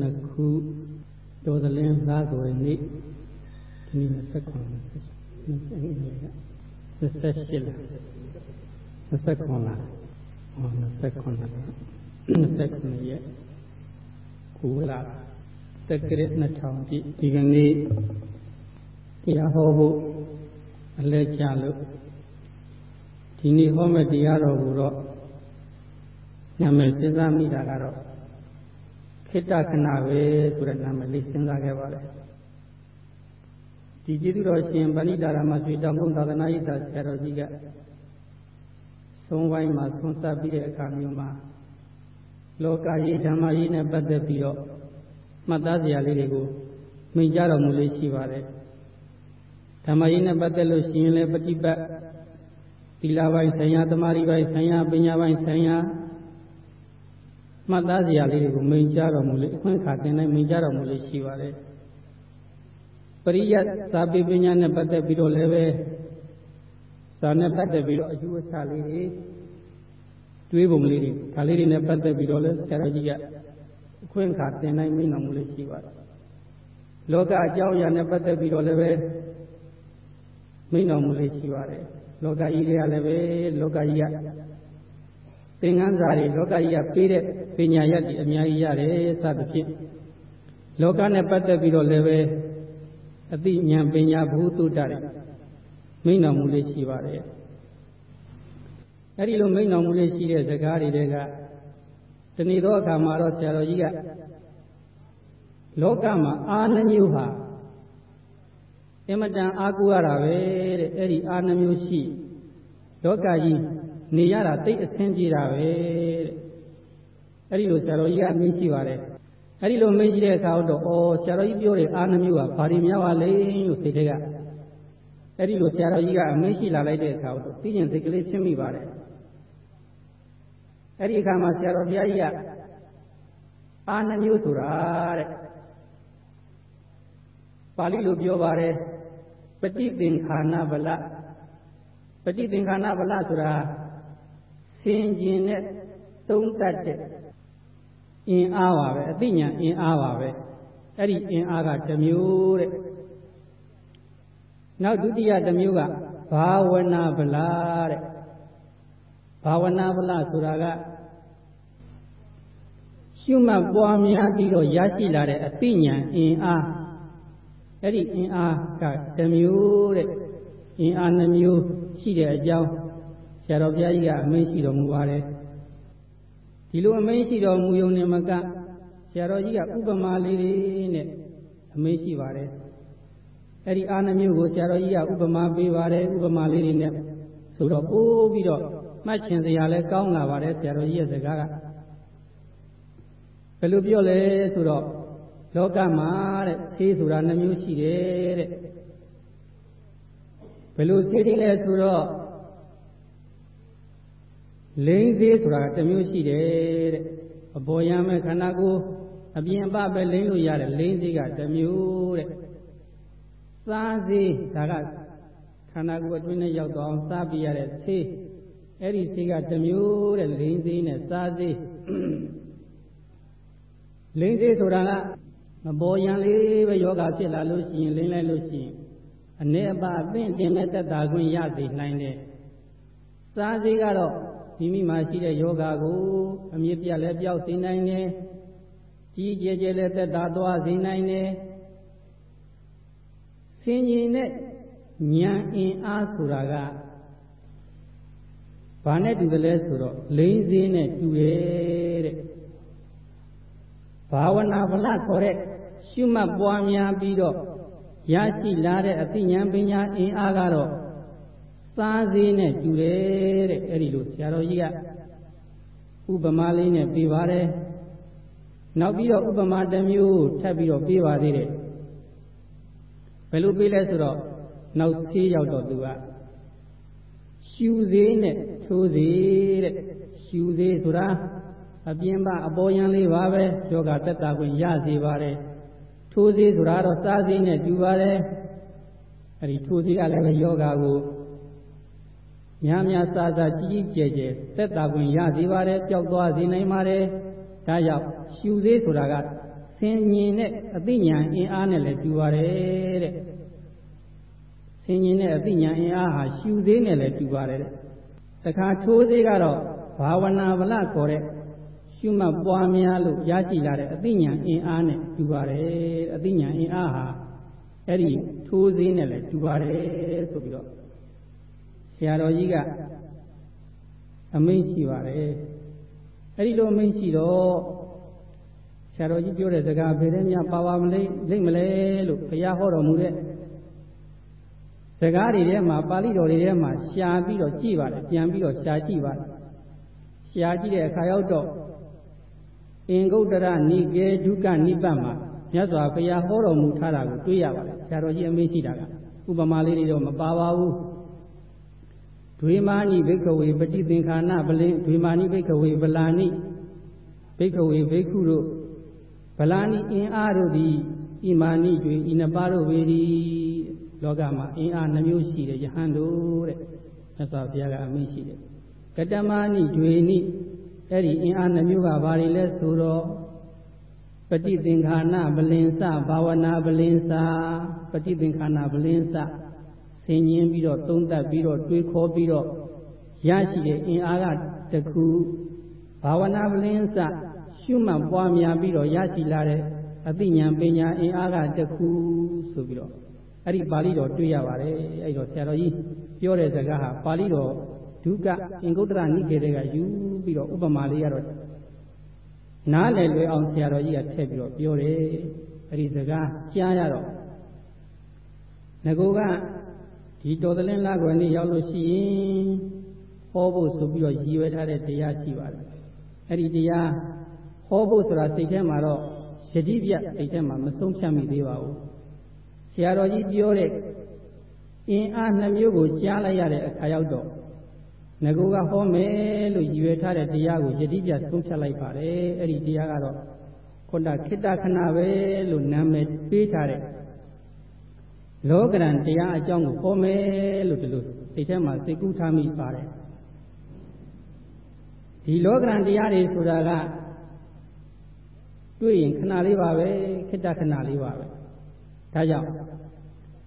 နှစ်ခုဒေါ်သလင်းသားဆိုတဲ့နေ့ဒီနေ့29 28လ28လ29လဟော29လ29ရက်ကုလာတက္ကရ2000ပြည့်ဒီကနေ့တရားဟောဖို့အလဲကျလို့ဒီနေ့ဟောမယ့်တရားတော်ကိုတော့နာမည်စဉ်းစားမိတာကတော့ ခိတ္တခဏပဲဆိုတဲ့နာမည်လေးစဉ်းစားခဲ့ပါတယ်ဒီကျေးဇူးတော်ရှင်ဗဏိတာရမဆွေတောင်ကုန်းသာသနာ့ရေးတာဆရာတော်ကြီးကသုံးပိုင်းမှာဆွမ်းစားပြီးတဲ့အခါမျိုးမှာလောကကြီးဓမ္မကြီးနဲ့ပတ်သက်ပြီးတော့မှတ်သားစရာလေးတွေကိုမိန့်ကြားတော်မူလေးရှိပါတယ်ဓမ္မကြီးနဲ့ပတ်သက်လို့ရှိရင်လည်းပฏิပတ်သီလပိုင်းဆံရသမารီပိုင်းဆံရပညာပိုင်းဆံရ မှတ်သားစရာလေးတွေကိုမိန့်ကြားတော်မူလေးအခွင့်အခါတင်တိုင်းမိန့်ကြားတော်မူလေးရှိပါတယ်ပရိယတ်သာပေပညာနဲ့ပတ်သက်ပြီးတော့လည်းပဲဇာနဲ့ပတ်သက်ပြီးတော့အယူအဆလေးတွေတွေးပုံလေးတွေဒါလေးတွေနဲ့ပတ်သက်ပြီးတော့လည်းဆရာတော်ကြီးကအခွင့်အခါတင်တိုင်းမိန့်တော်မူလေးရှိပါတယ်လောကအကြောင်းအရာနဲ့ပတ်သက်ပြီးတော့လည်းပဲမိန့်တော်မူလေးရှိပါတယ်လောကကြီးတွေကလည်းပဲလောကကြီးက သင်္ကန်းစာတွေလောကကြီးကပေးတဲ့ပညာရတ်တွေအများကြီးရတယ်စသဖြင့်လောကနဲ့ပတ်သက်ပြီးတော့လည်းပဲအသိဉာဏ်ပညာဘုသူတ္တတွေမိန့်တော်မူလေးရှိပါတယ်အဲ့ဒီလိုမိန့်တော်မူလေးရှိတဲ့ဇကားတွေတဲကတဏီသောအခါမှာတော့ဆရာတော်ကြီးကလောကမှာအာနှမျိုးဟာအမတန်အားကိုးရတာပဲတဲ့အဲ့ဒီအာနှမျိုးရှိလောကကြီး နေရတာတိတ်အဆင်းပြေတာပဲတဲ့အဲ့ဒီလိုဆရာတော်ကြီးကအမင်းရှိပါတယ်အဲ့ဒီလိုမင်းကြီးတဲ့အခါတော့ဩဆရာတော်ကြီးပြောတဲ့အာနှမျိုးကဘာတွေများပါလဲလို့စိတ်ထဲကအဲ့ဒီလိုဆရာတော်ကြီးကအမင်းရှိလာလိုက်တဲ့အခါတော့သိရင်စိတ်ကလေးဖြစ်မိပါတယ်အဲ့ဒီအခါမှာဆရာတော်ဘုရားကြီးကအာနှမျိုးဆိုတာတဲ့ပါဠိလိုပြောပါတယ်ပฏิသင်္ခါနဗလပฏิသင်္ခါနဗလဆိုတာ ဆင်ကျင်တဲ့သုံးတတ်တဲ့အင်အားပါပဲအသိဉာဏ်အင်အားပါပဲအဲ့ဒီအင်အားကတစ်မျိုးတဲ့နောက်ဒုတိယတစ်မျိုးကဘာဝနာဗလာတဲ့ဘာဝနာဗလာဆိုတာကရှုမှတ်ပွားများပြီးတော့ရရှိလာတဲ့အသိဉာဏ်အင်အားအဲ့ဒီအင်အားကတစ်မျိုးတဲ့အင်အားနှမျိုးရှိတဲ့အကြောင်း ဆရာတော်ဘုရားကြီးကအမင်းရှိတော်မူပါတယ်ဒီလိုအမင်းရှိတော်မူုံနဲ့မကဆရာတော်ကြီးကဥပမာလေးတွေနဲ့အမင်းရှိပါတယ်အဲ့ဒီအာနှမျိုးကိုဆရာတော်ကြီးကဥပမာပေးပါတယ်ဥပမာလေးတွေနဲ့ဆိုတော့ပိုးပြီးတော့မှတ်ချင်စရာလဲကောင်းလာပါတယ်ဆရာတော်ကြီးရဲ့စကားကဘယ်လိုပြောလဲဆိုတော့လောကမှာတဲ့ဆေးဆိုတာနှမျိုးရှိတယ်တဲ့ဘယ်လိုဆေးတွေလဲဆိုတော့ လိန်သေးဆိုတာတစ်မျိုးရှိတယ်တဲ့အပေါ်ရမယ်ခန္ဓာကိုယ်အပြင်အပပဲလိန်လို့ရတယ်လိန်သေးကတစ်မျိုးတဲ့စားသေးဒါကခန္ဓာကိုယ်အတွင်းနဲ့ရောက်တော့စားပြရတဲ့ဆေးအဲ့ဒီဆေးကတစ်မျိုးတဲ့လိန်သေးနဲ့စားသေးလိန်သေးဆိုတာကမပေါ်ရန်လေးပဲယောဂဖြစ်လာလို့ရှိရင်လိမ့်လိုက်လို့ရှိရင်အနေအပအသင့်တင်တဲ့သက်တာခွင့်ရစေနိုင်တယ်။စားစေကတော့ မိမိမှာရှိတဲ့ယောဂကိုအမြင့်ပြလည်းပျောက်စေနိုင်တယ်။ကြီးကျယ်ကျယ်လည်းသက်တာသွားစေနိုင်တယ်။ဆင်ញင်တဲ့ဉာဏ်အင်အားဆိုတာကဘာနဲ့တူတယ်လဲဆိုတော့လိမ့်စေးနဲ့တူတယ်တဲ့။ဘာဝနာဗလခေါ်တဲ့ရှုမှတ်ပွားများပြီးတော့ရရှိလာတဲ့အသိဉာဏ်ပညာအင်အားကတော့ စားစည်းနဲ့တူတယ်တဲ့အဲ့ဒီလိုဆရာတော်ကြီးကဥပမာလေးနဲ့ပြပါတယ်နောက်ပြီးတော့ဥပမာတစ်မျိုးထပ်ပြီးတော့ပြပါသေးတယ်ဘယ်လိုပြလဲဆိုတော့နောက်ဆေးရောက်တော့သူကရှူသေးနဲ့ထိုးသေးတဲ့ရှူသေးဆိုတာအပြင်းပအပေါ်ယံလေးပါပဲယောဂသက်တာခွင့်ရစေပါတယ်ထိုးသေးဆိုတာတော့စားသေးနဲ့တူပါတယ်အဲ့ဒီထိုးသေးကလည်းပဲယောဂကို များများစားစားကြီးကြီးကျယ်ကျယ်သက်တာခွင့်ရစေပါတယ်ပျောက်သွားစေနိုင်ပါတယ်ဒါကြောင့်ရှူသေးဆိုတာကဆင်ញင်တဲ့အသိဉာဏ်အင်အားနဲ့လည်းတူပါတယ်တဲ့ဆင်ញင်တဲ့အသိဉာဏ်အင်အားဟာရှူသေးနဲ့လည်းတူပါတယ်တဲ့တခါထိုးသေးကတော့ဘာဝနာဗလခေါ်တဲ့ရှုမှတ်ပွားများလို့ရရှိလာတဲ့အသိဉာဏ်အင်အားနဲ့တူပါတယ်အသိဉာဏ်အင်အားဟာအဲ့ဒီထိုးသေးနဲ့လည်းတူပါတယ်ဆိုပြီးတော့ ဆရာတော်ကြီးကအမိန့်ရှိပါတယ်အဲ့ဒီလိုအမိန့်ရှိတော့ဆရာတော်ကြီးပြောတဲ့စကားဘယ်ထဲများပါပါမလဲလိမ့်မလဲလို့ဘုရားဟောတော်မူတဲ့စကားတွေထဲမှာပါဠိတော်တွေထဲမှာရှားပြီးတော့ကြည့်ပါတယ်ပြန်ပြီးတော့ရှားကြည့်ပါတယ်ရှားကြည့်တဲ့အခါရောက်တော့အင်္ဂုတ္တရနိကေဒုက္ခနိဗ္ဗာန်မှာမြတ်စွာဘုရားဟောတော်မူထားတာကိုတွေ့ရပါတယ်ဆရာတော်ကြီးအမေးရှိတာကဥပမာလေးတွေတော့မပါပါဘူး ဒွေမာနိဘိကဝေပฏิသင်္ခါနပလင်ဒွေမာနိဘိကဝေဗလာနိဘိကဝေဘိက္ခုတို့ဗလာနိအင်အားတို့သည်ဣမာနိတွေဤနှစ်ပါးတို့ပေသည်လောကမှာအင်အားနှမျိုးရှိတယ်ယဟန်တို့တဲ့မြတ်စွာဘုရားကအမိန့်ရှိတယ်ကတမနိတွေနိအဲ့ဒီအင်အားနှမျိုးကဘာတွေလဲဆိုတော့ပฏิသင်္ခါနပလင်စဘာဝနာပလင်စပฏิသင်္ခါနပလင်စ ဆင်ញင်းပြီးတော့သုံးသပ်ပြီးတော့တွေးခေါ်ပြီးတော့ရရှိတဲ့အင်အားကတခုဘာဝနာပလင်စရှုမှတ်ပွားများပြီးတော့ရရှိလာတဲ့အသိဉာဏ်ပညာအင်အားကတခုဆိုပြီးတော့အဲ့ဒီပါဠိတော်တွေ့ရပါတယ်အဲ့တော့ဆရာတော်ကြီးပြောတဲ့စကားဟာပါဠိတော်ဒုက္ခအင်္ဂုတ္တရနိကေတွေကယူပြီးတော့ဥပမာလေးကတော့နားလည်လွယ်အောင်ဆရာတော်ကြီးကထည့်ပြီးတော့ပြောတယ်အဲ့ဒီစကားကြားရတော့ငကိုက ဒီတော်သလင်းလာကွယ်နေ့ရောက်လို့ရှိရင်ဟောဖို့ဆိုပြီးတော့ရည်ရွယ်ထားတဲ့တရားရှိပါတယ်အဲ့ဒီတရားဟောဖို့ဆိုတာစိတ်ထဲမှာတော့ယတိပြစိတ်ထဲမှာမဆုံးဖြတ်မိသေးပါဘူးဆရာတော်ကြီးပြောတဲ့အင်အားနှမျိုးကိုကြားလိုက်ရတဲ့အခါရောက်တော့ငကူကဟောမယ်လို့ရည်ရွယ်ထားတဲ့တရားကိုယတိပြဆုံးဖြတ်လိုက်ပါတယ်အဲ့ဒီတရားကတော့ခုနခိတ္တခဏပဲလို့နာမည်ပေးထားတဲ့ လောကရန်တရားအကြောင်းကိုဟောမယ်လို့ဒီလိုစိတ်ထဲမှာစိတ်ကူးထားမိပါတယ်ဒီလောကရန်တရားတွေဆိုတာကတွေ့ရင်ခဏလေးပါပဲခိတ္တခဏလေးပါပဲဒါကြောင့်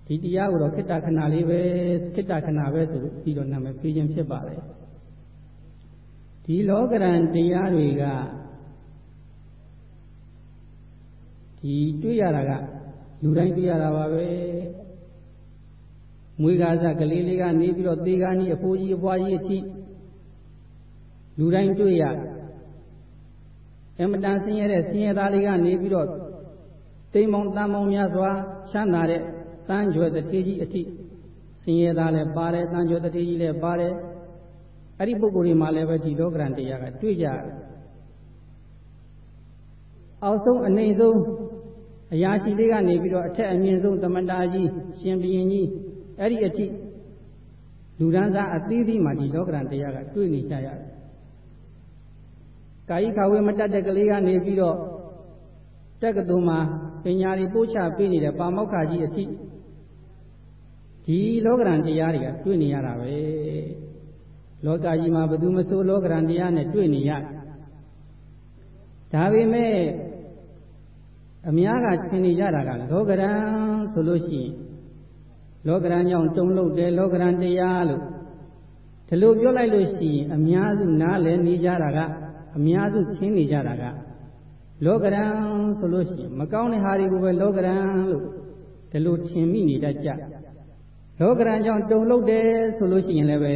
ဒီတရားကိုတော့ခိတ္တခဏလေးပဲခိတ္တခဏပဲဆိုပြီးတော့နာမည်ပေးခြင်းဖြစ်ပါတယ်ဒီလောကရန်တရားတွေကဒီတွေ့ရတာကလူတိုင်းတွေ့ရတာပါပဲ မွေးကားစကလေးလေးကနေပြီးတော့သေကားကြီးအဖိုးကြီးအဖွားကြီးအထိလူတိုင်းတွေ့ရအမတန်ဆင်းရဲတဲ့ဆင်းရဲသားလေးကနေပြီးတော့တိမ်မောင်တန်မောင်များစွာချမ်းသာတဲ့တန်းကြွယ်တတိကြီးအထိဆင်းရဲသားလည်းပါတယ်တန်းကြွယ်တတိကြီးလည်းပါတယ်အဲ့ဒီပုဂ္ဂိုလ်တွေမှာလည်းပဲဒီလောကရန်တရားကတွေ့ကြတယ်အောက်ဆုံးအနေဆုံးအရာရှိလေးကနေပြီးတော့အထက်အမြင့်ဆုံးသမန္တာကြီးရှင်ဘုရင်ကြီး အဲ့ဒီအထိလူဒန်းစားအသီးသီးမှာဒီလောကရန်တရားကတွေ့နေကြရတယ်ကာယိခဝေမတတ်တဲ့ကလေးကနေပြီးတော့တက္ကသိုလ်မှာပညာတွေပို့ချပေးနေတဲ့ပါမောက္ခကြီးအထိဒီလောကရန်တရားတွေကတွေ့နေရတာပဲလောကကြီးမှာဘယ်သူမဆိုလောကရန်တရားနဲ့တွေ့နေရဒါပေမဲ့အများကသင်နေကြတာကလောကရန်ဆိုလို့ရှိရင် လောကရန်ကြောင့်တုံလို့တယ်လောကရန်တရားလို့ဒီလိုပြောလိုက်လို့ရှိရင်အများစုနားလည်နေကြတာကအများစုသင်နေကြတာကလောကရန်ဆိုလို့ရှိရင်မကောင်းတဲ့ဟာတွေကိုပဲလောကရန်လို့ဒီလိုထင်မိနေတတ်ကြလောကရန်ကြောင့်တုံလို့တယ်ဆိုလို့ရှိရင်လည်းပဲ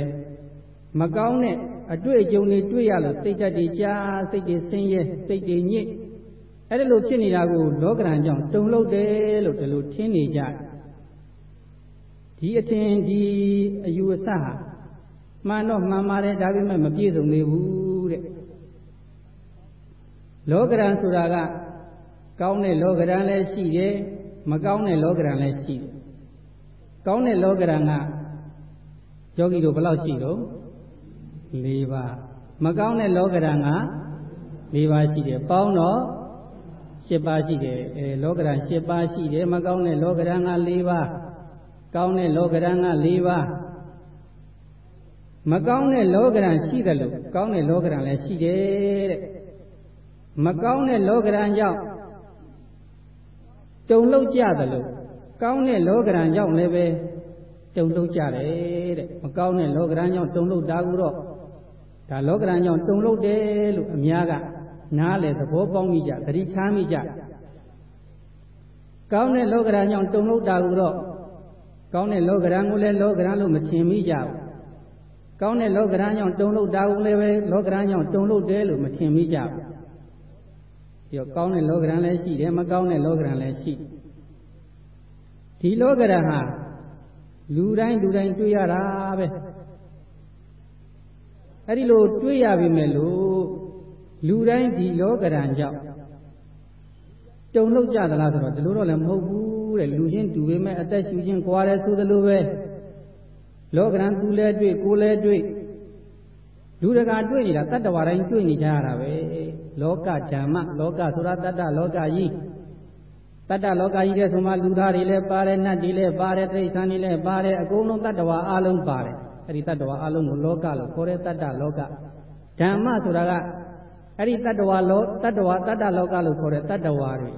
မကောင်းတဲ့အတွေ့အကြုံတွေတွေ့ရလို့စိတ်ဓာတ်တွေကြားစိတ်တွေဆင်းရဲစိတ်တွေညစ်အဲ့ဒါလိုဖြစ်နေတာကိုလောကရန်ကြောင့်တုံလို့တယ်လို့ဒီလိုထင်နေကြ ဒီအထင်ဒီအယူအဆဟာမှန်တော့မှန်ပါတယ်ဒါပေမဲ့မပြည့်စုံသေးဘူးတဲ့လောကရန်ဆိုတာကကောင်းတဲ့လောကရန်လည်းရှိတယ်မကောင်းတဲ့လောကရန်လည်းရှိတယ်ကောင်းတဲ့လောကရန်ကယောဂီတို့ဘယ်လောက်ရှိတော့၄ပါးမကောင်းတဲ့လောကရန်က၄ပါးရှိတယ်ပေါင်းတော့၈ပါးရှိတယ်အဲလောကရန်၈ပါးရှိတယ်မကောင်းတဲ့လောကရန်က၄ပါး ကောင်းတဲ့လောကရန်က၄ပါးမကောင်းတဲ့လောကရန်ရှိတယ်လို့ကောင်းတဲ့လောကရန်လည်းရှိတယ်တဲ့မကောင်းတဲ့လောကရန်ကြောင့်တုံလောက်ကြသလိုကောင်းတဲ့လောကရန်ကြောင့်လည်းပဲတုံလောက်ကြတယ်တဲ့မကောင်းတဲ့လောကရန်ကြောင့်တုံလောက်တာကူတော့ဒါလောကရန်ကြောင့်တုံလောက်တယ်လို့အများကနားလေသဘောပေါက်မိကြသတိချမိကြကောင်းတဲ့လောကရန်ကြောင့်တုံလောက်တာကူတော့ ကောင်းတဲ့လောကရန်ကိုလည်းလောကရန်လို့မထင်မိကြဘူးကောင်းတဲ့လောကရန်ကြောင့်တုံလို့တာကိုလည်းပဲလောကရန်ကြောင့်တုံလို့တယ်လို့မထင်မိကြဘူးပြီးတော့ကောင်းတဲ့လောကရန်လည်းရှိတယ်မကောင်းတဲ့လောကရန်လည်းရှိဒီလောကရန်ဟာလူတိုင်းလူတိုင်းတွေ့ရတာပဲအဲ့ဒီလိုတွေ့ရပြီမဲ့လို့လူတိုင်းဒီလောကရန်ကြောင့်တုံလို့ကြသလားဆိုတော့ဒီလိုတော့လည်းမဟုတ်ဘူး တဲ့လူချင်းတူပေမဲ့အသက်ရှူချင်းကြွားတယ်ဆိုသလိုပဲလောကရန်သူလဲတွေ့ကိုလဲတွေ့လူတကာတွေ့နေတာတတ္တဝါတိုင်းတွေ့နေကြရတာပဲလောကဓမ္မလောကဆိုတာတတ္တလောကကြီးတတ္တလောကကြီးတဲ့ဆိုမှလူသားတွေလည်းပါတယ်နတ်တွေလည်းပါတယ်တိရစ္ဆာန်တွေလည်းပါတယ်အကုန်လုံးတတ္တဝါအလုံးပါတယ်အဲ့ဒီတတ္တဝါအလုံးကိုလောကလို့ခေါ်တဲ့တတ္တလောကဓမ္မဆိုတာကအဲ့ဒီတတ္တဝါလောတတ္တဝါတတ္တလောကလို့ခေါ်တဲ့တတ္တဝါတွေ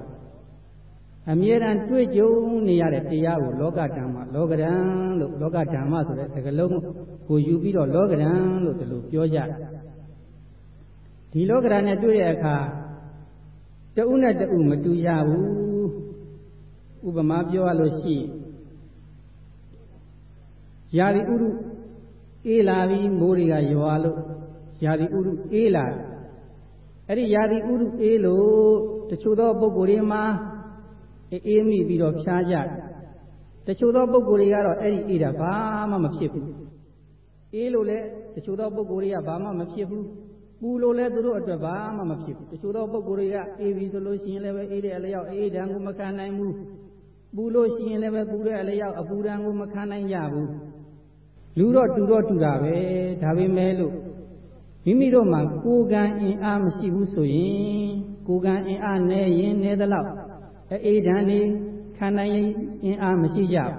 အမြဲတမ်းတွေ့ကြုံနေရတဲ့တရားကိုလောကဓမ္မလောကရန်လို့လောကဓမ္မဆိုတဲ့စကားလုံးကိုယူပြီးတော့လောကရန်လို့ဒီလိုပြောကြဒီလောကရန်နဲ့တွေ့တဲ့အခါတဦးနဲ့တဦးမတူရဘူးဥပမာပြောရလို့ရှိယာလီဥရုအေးလာပြီးမိုးတွေကရွာလို့ယာလီဥရုအေးလာအဲ့ဒီယာလီဥရုအေးလို့တချို့သောပုဂ္ဂိုလ်တွေမှာ အေးမိပြီးတော့ဖြားကြတချို့သောပုဂ္ဂိုလ်တွေကတော့အဲ့ဒီအေးတာဘာမှမဖြစ်ဘူးအေးလို့လည်းတချို့သောပုဂ္ဂိုလ်တွေကဘာမှမဖြစ်ဘူးပူလို့လည်းသူတို့အတွက်ဘာမှမဖြစ်ဘူးတချို့သောပုဂ္ဂိုလ်တွေကအေးပြီဆိုလို့ရှိရင်လည်းပဲအေးတဲ့အလျောက်အေးဒဏ်ကိုမခံနိုင်ဘူးပူလို့ရှိရင်လည်းပဲပူတဲ့အလျောက်အပူဒဏ်ကိုမခံနိုင်ကြဘူးလူတော့တူတော့တူတာပဲဒါပေမဲ့လို့မိမိတို့မှာကိုယ်ကံအင်အားမရှိဘူးဆိုရင်ကိုယ်ကံအင်အားနည်းရင်နည်းသလောက် အေးဒဏ်နေခံနိုင်အင်အားမရှိကြဘူး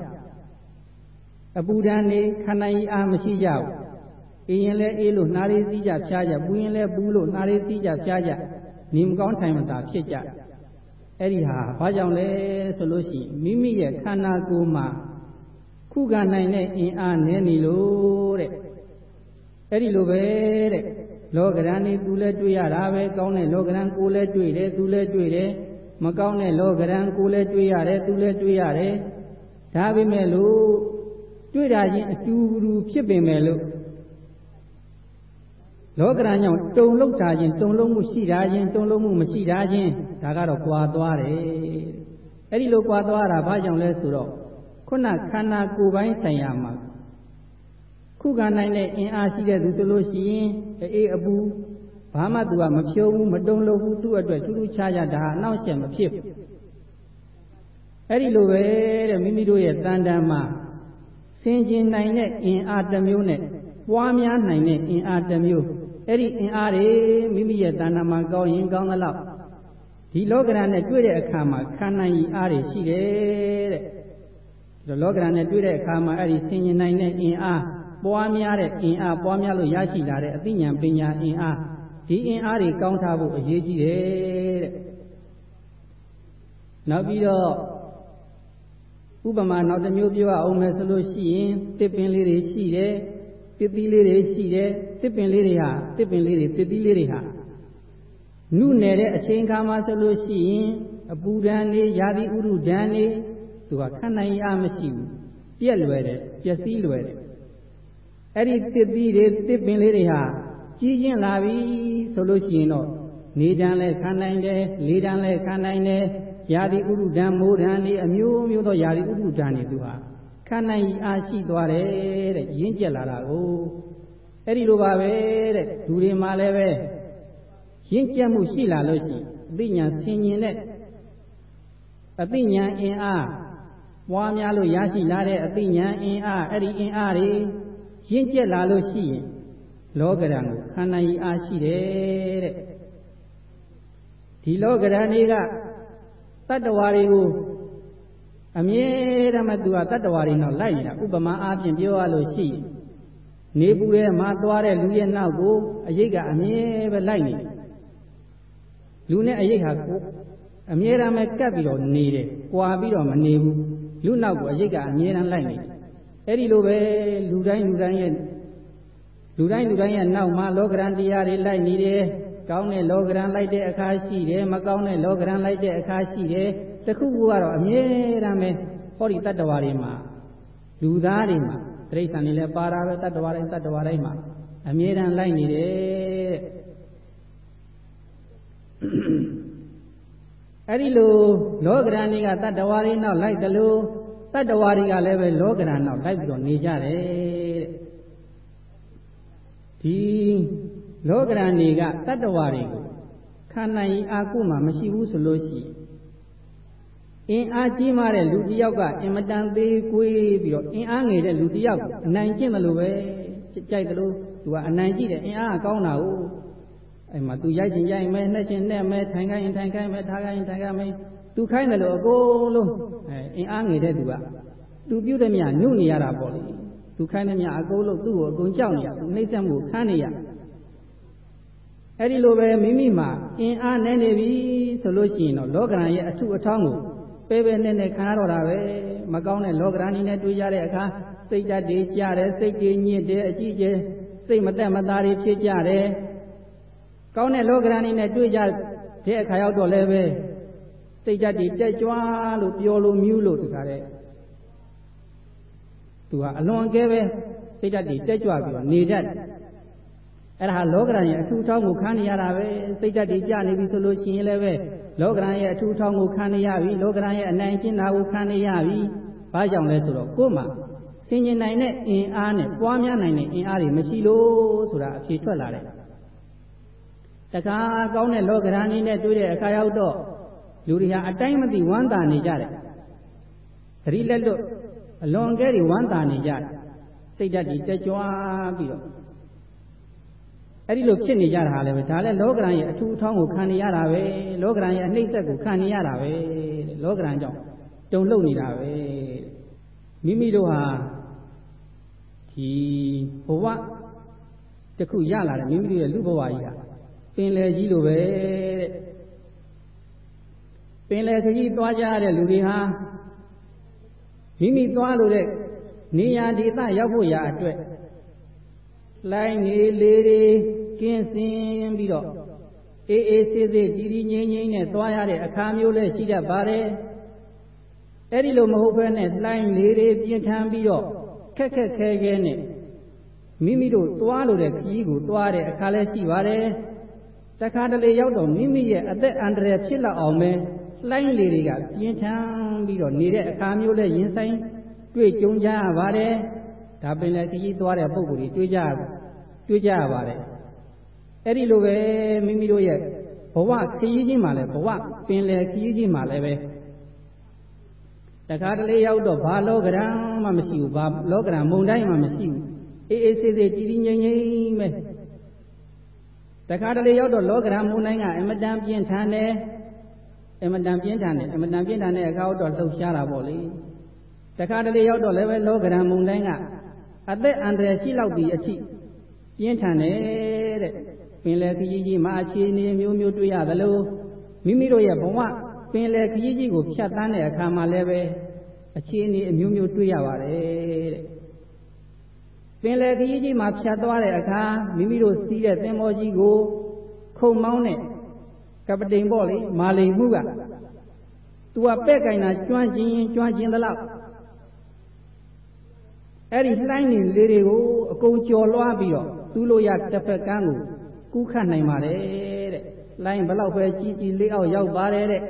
အပူဒဏ်နေခံနိုင်အားမရှိကြဘူးအေးရင်လည်းအေးလို့နှာလေးစီးကြဖြားကြပူရင်လည်းပူလို့နှာလေးစီးကြဖြားကြနေမကောင်းထိုင်မသာဖြစ်ကြအဲ့ဒီဟာဘာကြောင့်လဲဆိုလို့ရှိရင်မိမိရဲ့ခန္ဓာကိုယ်မှာခုခံနိုင်တဲ့အင်အားနည်းနေလို့တဲ့အဲ့ဒီလိုပဲတဲ့လောကရန်နေသူလည်းတွေ့ရတာပဲကောင်းတဲ့လောကရန်ကိုလည်းတွေ့တယ်သူလည်းတွေ့တယ် မကောင်းတဲ့လောကရန်ကိုလည်းတွေ့ရတယ်သူလည်းတွေ့ရတယ်ဒါပေမဲ့လို့တွေ့တာချင်းအတူတူဖြစ်ပင်မဲ့လို့လောကရန်ကြောင့်တုံလုံးတာချင်းတုံလုံးမှုရှိတာချင်းတုံလုံးမှုမရှိတာချင်းဒါကတော့ကွာသွားတယ်အဲ့ဒီလိုကွာသွားတာဘာကြောင့်လဲဆိုတော့ခုနခန္ဓာကိုယ်ပိုင်းဆိုင်ရာမှာခုခံနိုင်တဲ့အင်အားရှိတဲ့သူဆိုလို့ရှိရင်အေးအပူ ဘာမှသူကမဖြုံးဘူးမတုံလို့ဘူးသူ့အတွက်ထူးထူးခြားခြားဒါဟာအနောက်ရှက်မဖြစ်ဘူးအဲ့ဒီလိုပဲတဲ့မိမိတို့ရဲ့တန်တန်မှာဆင်ကျင်နိုင်တဲ့အင်အားတစ်မျိုးနဲ့ပွားများနိုင်တဲ့အင်အားတစ်မျိုးအဲ့ဒီအင်အားတွေမိမိရဲ့တဏ္ဍာမှာကောင်းရင်ကောင်းသလောက်ဒီလောကရန်နဲ့တွေ့တဲ့အခါမှာခံနိုင်ရည်အားတွေရှိတယ်တဲ့ဒီလောကရန်နဲ့တွေ့တဲ့အခါမှာအဲ့ဒီဆင်ញင်နိုင်တဲ့အင်အားပွားများတဲ့အင်အားပွားများလို့ရရှိလာတဲ့အသိဉာဏ်ပညာအင်အား ဒီအင်အားတွေကောင်းထားဖို့အရေးကြီးတယ်တဲ့နောက်ပြီးတော့ဥပမာနောက်တစ်မျိုးပြောအောင်မယ်ဆိုလို့ရှိရင်တစ်ပင်လေးတွေရှိတယ်တစ်သီးလေးတွေရှိတယ်တစ်ပင်လေးတွေဟာတစ်ပင်လေးတွေတစ်သီးလေးတွေဟာနုနယ်တဲ့အချိန်ခါမှာဆိုလို့ရှိရင်အပူဓာန်နေယာတိဥရုဓာန်နေသူကခံနိုင်ရမရှိဘူးပြက်လွယ်တယ်ပျက်စီးလွယ်တယ်အဲ့ဒီတစ်သီးတွေတစ်ပင်လေးတွေဟာ ကြီးကျင်းလာပြီဆိုလို့ရှိရင်တော့နေတန်းလည်းခံနိုင်တယ်လေတန်းလည်းခံနိုင်တယ်ယာတိဥရုဓာန်မိုးဓာန်နေအမျိုးမျိုးသောယာတိဥရုဓာန်နေသူဟာခံနိုင်အားရှိသွားတယ်တဲ့ရင်းကျက်လာတာကိုအဲ့ဒီလိုပါပဲတဲ့လူတွေမှာလည်းပဲရင်းကျက်မှုရှိလာလို့ရှိအသိဉာဏ်ဆင်ញင်တဲ့အသိဉာဏ်အင်အားပွားများလို့ရရှိလာတဲ့အသိဉာဏ်အင်အားအဲ့ဒီအင်အားတွေရင်းကျက်လာလို့ရှိရင် လောကရန်ကိုခန္ဓာကြီးအားရှိတယ်တဲ့ဒီလောကရန်တွေကတတ္တဝါတွေကိုအမြဲတမ်းသူကတတ္တဝါတွေနောက်လိုက်နေတာဥပမာအားဖြင့်ပြောရလို့ရှိရင်နေပူထဲမှာသွားတဲ့လူရဲ့နောက်ကိုအရိတ်ကအမြဲပဲလိုက်နေလူနဲ့အရိတ်ဟာကိုအမြဲတမ်းပဲကပ်ပြီးတော့နေတယ်၊ကွာပြီးတော့မနေဘူးလူနောက်ကိုအရိတ်ကအမြဲတမ်းလိုက်နေတယ်အဲ့ဒီလိုပဲလူတိုင်းလူတိုင်းရဲ့ လူတိုင်းလူတိုင်းရဲ့နောက်မှာလောကရန်တရားတွေလိုက်နေတယ်ကောင်းတဲ့လောကရန်လိုက်တဲ့အခါရှိတယ်မကောင်းတဲ့လောကရန်လိုက်တဲ့အခါရှိတယ်တခုခုကတော့အမြဲတမ်းပဲဟောဒီတတ္တဝါတွေမှာလူသားတွေမှာတိရစ္ဆာန်တွေလည်းပါတာပဲတတ္တဝါတိုင်းတတ္တဝါတိုင်းမှာအမြဲတမ်းလိုက်နေတယ်အဲ့ဒီလိုလောကရန်တွေကတတ္တဝါတွေနောက်လိုက်တယ်လို့တတ္တဝါတွေကလည်းပဲလောကရန်နောက်လိုက်ပြီးတော့နေကြတယ်တဲ့ ဒီလောကရန်တွေကတတ္တဝါတွေကိုခံနိုင်အာကုမှမရှိဘူးဆိုလို့ရှိရင်အင်းအားကြီးမားတဲ့လူတစ်ယောက်ကအင်မတန်သေးကွေးပြီးတော့အင်းအားငယ်တဲ့လူတစ်ယောက်အနိုင်ကျင့်တယ်လို့ပဲကြိုက်တယ်လို့သူကအနိုင်ကြည့်တယ်အင်းအားကောင်းတာကိုအဲ့မှာသူရိုက်ချင်ရိုက်မယ်နှက်ချင်နှက်မယ်ထိုင်ခိုင်းရင်ထိုင်ခိုင်းမယ်ထားခိုင်းရင်ထိုင်ခိုင်းမယ်သူခိုင်းတယ်လို့အကုန်လုံးအဲအင်းအားငယ်တဲ့သူကသူပြုတ်တဲ့မြညှုနေရတာပေါ့လေ သူခိုင်းတဲ့မြအကုန်လုံးသူ့ကိုအကုန်ကြောက်နေရသူနှိမ့်ဆက်မှုခန်းနေရအဲ့ဒီလိုပဲမိမိမှာအင်းအားနည်းနေပြီဆိုလို့ရှိရင်တော့လောကရန်ရဲ့အထုအထောင်းကိုပဲပဲနဲ့နဲ့ခံရတော့တာပဲမကောင်းတဲ့လောကရန်ကြီးနဲ့တွေ့ကြတဲ့အခါစိတ်ဓာတ်တွေကြတယ်စိတ်တွေညစ်တယ်အကြည့်ကျစိတ်မတက်မသားတွေဖြစ်ကြတယ်ကောင်းတဲ့လောကရန်ကြီးနဲ့တွေ့ကြတဲ့အခါရောက်တော့လည်းပဲစိတ်ဓာတ်တွေတက်ကြွလို့ပျော်လို့မြူးလို့တခါတဲ့ သူကအလွန်အကဲပဲစိတ်ဓာတ်တွေတက်ကြွပြီးတော့နေတတ်တယ်အဲ့ဒါဟာလောကရန်ရဲ့အထူးထောင်းကိုခံနေရတာပဲစိတ်ဓာတ်တွေကြနေပြီဆိုလို့ရှိရင်လည်းပဲလောကရန်ရဲ့အထူးထောင်းကိုခံနေရပြီလောကရန်ရဲ့အနိုင်ကျင့်တာကိုခံနေရပြီဘာကြောင့်လဲဆိုတော့ကိုယ်မှာဆင်ញင်နိုင်တဲ့အင်အားနဲ့ပွားများနိုင်တဲ့အင်အားတွေမရှိလို့ဆိုတာအဖြေထွက်လာတယ်တခါကောင်းတဲ့လောကရန်ကြီးနဲ့တွေ့တဲ့အခါရောက်တော့လူတွေဟာအတိုင်းမသိဝမ်းသာနေကြတယ်သတိလက်လွတ် အလွန်ကဲတွေဝမ်းသာနေကြတယ်စိတ်ဓာတ်တွေတက်ကြွပြီးတော့အဲ့ဒီလိုဖြစ်နေကြတာလည်းပဲဒါလည်းလောကရန်ရဲ့အထူးအထောင်းကိုခံနေရတာပဲလောကရန်ရဲ့အနှိမ့်သက်ကိုခံနေရတာပဲလောကရန်ကြောင့်တုံလှုပ်နေတာပဲမိမိတို့ဟာဒီဘဝတခုရလာတယ်မိမိတို့ရဲ့လူဘဝကြီးဟာပင်လယ်ကြီးလိုပဲတဲ့ပင်လယ်ခကြီးသွားကြတဲ့လူတွေဟာ မိမိသွားလို့တဲ့နေရာဒေသရောက်ဖို့ရာအတွက်လိုင်းနေလေတွေကင်းစင်ပြီးတော့အေးအေးဆေးဆေးတည်တည်ငြိမ်ငြိမ်နဲ့သွားရတဲ့အခါမျိုးလည်းရှိတတ်ပါတယ်အဲ့ဒီလိုမဟုတ်ဘဲနဲ့လိုင်းလေတွေပြင်းထန်ပြီးတော့ခက်ခက်ခဲခဲနဲ့မိမိတို့သွားလို့တဲ့ခကြီးကိုသွားတဲ့အခါလည်းရှိပါတယ်တခါတလေရောက်တော့မိမိရဲ့အသက်အန္တရာယ်ဖြစ်လောက်အောင်ပဲ လှိုင်းလေတွေကပြင်းထန်ပြီးတော့နေတဲ့အခါမျိုးလည်းရင်ဆိုင်တွေ့ကြုံကြရပါတယ်ဒါပင်လည်းခကြီးသွားတဲ့ပုံကိုယ်တွေတွေ့ကြတွေ့ကြရပါတယ်အဲ့ဒီလိုပဲမိမိတို့ရဲ့ဘဝခရီးကြီးမှလည်းဘဝပင်လယ်ခရီးကြီးမှလည်းပဲတခါတလေရောက်တော့ဘာလောကရန်မှမရှိဘူးဘာလောကရန်မုံတိုင်းမှမရှိဘူးအေးအေးဆေးဆေးကြည်ကြည်ငြိမ်ငြိမ်ပဲတခါတလေရောက်တော့လောကရန်မုံတိုင်းကအမတန်ပြင်းထန်တယ် အမတန်ပြင်းထန်တယ်အမတန်ပြင်းထန်တဲ့အခါတော့လှုပ်ရှားတာပေါ့လေတခါတလေရောက်တော့လည်းပဲလောကရန်မုံတိုင်းကအသက်အန္တရာယ်ရှိလောက်ပြီးအထိပြင်းထန်တယ်တဲ့ပင်လယ်ခရီးကြီးမှာအခြေအနေမျိုးမျိုးတွေ့ရသလိုမိမိတို့ရဲ့ဘဝပင်လယ်ခရီးကြီးကိုဖြတ်သန်းတဲ့အခါမှာလည်းပဲအခြေအနေအမျိုးမျိုးတွေ့ရပါတယ်တဲ့ပင်လယ်ခရီးကြီးမှာဖြတ်သွားတဲ့အခါမိမိတို့စီးတဲ့သင်္ဘောကြီးကိုခုံမောင်းတဲ့ ကပတိန်ပေါ့လေမာလိန်မှုကသူကပဲ့ကင်တာကျွမ်းကျင်ကျွမ်းကျင်သလောက်အဲ့ဒီလှိုင်းနေလေးတွေကိုအကုန်ကြော်လွှားပြီးတော့သူ့လိုရတစ်ဖက်ကန်းကိုကူးခတ်နိုင်ပါတယ်တဲ့လှိုင်းဘလောက်ပဲကြီးကြီးလေးအောက်ရောက်ပါတယ်တဲ့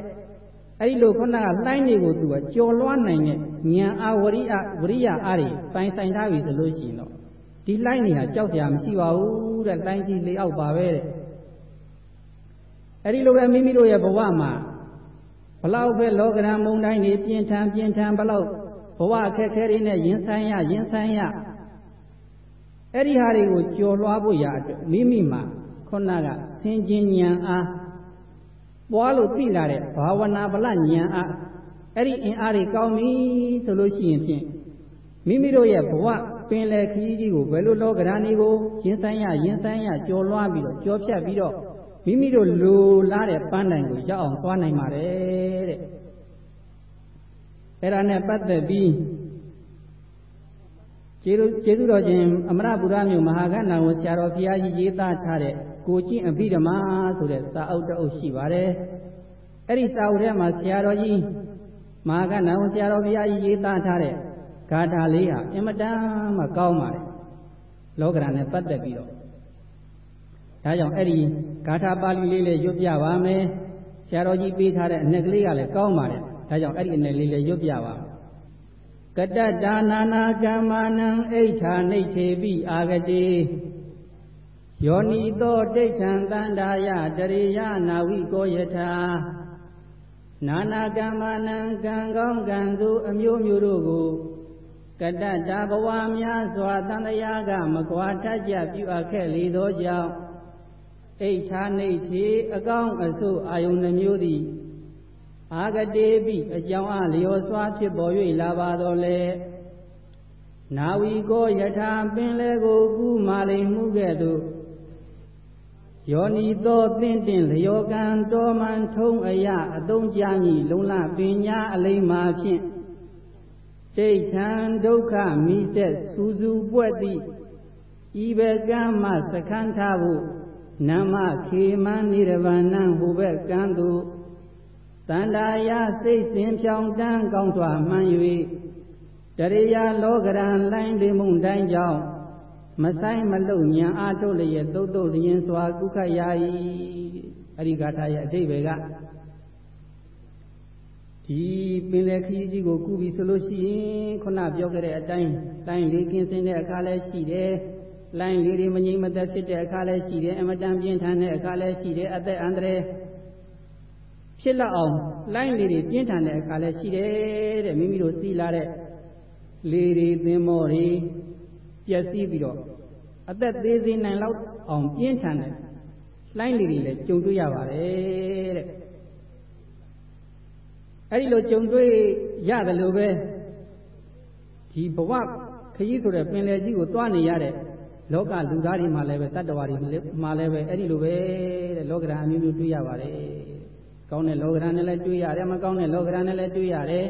အဲ့ဒီလိုခုနကလှိုင်းတွေကိုသူကကြော်လွှားနိုင်တဲ့ဉာဏ်အာဝရိယဝရိယအားတွေပိုင်ဆိုင်ထားပြီဆိုလို့ရှိရင်တော့ဒီလှိုင်းတွေဟာကြောက်စရာမရှိပါဘူးတဲ့လှိုင်းကြီးလေးအောက်ပါပဲတဲ့ အဲ့ဒီလိုပဲမိမိတို့ရဲ့ဘဝမှာဘလောက်ပဲလောကရန်မုန်တိုင်းတွေပြင်းထန်ပြင်းထန်ဘလောက်ဘဝအခက်ခဲတွေနဲ့ရင်ဆိုင်ရရင်ဆိုင်ရအဲ့ဒီဟာတွေကိုကြော်လွှားဖို့ရအတွက်မိမိမှာခုနကဆင်ခြင်ဉာဏ်အားပွားလို့သိလာတဲ့ဘာဝနာဗလဉာဏ်အားအဲ့ဒီအင်အားတွေကောင်းပြီဆိုလို့ရှိရင်ဖြင့်မိမိတို့ရဲ့ဘဝပင်လယ်ခရီးကြီးကိုဘယ်လိုလောကဓာတ်တွေကိုရင်ဆိုင်ရရင်ဆိုင်ရကြော်လွှားပြီးတော့ကြောဖြတ်ပြီးတော့ မိမိတို့လိုလားတဲ့ပန်းတိုင်ကိုရောက်အောင်သွားနိုင်ပါတယ်တဲ့အဲ့ဒါနဲ့ပတ်သက်ပြီးကျေးဇူးကျေးဇူးတော်ရှင်အမရပူရမြို့မဟာကဏ္ဍဝန်ဆရာတော်ဘုရားကြီးရေးသားထားတဲ့ကိုကျင့်အဘိဓမ္မာဆိုတဲ့စာအုပ်တအုပ်ရှိပါတယ်အဲ့ဒီစာအုပ်ထဲမှာဆရာတော်ကြီးမဟာကဏ္ဍဝန်ဆရာတော်ဘုရားကြီးရေးသားထားတဲ့ဂါထာလေးဟာအင်မတန်မှကောင်းပါတယ်လောကဓာတ်နဲ့ပတ်သက်ပြီးတော့ဒါကြောင့်အဲ့ဒီ ဂါထာပါဠိလေးလေးရွတ်ပြပါမယ်ဆရာတော်ကြီးပေးထားတဲ့အနှစ်ကလေးကလည်းကောင်းပါတယ်ဒါကြောင့်အဲ့ဒီအနှစ်လေးလေးရွတ်ပြပါမယ်ကတတ္တာနာနာကမ္မာနံအိဋ္ဌာနှိဋ္ဌေပိအာဂတိယောနီသောဒိဋ္ဌံတန္တာယတရိယနာဝိကောယထာနာနာကမ္မာနံကံကောင်းကံသူအမျိုးမျိုးတို့ကိုကတတ္တာဘဝများစွာတန်တရားကမကွာထကြပြုအပ်ခဲ့လေသောကြောင့် အိဋ္ဌာနှိဋ္ဌေအကောင်းအဆုအာယုန်နှမျိုးသည်အာဂတေပိအကြောင်းအလျော်စွာဖြစ်ပေါ်၍လာပါတော်လေနာဝီကိုယထာပင်လေကိုကူးမာလိမ်မှုကဲ့သို့ယောနီသောသင့်တင်လျောကံတော်မှန်ထုံးအယအတုံးကြမည်လုံလပညာအလိမ္မာဖြင့်ဒိဋ္ဌံဒုက္ခမိသက်စူစူပွက်သည့်ဤဘကံမှစခန်းထားဖို့ နမခေမံနိရဗန္နံဟူဘက်ကံသို့တန္တာယစိတ်စဉ်ဖြောင်းတန်းကောင်းစွာမှန်၍တရိယာလောကရန်လိုင်းလိမှုန်တိုင်းကြောင့်မဆိုင်မလုံညာအားထုတ်လျက်သုတ်တုတ်လျင်စွာကုခရာဤအရိဂါထာရဲ့အတိဘယ်ကဒီပင်လယ်ခရီးကြီးကိုကူးပြီးဆိုလို့ရှိရင်ခုနပြောခဲ့တဲ့အတိုင်းလိုင်းလေးကင်းစင်တဲ့အခါလည်းရှိတယ် လိုင်းလေးတွေမငြိမ်မသက်ဖြစ်တဲ့အခါလည်းရှိတယ်အမတန်ပြင်းထန်တဲ့အခါလည်းရှိတယ်အသက်အန္တရာယ်ဖြစ်လောက်အောင်လိုင်းလေးတွေပြင်းထန်တဲ့အခါလည်းရှိတယ်တဲ့မိမိတို့စီးလာတဲ့လေတွေသင်္ဘောတွေပျက်စီးပြီးတော့အသက်သေးသေးနိုင်လောက်အောင်ပြင်းထန်တဲ့လိုင်းလေးတွေလည်းကြုံတွေ့ရပါတယ်တဲ့အဲ့ဒီလိုကြုံတွေ့ရတယ်လို့ပဲဒီဘဝခရီးဆိုတဲ့ပင်လယ်ကြီးကိုသွားနေရတဲ့ လောကလူသားတွေမှာလည်းပဲတတ္တဝါတွေမှာလည်းပဲအဲ့ဒီလိုပဲတဲ့လောကဓာတ်အမျိုးမျိုးတွေ့ရပါတယ်ကောင်းတဲ့လောကဓာတ်နဲ့လည်းတွေ့ရတယ်မကောင်းတဲ့လောကဓာတ်နဲ့လည်းတွေ့ရတယ်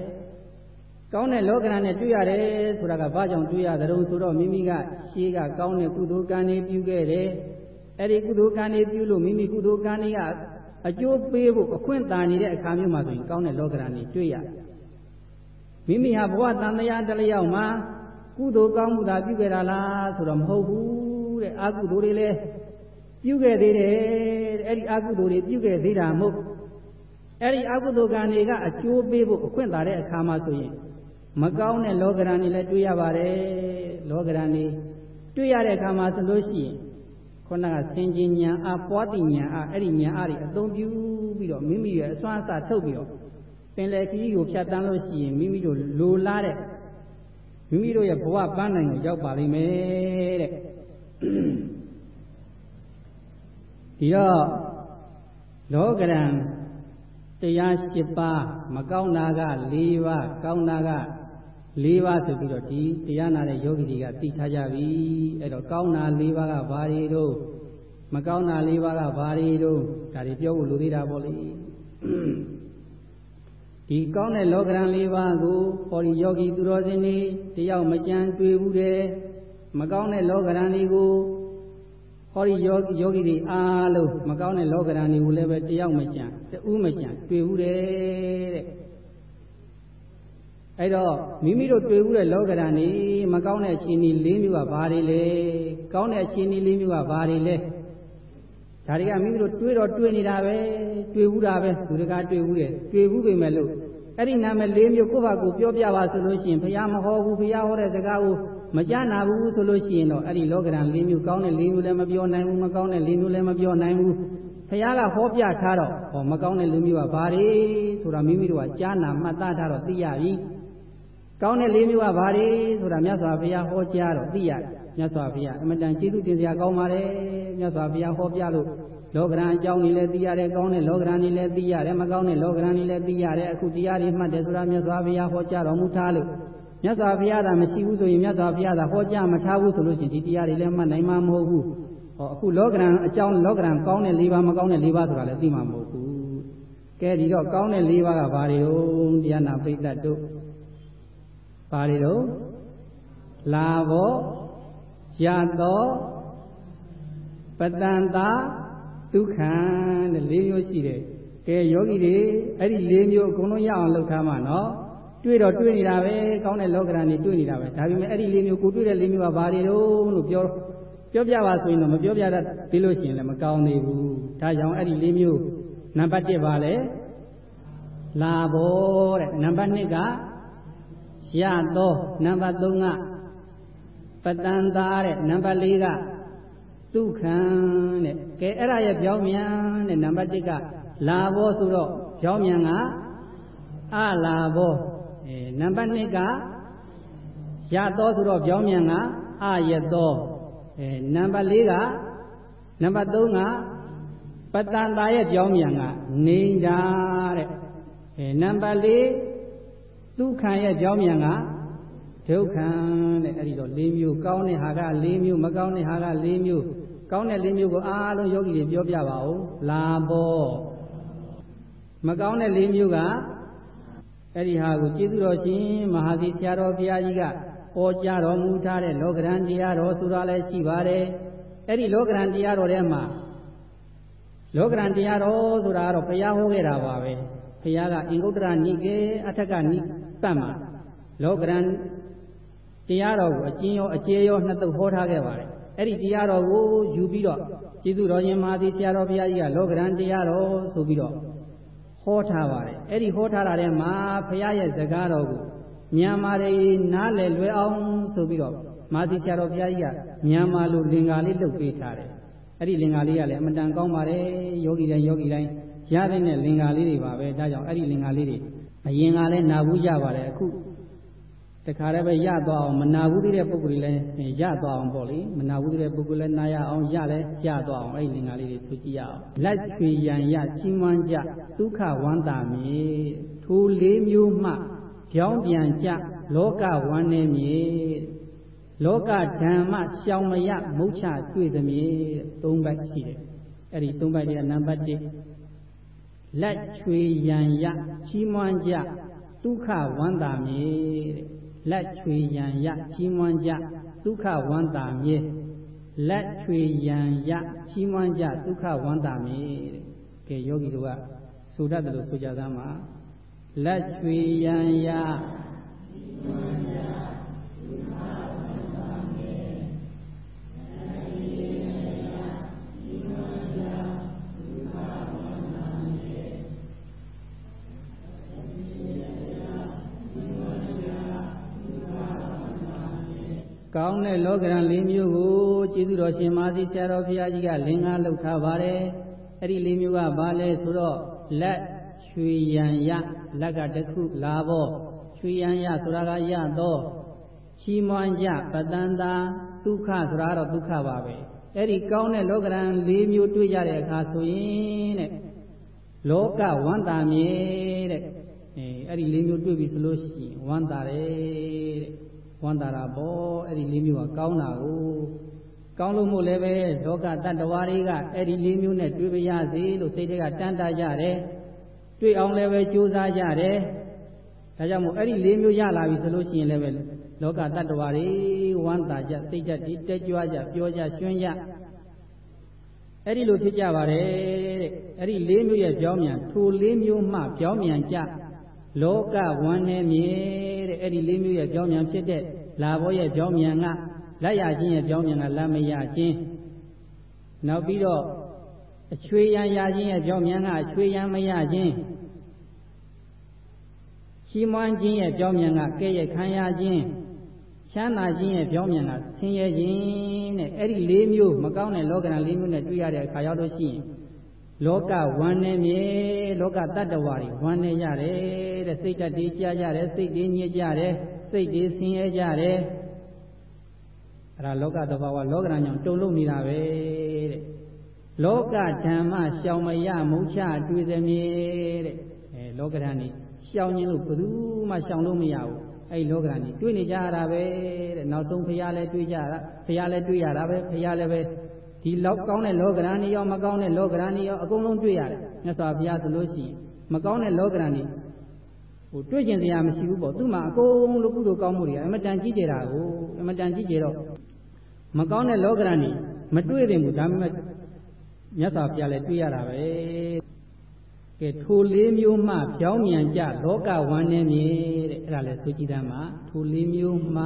ကောင်းတဲ့လောကဓာတ်နဲ့တွေ့ရတယ်ဆိုတာကဘာကြောင့်တွေ့ရသလဲဆိုတော့မိမိကရှေးကကောင်းတဲ့ကုသိုလ်ကံတွေပြုခဲ့တယ်အဲ့ဒီကုသိုလ်ကံတွေပြုလို့မိမိကုသိုလ်ကံတွေကအကျိုးပေးဖို့အခွင့်အာဏာနေတဲ့အခါမျိုးမှာဆိုရင်ကောင်းတဲ့လောကဓာတ်တွေတွေ့ရတယ်မိမိဟာဘဝတန်တရားတလျောက်မှာ ကုသိုလ်ကောင်းမှုသာပြုခဲ့တာလားဆိုတော့မဟုတ်ဘူးတဲ့အကုသိုလ်တွေလည်းပြုခဲ့သေးတယ်အဲ့ဒီအကုသိုလ်တွေပြုခဲ့သေးတာမဟုတ်အဲ့ဒီအကုသိုလ်ကံတွေကအကျိုးပေးဖို့အခွင့်အာတဲ့အခါမှာဆိုရင်မကောင်းတဲ့လောကရန်တွေလည်းတွေ့ရပါတယ်လောကရန်တွေတွေ့ရတဲ့အခါမှာဆိုလို့ရှိရင်ခုနကဆင်ခြင်ညာအပွားတိညာအအဲ့ဒီညာအတွေအသုံးပြုပြီးတော့မိမိရဲ့အစွမ်းအစထုတ်ပြီးတော့ပင်လယ်ခရီးကိုဖြတ်တန်းလို့ရှိရင်မိမိတို့လိုလားတဲ့ မိမိတို့ရဲ့ဘဝပန်းနိုင်ကိုရောက်ပါလိမ့်မယ်တဲ့ဒီတော့လောကရန်တရား၈ပါးမကောင်းတာက၄ပါးကောင်းတာက၄ပါးဆိုပြီးတော့ဒီတရားနာတဲ့ယောဂီတွေကသိထားကြပြီအဲ့တော့ကောင်းတာ၄ပါးကဘာတွေတော့မကောင်းတာ၄ပါးကဘာတွေတော့ဒါတွေပြောဖို့လိုသေးတာပေါ့လေ ဒီကောင်းတဲ့လောကရန်၄ပါးကိုဟောဒီယောဂီသူတော်စင်တွေတယောက်မကြံတွေ့ဘူးတယ်မကောင်းတဲ့လောကရန်တွေကိုဟောဒီယောယောဂီတွေအားလုံးမကောင်းတဲ့လောကရန်တွေကိုလည်းပဲတယောက်မကြံတူးမကြံတွေ့ဘူးတယ်တဲ့အဲ့တော့မိမိတို့တွေ့ဘူးတဲ့လောကရန်တွေမကောင်းတဲ့အခြေအနေ၄မျိုးကဘာတွေလဲကောင်းတဲ့အခြေအနေ၄မျိုးကဘာတွေလဲ ဒါတွေကမိမိတို့တွေးတော့တွေးနေတာပဲတွေးဘူးတာပဲသူတကားတွေးဘူးတယ်တွေးဘူးပေမဲ့လို့အဲ့ဒီနာမည်၄မျိုးကိုယ့်ဘာကိုပြောပြပါဆိုလို့ရှိရင်ဘုရားမဟောဘူးဘုရားဟောတဲ့စကားကိုမကြားနာဘူးဆိုလို့ရှိရင်တော့အဲ့ဒီလောကရန်၄မျိုးကောင်းတဲ့၄မျိုးလည်းမပြောနိုင်ဘူးမကောင်းတဲ့၄မျိုးလည်းမပြောနိုင်ဘူးဘုရားကဟောပြထားတော့ဟောမကောင်းတဲ့၄မျိုးကဘာတွေဆိုတာမိမိတို့ကကြားနာမှတ်သားထားတော့သိရပြီကောင်းတဲ့၄မျိုးကဘာတွေဆိုတာမြတ်စွာဘုရားဟောကြားတော့သိရတယ် မြတ်စွာဘုရားအမတန်ကျေးဇူးတင်စရာကောင်းပါတယ်မြတ်စွာဘုရားဟောပြလို့လောကရန်အကြောင်းတွေလည်းသိရတယ်ကောင်းတဲ့လောကရန်တွေလည်းသိရတယ်မကောင်းတဲ့လောကရန်တွေလည်းသိရတယ်အခုတရားတွေမှတ်တယ်ဆိုတာမြတ်စွာဘုရားဟောကြားတော်မူထားလို့မြတ်စွာဘုရားသာမရှိဘူးဆိုရင်မြတ်စွာဘုရားသာဟောကြားမထားဘူးဆိုလို့ရှိရင်ဒီတရားတွေလည်းမှတ်နိုင်မှာမဟုတ်ဘူးဟောအခုလောကရန်အကြောင်းလောကရန်ကောင်းတဲ့၄ပါးမကောင်းတဲ့၄ပါးဆိုတာလည်းသိမှာမဟုတ်ဘူးကဲဒီတော့ကောင်းတဲ့၄ပါးကဘာတွေတော့တရားနာပိဋကတ်တို့ဘာတွေတော့လာဘော ရသောပတန်တာဒုက္ခံတဲ့၄မျိုးရှိတယ်ကဲယောဂီတွေအဲ့ဒီ၄မျိုးအကုန်လုံးရအောင်လုပ်ထားမှာနော်တွေ့တော့တွေ့နေတာပဲကောင်းတဲ့လောကရန်တွေတွေ့နေတာပဲဒါပေမဲ့အဲ့ဒီ၄မျိုးကိုတွေ့တဲ့၄မျိုးကဘာတွေတော့လို့ပြောပြောပြပါဆိုရင်တော့မပြောပြတတ်သေးလို့ရှိရင်လည်းမကောင်းသေးဘူးဒါကြောင့်အဲ့ဒီ၄မျိုးနံပါတ်1ပါလေလာဘောတဲ့နံပါတ်2ကရသောနံပါတ်3က ပတန်တာတဲ့နံပါတ်4ကဒုက္ခံတဲ့ကဲအဲ့ဒါရဲ့ပြောင်းမြန်တဲ့နံပါတ်1ကလာဘောဆိုတော့ပြောင်းမြန်ကအလာဘောအဲနံပါတ်2ကရသောဆိုတော့ပြောင်းမြန်ကအရသောအဲနံပါတ်4ကနံပါတ်3ကပတန်တာရဲ့ပြောင်းမြန်ကနေကြတဲ့အဲနံပါတ်4ဒုက္ခံရဲ့ပြောင်းမြန်က ဒုက္ခံတဲ့အဲ့ဒီတော့၄မျိုးကောင်းတဲ့ဟာက၄မျိုးမကောင်းတဲ့ဟာက၄မျိုးကောင်းတဲ့၄မျိုးကိုအားလုံးယောဂီတွေပြောပြပါဦးလာဘောမကောင်းတဲ့၄မျိုးကအဲ့ဒီဟာကိုကျေးဇူးတော်ရှင်မဟာသီဆရာတော်ဘုရားကြီးကဟောကြားတော်မူထားတဲ့လောကရန်တရားတော်ဆိုတာလည်းရှိပါတယ်အဲ့ဒီလောကရန်တရားတော်ထဲမှာလောကရန်တရားတော်ဆိုတာကတော့ဘုရားဟောခဲ့တာပါပဲဘုရားကအင်္ဂုတ္တရနိကေအထက်ကနိပတ်မှာလောကရန် တရားတော်ကိုအကျဉ်းရောအကျေရောနှစ်သုတ်ဟောထားခဲ့ပါတယ်အဲ့ဒီတရားတော်ကိုယူပြီးတော့ကျေးဇူးတော်ရှင်မဟာသီဆရာတော်ဘုရားကြီးကလောကရန်တရားတော်ဆိုပြီးတော့ဟောထားပါတယ်အဲ့ဒီဟောထားတာထဲမှာဘုရားရဲ့စကားတော်ကိုမြန်မာတွေနားလည်လွယ်အောင်ဆိုပြီးတော့မာသီဆရာတော်ဘုရားကြီးကမြန်မာလိုလင်္ကာလေးလုပ်ပေးထားတယ်အဲ့ဒီလင်္ကာလေးကလည်းအမတန်ကောင်းပါတယ်ယောဂီတိုင်းယောဂီတိုင်းရတဲ့နဲ့လင်္ကာလေးတွေပါပဲဒါကြောင့်အဲ့ဒီလင်္ကာလေးတွေအရင်ကလည်းနာဘူးကြပါတယ်အခု တခါတည်းပဲရသွားအောင်မနာဘူးသေးတဲ့ပုဂ္ဂိုလ်တွေလည်းရသွားအောင်ပေါ့လေမနာဘူးသေးတဲ့ပုဂ္ဂိုလ်လည်းနာရအောင်ရလဲရသွားအောင်အဲ့ဒီလင်္ကာလေးတွေသူကြည့်ရအောင်လက်ချွေရန်ရကြီးမွန်းကြဒုက္ခဝန္တာမြေထိုလေးမျိုးမှပြောင်းပြန်ကြလောကဝန္နေမြေလောကဓမ္မရှောင်မရမုတ်ချတွေ့သည်မြေသုံးပိုက်ရှိတယ်အဲ့ဒီသုံးပိုက်တွေကနံပါတ်1လက်ချွေရန်ရကြီးမွန်းကြဒုက္ခဝန္တာမြေတဲ့ လက်ချွေရန်ရကြီးမွန်းကြဒုက္ခဝန္တာမြေလက်ချွေရန်ရကြီးမွန်းကြဒုက္ခဝန္တာမြေတဲ့ကဲယောဂီတို့ကဆိုတတ်တယ်လို့ဆိုကြသားမှာလက်ချွေရန်ရကြီးမွန်း င်းတဲ့လောကရန်၄မျိုးကိုကျေးဇူးတော်ရှင်မာသီဆရာတော်ဘုရားကြီးကလင်္ကာလှုပ်ထားပါတယ်အဲ့ဒီ၄မျိုးကဘာလဲဆိုတော့လက်ချွေရန်ရလက်ကတခုလာဖို့ချွေရန်ရဆိုတာကရတော့ချီးမွမ်းကြပတန်တာဒုက္ခဆိုတာတော့ဒုက္ခပါပဲအဲ့ဒီကောင်းတဲ့လောကရန်၄မျိုးတွေ့ကြတဲ့အခါဆိုရင်တဲ့လောကဝန္တာမြေတဲ့အဲအဲ့ဒီ၄မျိုးတွေ့ပြီဆိုလို့ရှိရင်ဝန္တာတယ်တဲ့ ဝန္တာရာပေါ့အဲ့ဒီလေးမျိုးကကောင်းတာကိုကောင်းလို့မို့လည်းပဲလောကတတ္တဝါတွေကအဲ့ဒီလေးမျိုးနဲ့တွေ့ပါရစေလို့စိတ်တွေကတန်တာကြတယ်တွေ့အောင်လည်းပဲကြိုးစားကြတယ်ဒါကြောင့်မို့အဲ့ဒီလေးမျိုးရလာပြီဆိုလို့ရှိရင်လည်းပဲလောကတတ္တဝါတွေဝမ်းသာကြစိတ်ဓာတ်တွေတက်ကြွကြပြောကြရွှင်ကြအဲ့ဒီလိုဖြစ်ကြပါတယ်တဲ့အဲ့ဒီလေးမျိုးရဲ့ပြောင်းမြန်ထိုလေးမျိုးမှပြောင်းမြန်ကြ လောကဝမ်းနေမြေတဲ့အဲ့ဒီလေးမျိုးရဲ့ပြောင်းမြန်ဖြစ်တဲ့လာဘောရဲ့ပြောင်းမြန်ကလက်ရခြင်းရဲ့ပြောင်းမြန်ကလက်မရခြင်းနောက်ပြီးတော့အချွေရန်ရခြင်းရဲ့ပြောင်းမြန်ကအချွေရန်မရခြင်းချီးမွမ်းခြင်းရဲ့ပြောင်းမြန်ကကဲ့ရဲ့ခံရခြင်းချမ်းသာခြင်းရဲ့ပြောင်းမြန်ကဆင်းရဲခြင်းတဲ့အဲ့ဒီလေးမျိုးမကောင်းတဲ့လောကရန်လေးမျိုးနဲ့တွေ့ရတဲ့အခါရောက်လို့ရှိရင် လောကဝမ်းနေမြေလောကတတ္တဝါတွေဝမ်းနေရတယ်တဲ့စိတ်ဓာတ်တွေကြားကြတယ်စိတ်တွေညစ်ကြတယ်စိတ်တွေဆင်းရဲကြတယ်အဲ့ဒါလောကသဘာဝလောကရန်ကြောင့်တုံလုံးနေတာပဲတဲ့လောကဓမ္မရှောင်မရမုချတွေ့သမြေတဲ့အဲလောကရန်นี่ရှောင်ခြင်းလို့ဘယ်သူမှရှောင်လို့မရဘူးအဲ့လောကရန်นี่တွေ့နေကြရတာပဲတဲ့နောက်ဆုံးဖရာလည်းတွေ့ကြတာဖရာလည်းတွေ့ရတာပဲဖရာလည်းပဲ ဒီဒီလောက်ကောင်းတဲ့လောကရန်တွေရောမကောင်းတဲ့လောကရန်တွေရောအကုန်လုံးတွေ့ရတယ်မြတ်စွာဘုရားဆိုလို့ရှိရင်မကောင်းတဲ့လောကရန်တွေဟိုတွေ့ကျင်စရာမရှိဘူးပေါ့သူ့မှာအကုန်လုံးကုသိုလ်ကောင်းမှုတွေအမတန်ကြီးကျယ်တာကိုအမတန်ကြီးကျယ်တော့မကောင်းတဲ့လောကရန်တွေမတွေ့သင့်ဘူးဒါပေမဲ့မြတ်စွာဘုရားလည်းတွေ့ရတာပဲကဲထိုလေးမျိုးမှပြောင်းမြန်ကြလောကဝမ်းနေမြေတဲ့အဲ့ဒါလည်းဆိုကြည့်တမ်းပါထိုလေးမျိုးမှ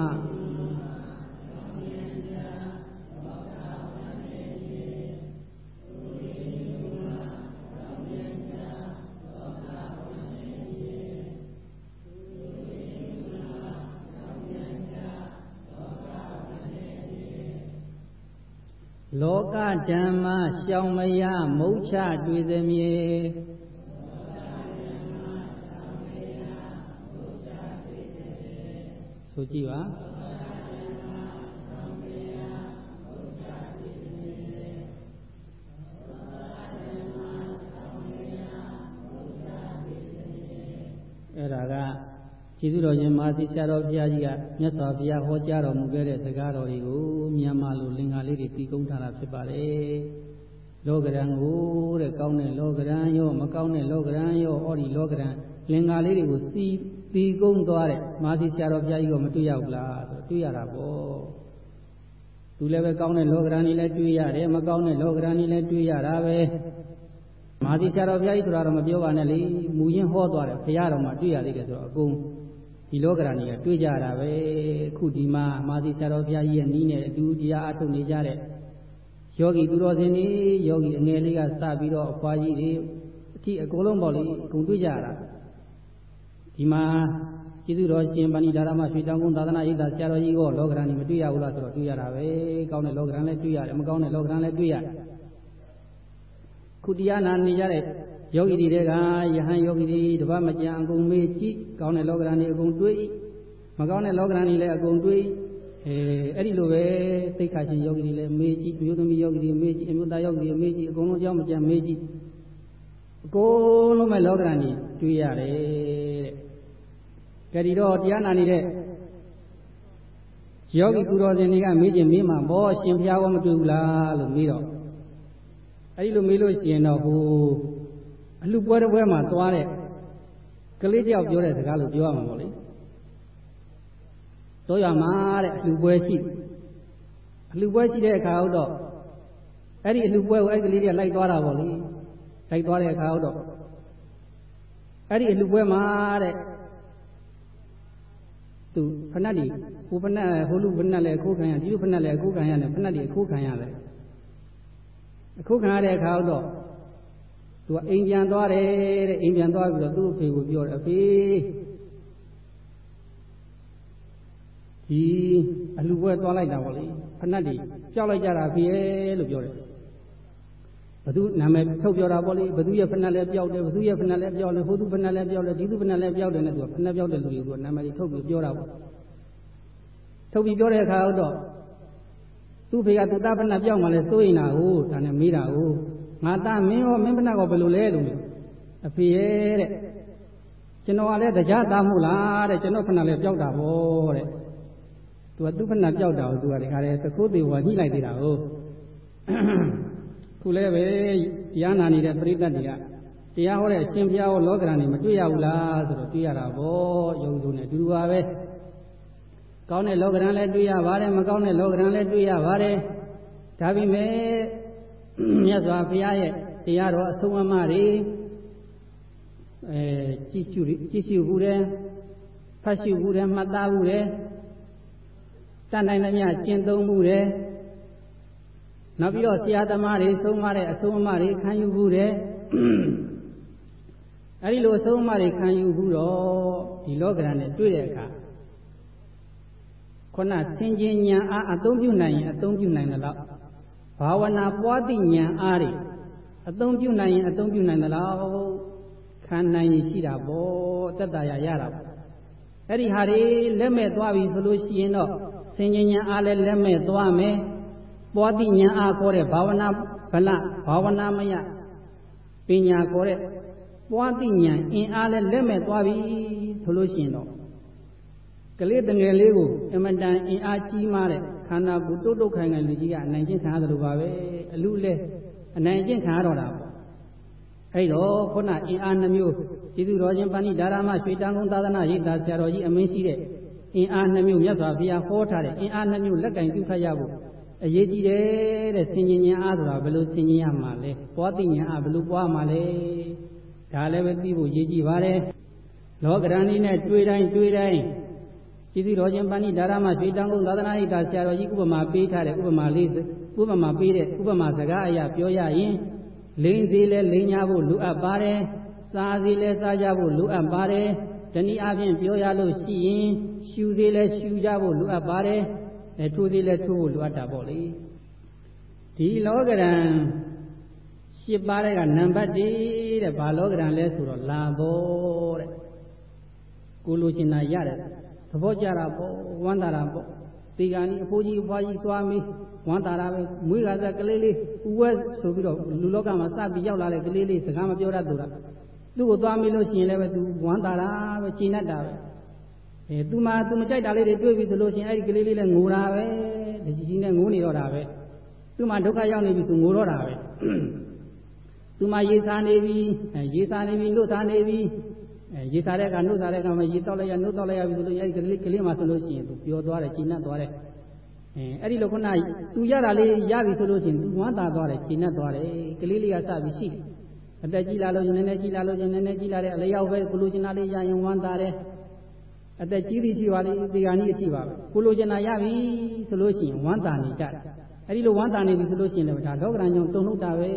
ကဓမ္မရှောင်မရမုတ်ချတွေ့သည်မြေဆိုကြည့်ပါ ကျေးဇူးတော်ရှင်မဟာသီဆရာတော်ဘုရားကြီးကမြတ်စွာဘုရားဟောကြားတော်မူခဲ့တဲ့စကားတော်တွေကိုမြန်မာလိုလင်္ကာလေးတွေပြီးကုန်းထားတာဖြစ်ပါတယ်။လောကရန်ကိုတဲ့ကောင်းတဲ့လောကရန်ရောမကောင်းတဲ့လောကရန်ရောဟောဒီလောကရန်လင်္ကာလေးတွေကိုစီးပြီးကုန်းသွားတဲ့မဟာသီဆရာတော်ဘုရားကြီးကမတွေ့ရဘူးလားဆိုတွေ့ရတာပေါ့။သူလည်းပဲကောင်းတဲ့လောကရန်တွေလည်းတွေ့ရတယ်မကောင်းတဲ့လောကရန်တွေလည်းတွေ့ရတာပဲ။မဟာသီဆရာတော်ဘုရားကြီးဆိုတာတော့မပြောပါနဲ့လေမူရင်းဟောသွားတယ်ဘုရားတော်မှာတွေ့ရသေးတယ်ဆိုတော့အကုန် ဒီလောကရာကြီးကတွေ့ကြတာပဲခုဒီမှာမာသီဆရာတော်ဘုရားကြီးရဲ့နီးနဲ့အတူတရားအထုတ်နေကြတဲ့ယောဂီသူတော်စင်တွေယောဂီအငယ်လေးကစပြီးတော့အဖွားကြီးတွေအထိအကုန်လုံးပေါ့လေအကုန်တွေ့ကြတာဒီမှာကျေးဇူးတော်ရှင်ပဏိဒါရမရွှေတောင်ကုန်းသာသနာ့ဣဒ္ဓဆရာတော်ကြီးကလောကရာကြီးမတွေ့ရဘူးလားဆိုတော့တွေ့ရတာပဲကောင်းတဲ့လောကရာလည်းတွေ့ရတယ်မကောင်းတဲ့လောကရာလည်းတွေ့ရတယ်ခုတရားနာနေကြတဲ့ ယောဂီတွေကယဟန်ယောဂီတွေတပတ်မကြံအကုန်မေးကြည့်ကောင်းတဲ့လောကရန်တွေအကုန်တွေးမကောင်းတဲ့လောကရန်တွေလည်းအကုန်တွေးအဲအဲ့ဒီလိုပဲသိက္ခာရှင်ယောဂီတွေလည်းမေးကြည့်မျိုးသမီးယောဂီတွေမေးကြည့်အမျိုးသားယောဂီတွေမေးကြည့်အကုန်လုံးကြောင်းမကြံမေးကြည့်အကုန်လုံးပဲလောကရန်တွေတွေးရတယ်တဲ့ကြဒီတော့တရားနာနေတဲ့ယောဂီကုတော်စင်တွေကမေးခြင်းမေးမှာဘောရှင်ဘုရားကမတွေ့ဘူးလားလို့မေးတော့အဲ့ဒီလိုမေးလို့ရှိရင်တော့ဟို အလှပွဲတစ်ပွဲမှာသွားတဲ့ကလေးတယောက်ပြောတဲ့စကားလို့ပြောရမှာပေါ့လေတော့ရမှာတဲ့အလှပွဲရှိအလှပွဲရှိတဲ့အခါတော့အဲ့ဒီအလှပွဲကိုအဲ့ဒီကလေးတွေကလိုက်သွားတာပေါ့လေလိုက်သွားတဲ့အခါတော့အဲ့ဒီအလှပွဲမှာတဲ့သူဖဏတ်ဒီဟိုဖဏတ်ဟိုလူဖဏတ်လည်းအခုခံရဒီလူဖဏတ်လည်းအခုခံရတယ်ဖဏတ်ဒီအခုခံရတယ်အခုခံရတဲ့အခါတော့ သူကအိမ်ပြန်သွားတယ်တဲ့အိမ်ပြန်သွားပြီးတော့သူ့အဖေကိုပြောတယ်အဖေဒီအလူပွဲသွားလိုက်တာပေါ့လေဖဏတ်တွေကြောက်လိုက်ကြတာဖေရဲ့လို့ပြောတယ်ဘသူနာမည်ထုတ်ပြောတာပေါ့လေဘသူရဲ့ဖဏတ်လည်းပြောက်တယ်ဘသူရဲ့ဖဏတ်လည်းပြောက်တယ်ဟိုသူဖဏတ်လည်းပြောက်တယ်ဒီသူဖဏတ်လည်းပြောက်တယ်နဲ့သူကဖဏတ်ပြောက်တဲ့လူတွေကိုနာမည်ထုတ်ပြီးပြောတာပေါ့ထုတ်ပြီးပြောတဲ့အခါတော့သူ့ဖေကသူသားဖဏတ်ပြောက်မှလည်းစိုးရင်တာကိုဒါနဲ့မေးတာကို ငါသားမင်းရောမင်းဖဏတ်ကဘယ်လိုလဲလို့အဖေရဲ့တဲ့ကျွန်တော်ကလည်းတရားသားမှုလားတဲ့ကျွန်တော်ဖဏတ်လည်းပြောက်တာပေါ့တဲ့သူကသူ့ဖဏတ်ပြောက်တာကိုသူကတခါတည်းသခိုးသေးဝါညှိလိုက်သေးတာကိုခုလည်းပဲတရားနာနေတဲ့ပရိသတ်တွေကတရားဟောတဲ့အရှင်ဘုရားဟောလောကရန်နေမတွေ့ရဘူးလားဆိုတော့တွေ့ရတာဗောယုံစုံနဲ့အတူတူပါပဲကောင်းတဲ့လောကရန်လည်းတွေ့ရပါတယ်မကောင်းတဲ့လောကရန်လည်းတွေ့ရပါတယ်ဒါပေမဲ့ မြတ်စွာဘုရားရဲ့တရားတော်အဆုံးအမတွေအဲကြည့်ရှုကြည့်ရှုဘူးတယ်ဖတ်ရှုဘူးတယ်မှတ်သားဘူးတယ်တန်တိုင်းသမျှကျင့်သုံးဘူးတယ်နောက်ပြီးတော့ဆရာသမားတွေဆုံးမတဲ့အဆုံးအမတွေခံယူဘူးတယ်အဲဒီလိုအဆုံးအမတွေခံယူဘူးတော့ဒီလောကရန်နဲ့တွေ့တဲ့အခါခုနဆင်ခြင်ဉာဏ်အားအသုံးပြုနိုင်ရင်အသုံးပြုနိုင်တယ်လို့ ဘာဝနာပွားသည့်ဉာဏ်အားတွေအသုံးပြုနိုင်ရင်အသုံးပြုနိုင်သလားခံနိုင်ရင်ရှိတာပေါ့တက်တာရရတာပေါ့အဲ့ဒီဟာတွေလက်မဲ့သွားပြီဆိုလို့ရှိရင်တော့ဆင်ញဉာဏ်အားလည်းလက်မဲ့သွားမယ်ပွားသည့်ဉာဏ်အားခေါ်တဲ့ဘာဝနာဗလဘာဝနာမယပညာခေါ်တဲ့ပွားသည့်ဉာဏ်အင်အားလည်းလက်မဲ့သွားပြီဆိုလို့ရှိရင်တော့ကကလေးတငယ်လေးကိုအမတန်အင်အားကြီးမားတဲ့ ခန္ဓာကိုယ်တုတ်တုတ်ခိုင်ခိုင်လူကြီးကအနိုင်ကျင့်ခံရတယ်လို့ပါပဲအလူလဲအနိုင်ကျင့်ခံရတော့တာပေါ့အဲ့တော့ခုနအင်အားနှမျိုးကျေးဇူးတော်ရှင်ပဏိဒါရမရွှေတန်းကုန်းသာသနာရိပ်သာဆရာတော်ကြီးအမင်းရှိတဲ့အင်အားနှမျိုးမြတ်စွာဘုရားဟောထားတဲ့အင်အားနှမျိုးလက်ကင်ပြုခတ်ရဖို့အရေးကြီးတယ်တဲ့ဆင်ញင်ညာအားဆိုတာဘယ်လိုဆင်ញင်ရမှာလဲပွားသိညာအားဘယ်လိုပွားမှာလဲဒါလည်းပဲသိဖို့ရေးကြည့်ပါတယ်လောကရဏီနဲ့တွေ့တိုင်းတွေ့တိုင်း ကျေးဇူးတော်ရှင်ပဏိဒါရမရွှေတန်းကုန်းသာသနာ့ဣတာဆရာတော်ကြီးဥပမာပေးထားတဲ့ဥပမာလေးဥပမာပေးတဲ့ဥပမာစကားအရာပြောရရင်လိန်စီလဲလိန်ညာဖို့လိုအပ်ပါတယ်စားစီလဲစားကြဖို့လိုအပ်ပါတယ်တနည်းအားဖြင့်ပြောရလို့ရှိရင်ရှူစီလဲရှူကြဖို့လိုအပ်ပါတယ်အဲထိုးစီလဲထိုးဖို့လိုအပ်တာပေါ့လေဒီလောကရန်ရှစ်ပါးတဲ့ကနံပါတ်1တဲ့ဘာလောကရန်လဲဆိုတော့လာဘောတဲ့ကိုလိုချင်တာရတယ် သဘောကျတာပေါ့ဝမ်းသာတာပေါ့ဒီကနေ့အဖိုးကြီးအဖွားကြီးသွားမေးဝမ်းသာတာပဲမွေးကစားကလေးလေးဥဝဲဆိုပြီးတော့လူလောကမှာစပြီးရောက်လာတဲ့ကလေးလေးစကားမပြောတတ်သူလားသူ့ကိုသွားမေးလို့ရှိရင်လည်းပဲသူဝမ်းသာတာပဲကျဉ်တ်တာပဲအဲသူမှသူမကြိုက်တာလေးတွေတွေ့ပြီဆိုလို့ရှိရင်အဲ့ဒီကလေးလေးလည်းငိုတာပဲဒီကြီးကြီးနဲ့ငိုနေတော့တာပဲသူမှဒုက္ခရောက်နေပြီဆိုငိုတော့တာပဲသူမှရေစားနေပြီရေစားနေပြီနှုတ်စားနေပြီအဲ ရေစားတဲ့ကနှုတ်စားတဲ့ကမှရေတောက်လိုက်ရနှုတ်တောက်လိုက်ရပြီဆိုလို့အဲဒီကလေးကလေးမှဆိုလို့ရှိရင်သူပျော်သွားတယ်ကျဉ်တ်သွားတယ်အဲအဲ့ဒီလိုခုနသူရတာလေးရပြီဆိုလို့ရှိရင်သူဝမ်းသာသွားတယ်ကျဉ်တ်သွားတယ်ကလေးလေးကစပြီးရှိတယ်အသက်ကြီးလာလို့နည်းနည်းကြီးလာလို့နည်းနည်းကြီးလာတဲ့အလျောက်ပဲကုလိုချင်တာလေးရရင်ဝမ်းသာတယ်အသက်ကြီးသည်ရှိပါလေဒီကနေ့အရှိပါပဲကုလိုချင်တာရပြီဆိုလို့ရှိရင်ဝမ်းသာနေကြတယ်အဲ့ဒီလိုဝမ်းသာနေပြီဆိုလို့ရှိရင်လည်းဒါလောကရန်ကြောင့်တုံ့နှုတ်တာပဲ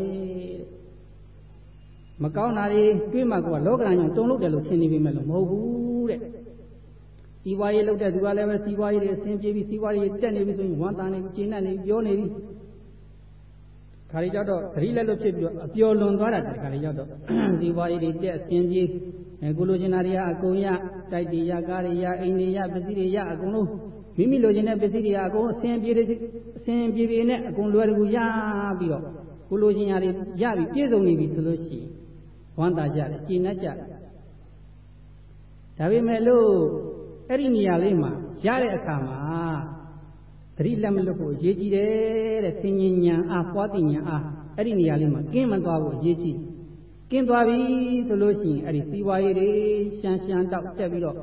မကောင်းတာတွေတွေးမှကိုကလောကရန်ကြောင့်တုံ့လို့တယ်လို့ထင်နေပြီမဲ့လို့မဟုတ်ဘူးတဲ့စီးပွားရေးလုပ်တဲ့သူကလည်းပဲစီးပွားရေးတွေအဆင်ပြေပြီးစီးပွားရေးတက်နေပြီဆိုရင်ဝမ်းသာနေပြီကျဉ်းနေပြီပြောနေပြီခါရီကြောက်တော့သတိလက်လွတ်ဖြစ်ပြီးတော့အပျော်လွန်သွားတာခါရီကြောက်တော့စီးပွားရေးတွေတက်အဆင်ပြေအဲကိုလိုချင်တာတွေကအကုန်ရတိုက်တွေရကားတွေရအိမ်တွေရပစ္စည်းတွေရအကုန်လုံးမိမိလိုချင်တဲ့ပစ္စည်းတွေကအကုန်အဆင်ပြေအဆင်ပြေပြေနဲ့အကုန်လွယ်တကူရပြီးတော့ကိုလိုချင်ရာတွေရပြီးပြည့်စုံနေပြီဆိုလို့ရှိရင် ဝမ်းသာကြတယ်ကြည်နပ်ကြတယ်ဒါပေမဲ့လို့အဲ့ဒီနေရာလေးမှာရတဲ့အခါမှာသတိလက်မလွတ်ဖို့အရေးကြီးတယ်တဲ့ဆင်ញင်ညာအားပွားတိညာအားအဲ့ဒီနေရာလေးမှာကင်းမသွားဖို့အရေးကြီးကင်းသွားပြီဆိုလို့ရှိရင်အဲ့ဒီစီးပွားရေးတွေရှမ်းရှမ်းတောက်တက်ပြီးတော့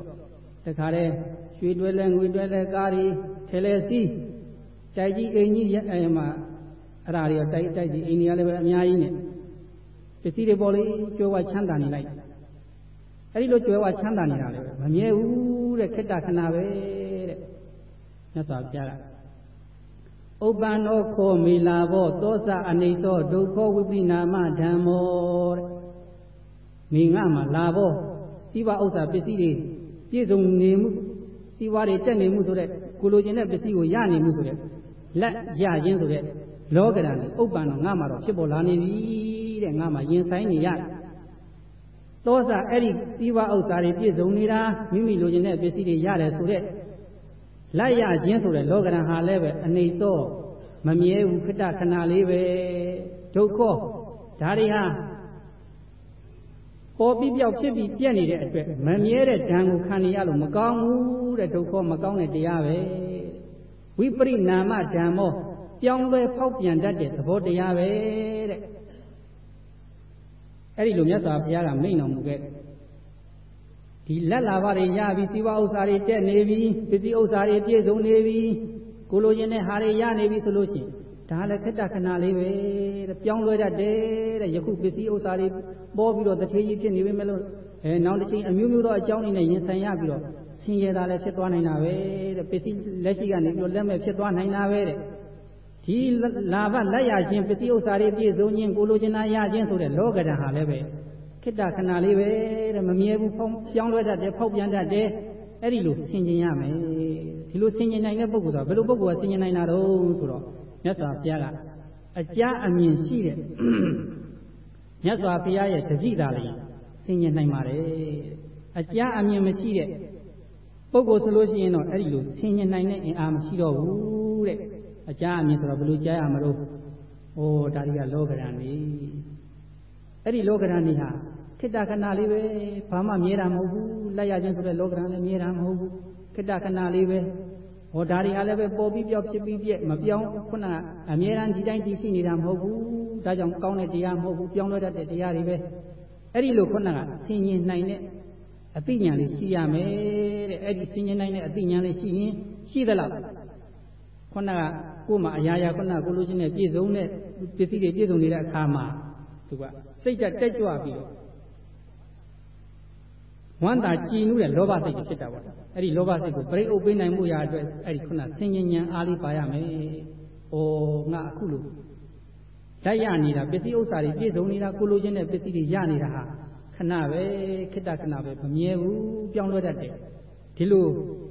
တခါတည်းရွှေတွဲလဲငွေတွဲလဲကားတွေထဲလဲစီးတိုက်ကြီးအိမ်ကြီးအဲမှာအဲ့ဒါတွေတိုက်တိုက်ကြီးအိမ်တွေကလည်းပဲအများကြီးနဲ့ ပစ္စည်းတွေပေါ်လေကြွယ်ဝချမ်းသာနေလိုက်အဲ့ဒီလိုကြွယ်ဝချမ်းသာနေတာလေမမြဲဘူးတဲ့ခိတ္တခဏပဲတဲ့မြတ်စွာဘုရားကဥပ္ပန္နောခောမေလာဘောသောစအနေသောဒုက္ခဝိပိနာမဓမ္မောတဲ့မိငါမှာလာဘောစီးပွားဥစ္စာပစ္စည်းတွေပြည့်စုံနေမှုစီးပွားတွေတက်နေမှုဆိုတဲ့ကိုလိုချင်တဲ့ပစ္စည်းကိုရနေမှုဆိုတဲ့လက်ရခြင်းဆိုတဲ့လောကရန်ဥပ္ပန္နောငါမှာတော့ဖြစ်ပေါ်လာနေပြီ တဲ့ငါမှရင်ဆိုင်နေရတယ်သောစာအဲ့ဒီစီးပွားဥစ္စာတွေပြည့်စုံနေတာမိမိလိုချင်တဲ့ပစ္စည်းတွေရတယ်ဆိုတဲ့လက်ရခြင်းဆိုတဲ့လောကရန်ဟာလည်းပဲအနေသောမမြဲဘူးခတ္တခဏလေးပဲဒုက္ခဒါတွေဟာပေါ်ပြီးပြောက်ဖြစ်ပြီးပြက်နေတဲ့အတွက်မမြဲတဲ့ဓာန်ကိုခံနေရလို့မကောင်းဘူးတဲ့ဒုက္ခမကောင်းတဲ့တရားပဲဝိပရိနာမဓမ္မောပြောင်းလဲဖောက်ပြန်တတ်တဲ့သဘောတရားပဲတဲ့ အဲ့ဒီလိုမြတ်စွာဘုရားကမိန့်တော်မူခဲ့ဒီလက်လာပါတွေရပြီစီဝဥစ္စာတွေတက်နေပြီပစ္စည်းဥစ္စာတွေပြည့်စုံနေပြီကိုလိုချင်တဲ့ဟာတွေရနေပြီဆိုလို့ရှိရင်ဒါလည်းခက်တခဏလေးပဲတဲ့ပြောင်းလဲတတ်တယ်တဲ့ယခုပစ္စည်းဥစ္စာတွေပေါ်ပြီးတော့တထေးကြီးဖြစ်နေပြီမဲ့လို့အဲနောက်တစ်ချိန်အမျိုးမျိုးသောအကြောင်းတွေနဲ့ရင်ဆိုင်ရပြီးတော့ဆင်းရဲတာလည်းဖြစ်သွားနိုင်တာပဲတဲ့ပစ္စည်းလက်ရှိကနေပြီးတော့လက်မဲ့ဖြစ်သွားနိုင်တာပဲတဲ့ ဒီလာဘလက်ရခြင်းပစ္စည်းဥစ္စာတွေပြည့်စုံခြင်းကိုလိုချင်တာရခြင်းဆိုတဲ့လောကဓာတ်ဟာလည်းပဲခိတ္တခဏလေးပဲတဲ့မမြဲဘူးဖောင်းပြောင်းလဲတတ်တယ်ဖောက်ပြန်တတ်တယ်အဲ့ဒီလိုဆင်ခြင်ရမယ်ဒီလိုဆင်ခြင်နိုင်တဲ့ပုဂ္ဂိုလ်ဆိုတာဘယ်လိုပုဂ္ဂိုလ်ကဆင်ခြင်နိုင်တာတော့ဆိုတော့မြတ်စွာဘုရားကအကြားအမြင်ရှိတဲ့မြတ်စွာဘုရားရဲ့တတိတာလေးဆင်ခြင်နိုင်ပါတယ်အကြားအမြင်မရှိတဲ့ပုဂ္ဂိုလ်ဆိုလို့ရှိရင်တော့အဲ့ဒီလိုဆင်ခြင်နိုင်တဲ့အင်အားမရှိတော့ဘူးတဲ့ အကြားအမြင်ဆိုတော့ဘယ်လိုကြားရမလို့ဩဒါတွေကလောကရန်နေအဲ့ဒီလောကရန်နေဟာခိတ္တခဏလေးပဲဘာမှမြဲတာမဟုတ်ဘူးလက်ရခြင်းဆိုတဲ့လောကရန်လည်းမြဲတာမဟုတ်ဘူးခိတ္တခဏလေးပဲဟောဒါတွေဟာလည်းပဲပေါ်ပြီးပြောက်ဖြစ်ပြီးပြက်မပြောင်းခုနကအမြဲတမ်းဒီတိုင်းတည်ရှိနေတာမဟုတ်ဘူးဒါကြောင့်ကောင်းတဲ့တရားမဟုတ်ဘူးပြောင်းလဲတတ်တဲ့တရားတွေပဲအဲ့ဒီလိုခုနကဆင်ញင်နိုင်တဲ့အသိဉာဏ်လေးရှိရမယ်တဲ့အဲ့ဒီဆင်ញင်နိုင်တဲ့အသိဉာဏ်လေးရှိရင်ရှိသလားခုနက ကိုယ်မှာအရာရာခုနကကိုလိုချင်တဲ့ပြည့်စုံတဲ့ပစ္စည်းတွေပြည့်စုံနေတဲ့အခါမှာသူကစိတ်တက်တက်ကြွပြီးတော့ဝမ်းသာကြည်နူးတဲ့လောဘစိတ်ဖြစ်တာပေါ့အဲ့ဒီလောဘစိတ်ကိုပြိအုပ်ပေးနိုင်မှုရာအတွက်အဲ့ဒီခုနဆင်ញင်ဉဏ်အားလေးပါရမယ်။ဩငါအခုလို့လက်ရနေတာပစ္စည်းဥစ္စာတွေပြည့်စုံနေတာကိုလိုချင်တဲ့ပစ္စည်းတွေရနေတာဟာခဏပဲခိတ္တခဏပဲမမြဲဘူးပြောင်းလဲတတ်တယ်ဒီလို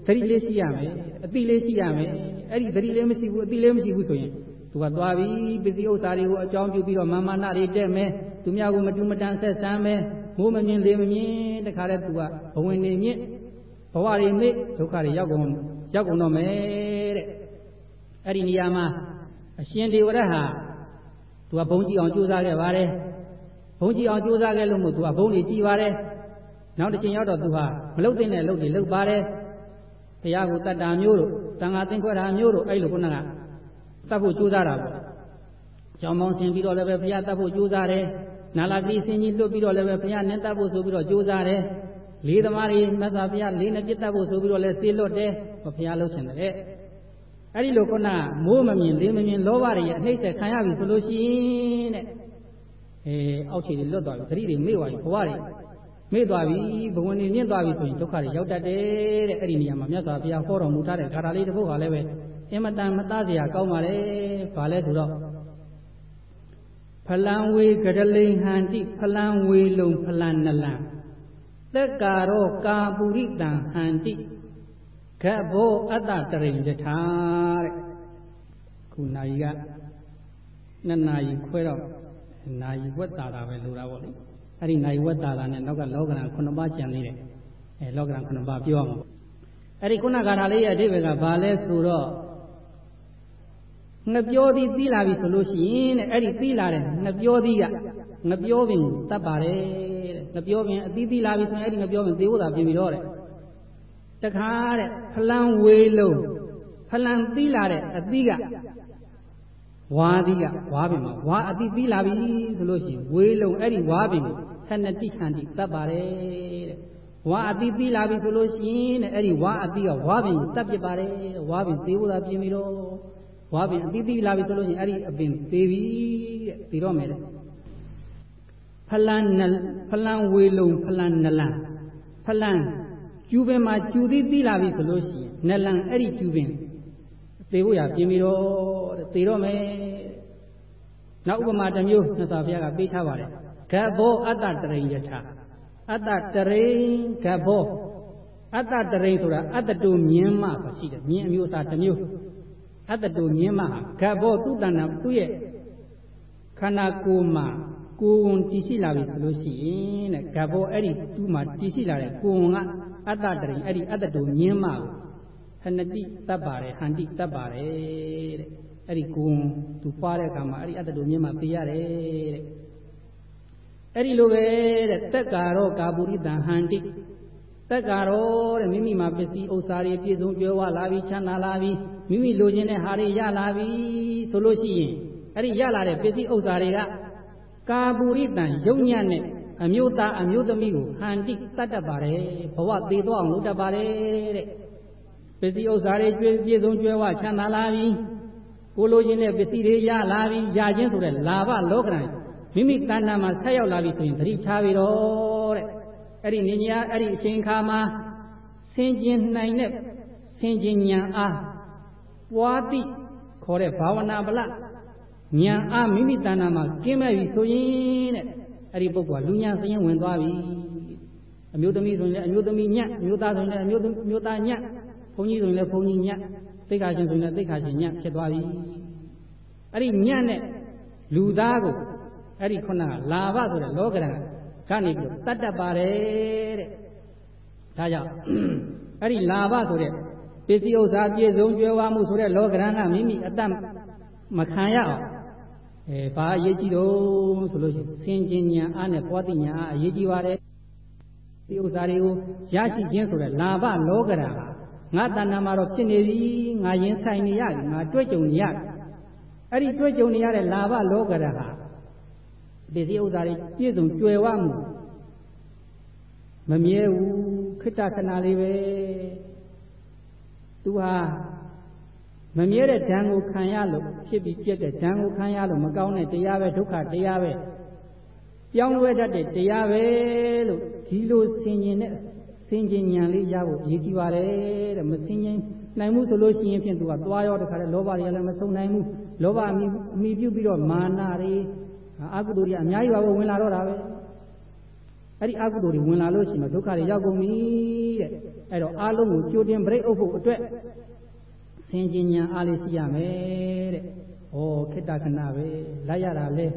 သတိလေးရှိရမယ်အတိလေးရှိရမယ်အဲ့ဒီသတိလေးမရှိဘူးအတိလေးမရှိဘူးဆိုရင်သူကသွားပြီးပစ္စည်းဥစ္စာတွေကိုအကြောင်းပြုပြီးတော့မာမနာတွေတက်မယ်သူများကိုမတူမတန်ဆက်ဆမ်းမယ်မိုးမမြင်လေမမြင်တခါတည်းသူကဘဝင်နေမြင့်ဘဝတွေမေ့ဒုက္ခတွေရောက်ကုန်ရောက်ကုန်တော့မယ်တဲ့အဲ့ဒီနေရာမှာအရှင်ဒေဝရဟာသူကဘုံကြည့်အောင်ကြိုးစားခဲ့ပါတယ်ဘုံကြည့်အောင်ကြိုးစားခဲ့လို့မို့သူကဘုံတွေကြည်ပါတယ်နောက်တစ်ချိန်ရောက်တော့သူဟာမလုတ်တဲ့လုတ်တွေလုတ်ပါတယ် တရားကိုတတ်တာမျိုးတို့တန်ခါသင်္ခွဲတာမျိုးတို့အဲ့လိုခုနကတတ်ဖို့ကြိုးစားတာပေါ့ကြောင်မောင်းဆင်ပြီးတော့လည်းပဲဘုရားတတ်ဖို့ကြိုးစားတယ်နာလာတိဆင်ကြီးလွတ်ပြီးတော့လည်းပဲဘုရားနဲ့တတ်ဖို့ဆိုပြီးတော့ကြိုးစားတယ်လေးသမားတွေမြတ်စွာဘုရားလေးနဲ့ပြတ်တတ်ဖို့ဆိုပြီးတော့လည်းစေလွတ်တယ်ဘုရားလှုပ်ရှင်တယ်အဲ့ဒီလိုခုနမိုးမမြင်လေးမမြင်လောဘတွေရဲ့အနှိမ့်ဆက်ခံရပြီဆိုလို့ရှိရင်တဲ့အဲအောက်ခြေတွေလွတ်သွားပြီသတိတွေမေ့သွားပြီဘဝတွေ မေ့သွားပြီဘဝင်တွေမြင့်သွားပြီဆိုရင်ဒုက္ခတွေရောက်တတ်တယ်တဲ့အဲ့ဒီနေရာမှာမြတ်စွာဘုရားဟောတော်မူထားတဲ့ဂါထာလေးတစ်ပုဒ်ကလည်းပဲအင်မတန်မသားစရာကောင်းပါလေဘာလဲဆိုတော့ဖလံဝေကရလိဟန္တိဖလံဝေလုံဖလံနလံသက်ကာရောကာပုရိတံဟန္တိခတ်ဘောအတ္တတရိယထာတဲ့ခုနာယီကနှစ်နာရီခွဲတော့နာယီဝက်တာတာပဲလိုတာပေါ့လေ အဲ့ဒီနာယီဝက်တာတာနဲ့နောက်ကလောကရန်9ပါးကျန်သေးတယ်အဲလောကရန်9ပါးပြောအောင်အဲ့ဒီခုနကထာလေးရဲ့အဓိပ္ပာယ်ကဘာလဲဆိုတော့ငပြောသည်သီးလာပြီဆိုလို့ရှိရင်တဲ့အဲ့ဒီသီးလာတဲ့ငပြောသည်ကငပြောပင်တတ်ပါတယ်တဲ့ငပြောပင်အသီးသီးလာပြီဆိုရင်အဲ့ဒီငပြောပင်သေဖို့သာပြင်ပြီးတော့တဲ့တခါတဲ့ဖလံဝေလုံးဖလံသီးလာတဲ့အသီးကဝါသီးကဝါပင်မှာဝါအသီးသီးလာပြီဆိုလို့ရှိရင်ဝေလုံးအဲ့ဒီဝါပင်ကို ခဏတိခန္တိတတ်ပါတယ်တဲ့ဝါအသီးသီးလာပြီဆိုလို့ရှိရင်တဲ့အဲ့ဒီဝါအသီးကဝါပင်ကိုတတ်ပြပါတယ်ဝါပင်သေဖို့သာပြင်ပြီးတော့ဝါပင်အသီးသီးလာပြီဆိုလို့ရှိရင်အဲ့ဒီအပင်သေပြီတဲ့သေတော့မယ်တဲ့ဖလန်နဖလန်ဝေလုံဖလန်နလန်ဖလန်ကျူပင်မှာကျူသီးသီးလာပြီဆိုလို့ရှိရင်နလန်အဲ့ဒီကျူပင်သေဖို့ရပြင်ပြီးတော့တဲ့သေတော့မယ်နောက်ဥပမာတစ်မျိုးမြတ်စွာဘုရားကပေးထားပါတယ် ဂဘောအတ္တတရိယထာအတ္တတရိဂဘောအတ္တတရိဆိုတာအတ္တတူမြင်းမှဆိုရှိတယ်မြင်းအမျိုးအစားတစ်မျိုးအတ္တတူမြင်းမှဂဘောသူတဏ္ဍသူ့ရဲ့ခန္ဓာကိုယ်မှာကိုယ်ဝန်တည်ရှိလာပြီဆိုလို့ရှိရင်တဲ့ဂဘောအဲ့ဒီသူ့မှာတည်ရှိလာတဲ့ကိုယ်ဝန်ကအတ္တတရိအဲ့ဒီအတ္တတူမြင်းမှကိုဟနတိတတ်ပါတယ်ဟန္တိတတ်ပါတယ်တဲ့အဲ့ဒီကိုယ်သူဖွားတဲ့အခါမှာအဲ့ဒီအတ္တတူမြင်းမှသိရတယ်တဲ့ အဲ့ဒီလိုပဲတဲ့တက်ကာရောကာပုရိတံဟန္တိတက်ကာရောတဲ့မိမိမှာပစ္စည်းဥစ္စာတွေပြည့်စုံကြွယ်ဝလာပြီချမ်းသာလာပြီမိမိလိုချင်တဲ့ဟာတွေရလာပြီဆိုလို့ရှိရင်အဲ့ဒီရလာတဲ့ပစ္စည်းဥစ္စာတွေကကာပုရိတံယုံညံ့တဲ့အမျိုးသားအမျိုးသမီးကိုဟန်တိတတ်တတ်ပါတယ်ဘဝသေးတော့အောင်လုပ်တတ်ပါတယ်တဲ့ပစ္စည်းဥစ္စာတွေကျွေးပြည့်စုံကြွယ်ဝချမ်းသာလာပြီကိုလိုချင်တဲ့ပစ္စည်းတွေရလာပြီရခြင်းဆိုတဲ့လာဘလောကရန် မိမိတဏ္ဍာမှာဆက်ရောက်လာပြီဆိုရင်သတိထားပြီးတော့တဲ့အဲ့ဒီနေညာအဲ့ဒီအချိန်ခါမှာဆင်ကျင်နိုင်တဲ့ဆင်ကျင်ဉာဏ်အားပွားတိခေါ်တဲ့ဘာဝနာဗလဉာဏ်အားမိမိတဏ္ဍာမှာကင်းမဲ့ပြီဆိုရင်တဲ့အဲ့ဒီပုဂ္ဂိုလ်ကလူညာစရင်ဝင်သွားပြီအမျိုးသမီးဆိုရင်လည်းအမျိုးသမီးညံ့အမျိုးသားဆိုရင်လည်းအမျိုးမျိုးသားညံ့ဘုန်းကြီးဆိုရင်လည်းဘုန်းကြီးညံ့သိက္ခာရှင်ဆိုရင်လည်းသိက္ခာရှင်ညံ့ဖြစ်သွားပြီအဲ့ဒီညံ့တဲ့လူသားကို အဲ့ဒီခုနကလာဘဆိုတဲ့လောကရန်ကနေပြီးတတ်တတ်ပါတယ်တဲ့ဒါကြောင့်အဲ့ဒီလာဘဆိုတဲ့ပစ္စည်းဥစ္စာပြည့်စုံကြွယ်ဝမှုဆိုတဲ့လောကရန်ကမိမိအတ္တမခံရအောင်အဲဘာအရေးကြီးတော့ဆိုလို့ရှိရင်ဆင်ကျင်ညာအားနဲ့ပွားတိညာအားအရေးကြီးပါတယ်ဒီဥစ္စာတွေကိုရရှိခြင်းဆိုတဲ့လာဘလောကရာဟာငါတဏ္ဍာမှာတော့ဖြစ်နေပြီငါရင်ဆိုင်နေရတယ်ငါတွေ့ကြုံနေရတယ်အဲ့ဒီတွေ့ကြုံနေရတဲ့လာဘလောကရဟာ ဒီစည်းဥစ္စာတွေပြည့်စုံကြွယ်ဝမှုမမြဲဘူးခိတ္တခဏလေးပဲသူဟာမမြဲတဲ့ဓာန်ကိုခံရလို့ဖြစ်ပြီးပြက်တဲ့ဓာန်ကိုခံရလို့မကောင်းတဲ့တရားပဲဒုက္ခတရားပဲပြောင်းလဲတတ်တဲ့တရားပဲလို့ဒီလိုဆင်ញင်တဲ့ဆင်ញင်ဉာဏ်လေးရဖို့ရည်ကြည်ပါတယ်တဲ့မဆင်ញင်နိုင်မှုဆိုလို့ရှိရင်ဖြင့်သူကသွားရောတခါတည်းလောဘတွေကလည်းမဆုံးနိုင်ဘူးလောဘအမိအမိပြုပြီးတော့မာနတွေ အကုသိုလ်တွေအများကြီးပါဘဝင်လာတော့တာပဲအဲ့ဒီအကုသိုလ်တွေဝင်လာလို့ရှိရင်ဒုက္ခတွေရောက်ကုန်ပြီတဲ့အဲ့တော့အလုံးကိုကြိုတင်ပြိတ်အုပ်ဖို့အတွက်ဆင်ခြင်ညာအားလေးရှိရမယ်တဲ့။ဩခိတ္တခဏပဲလိုက်ရတာလဲ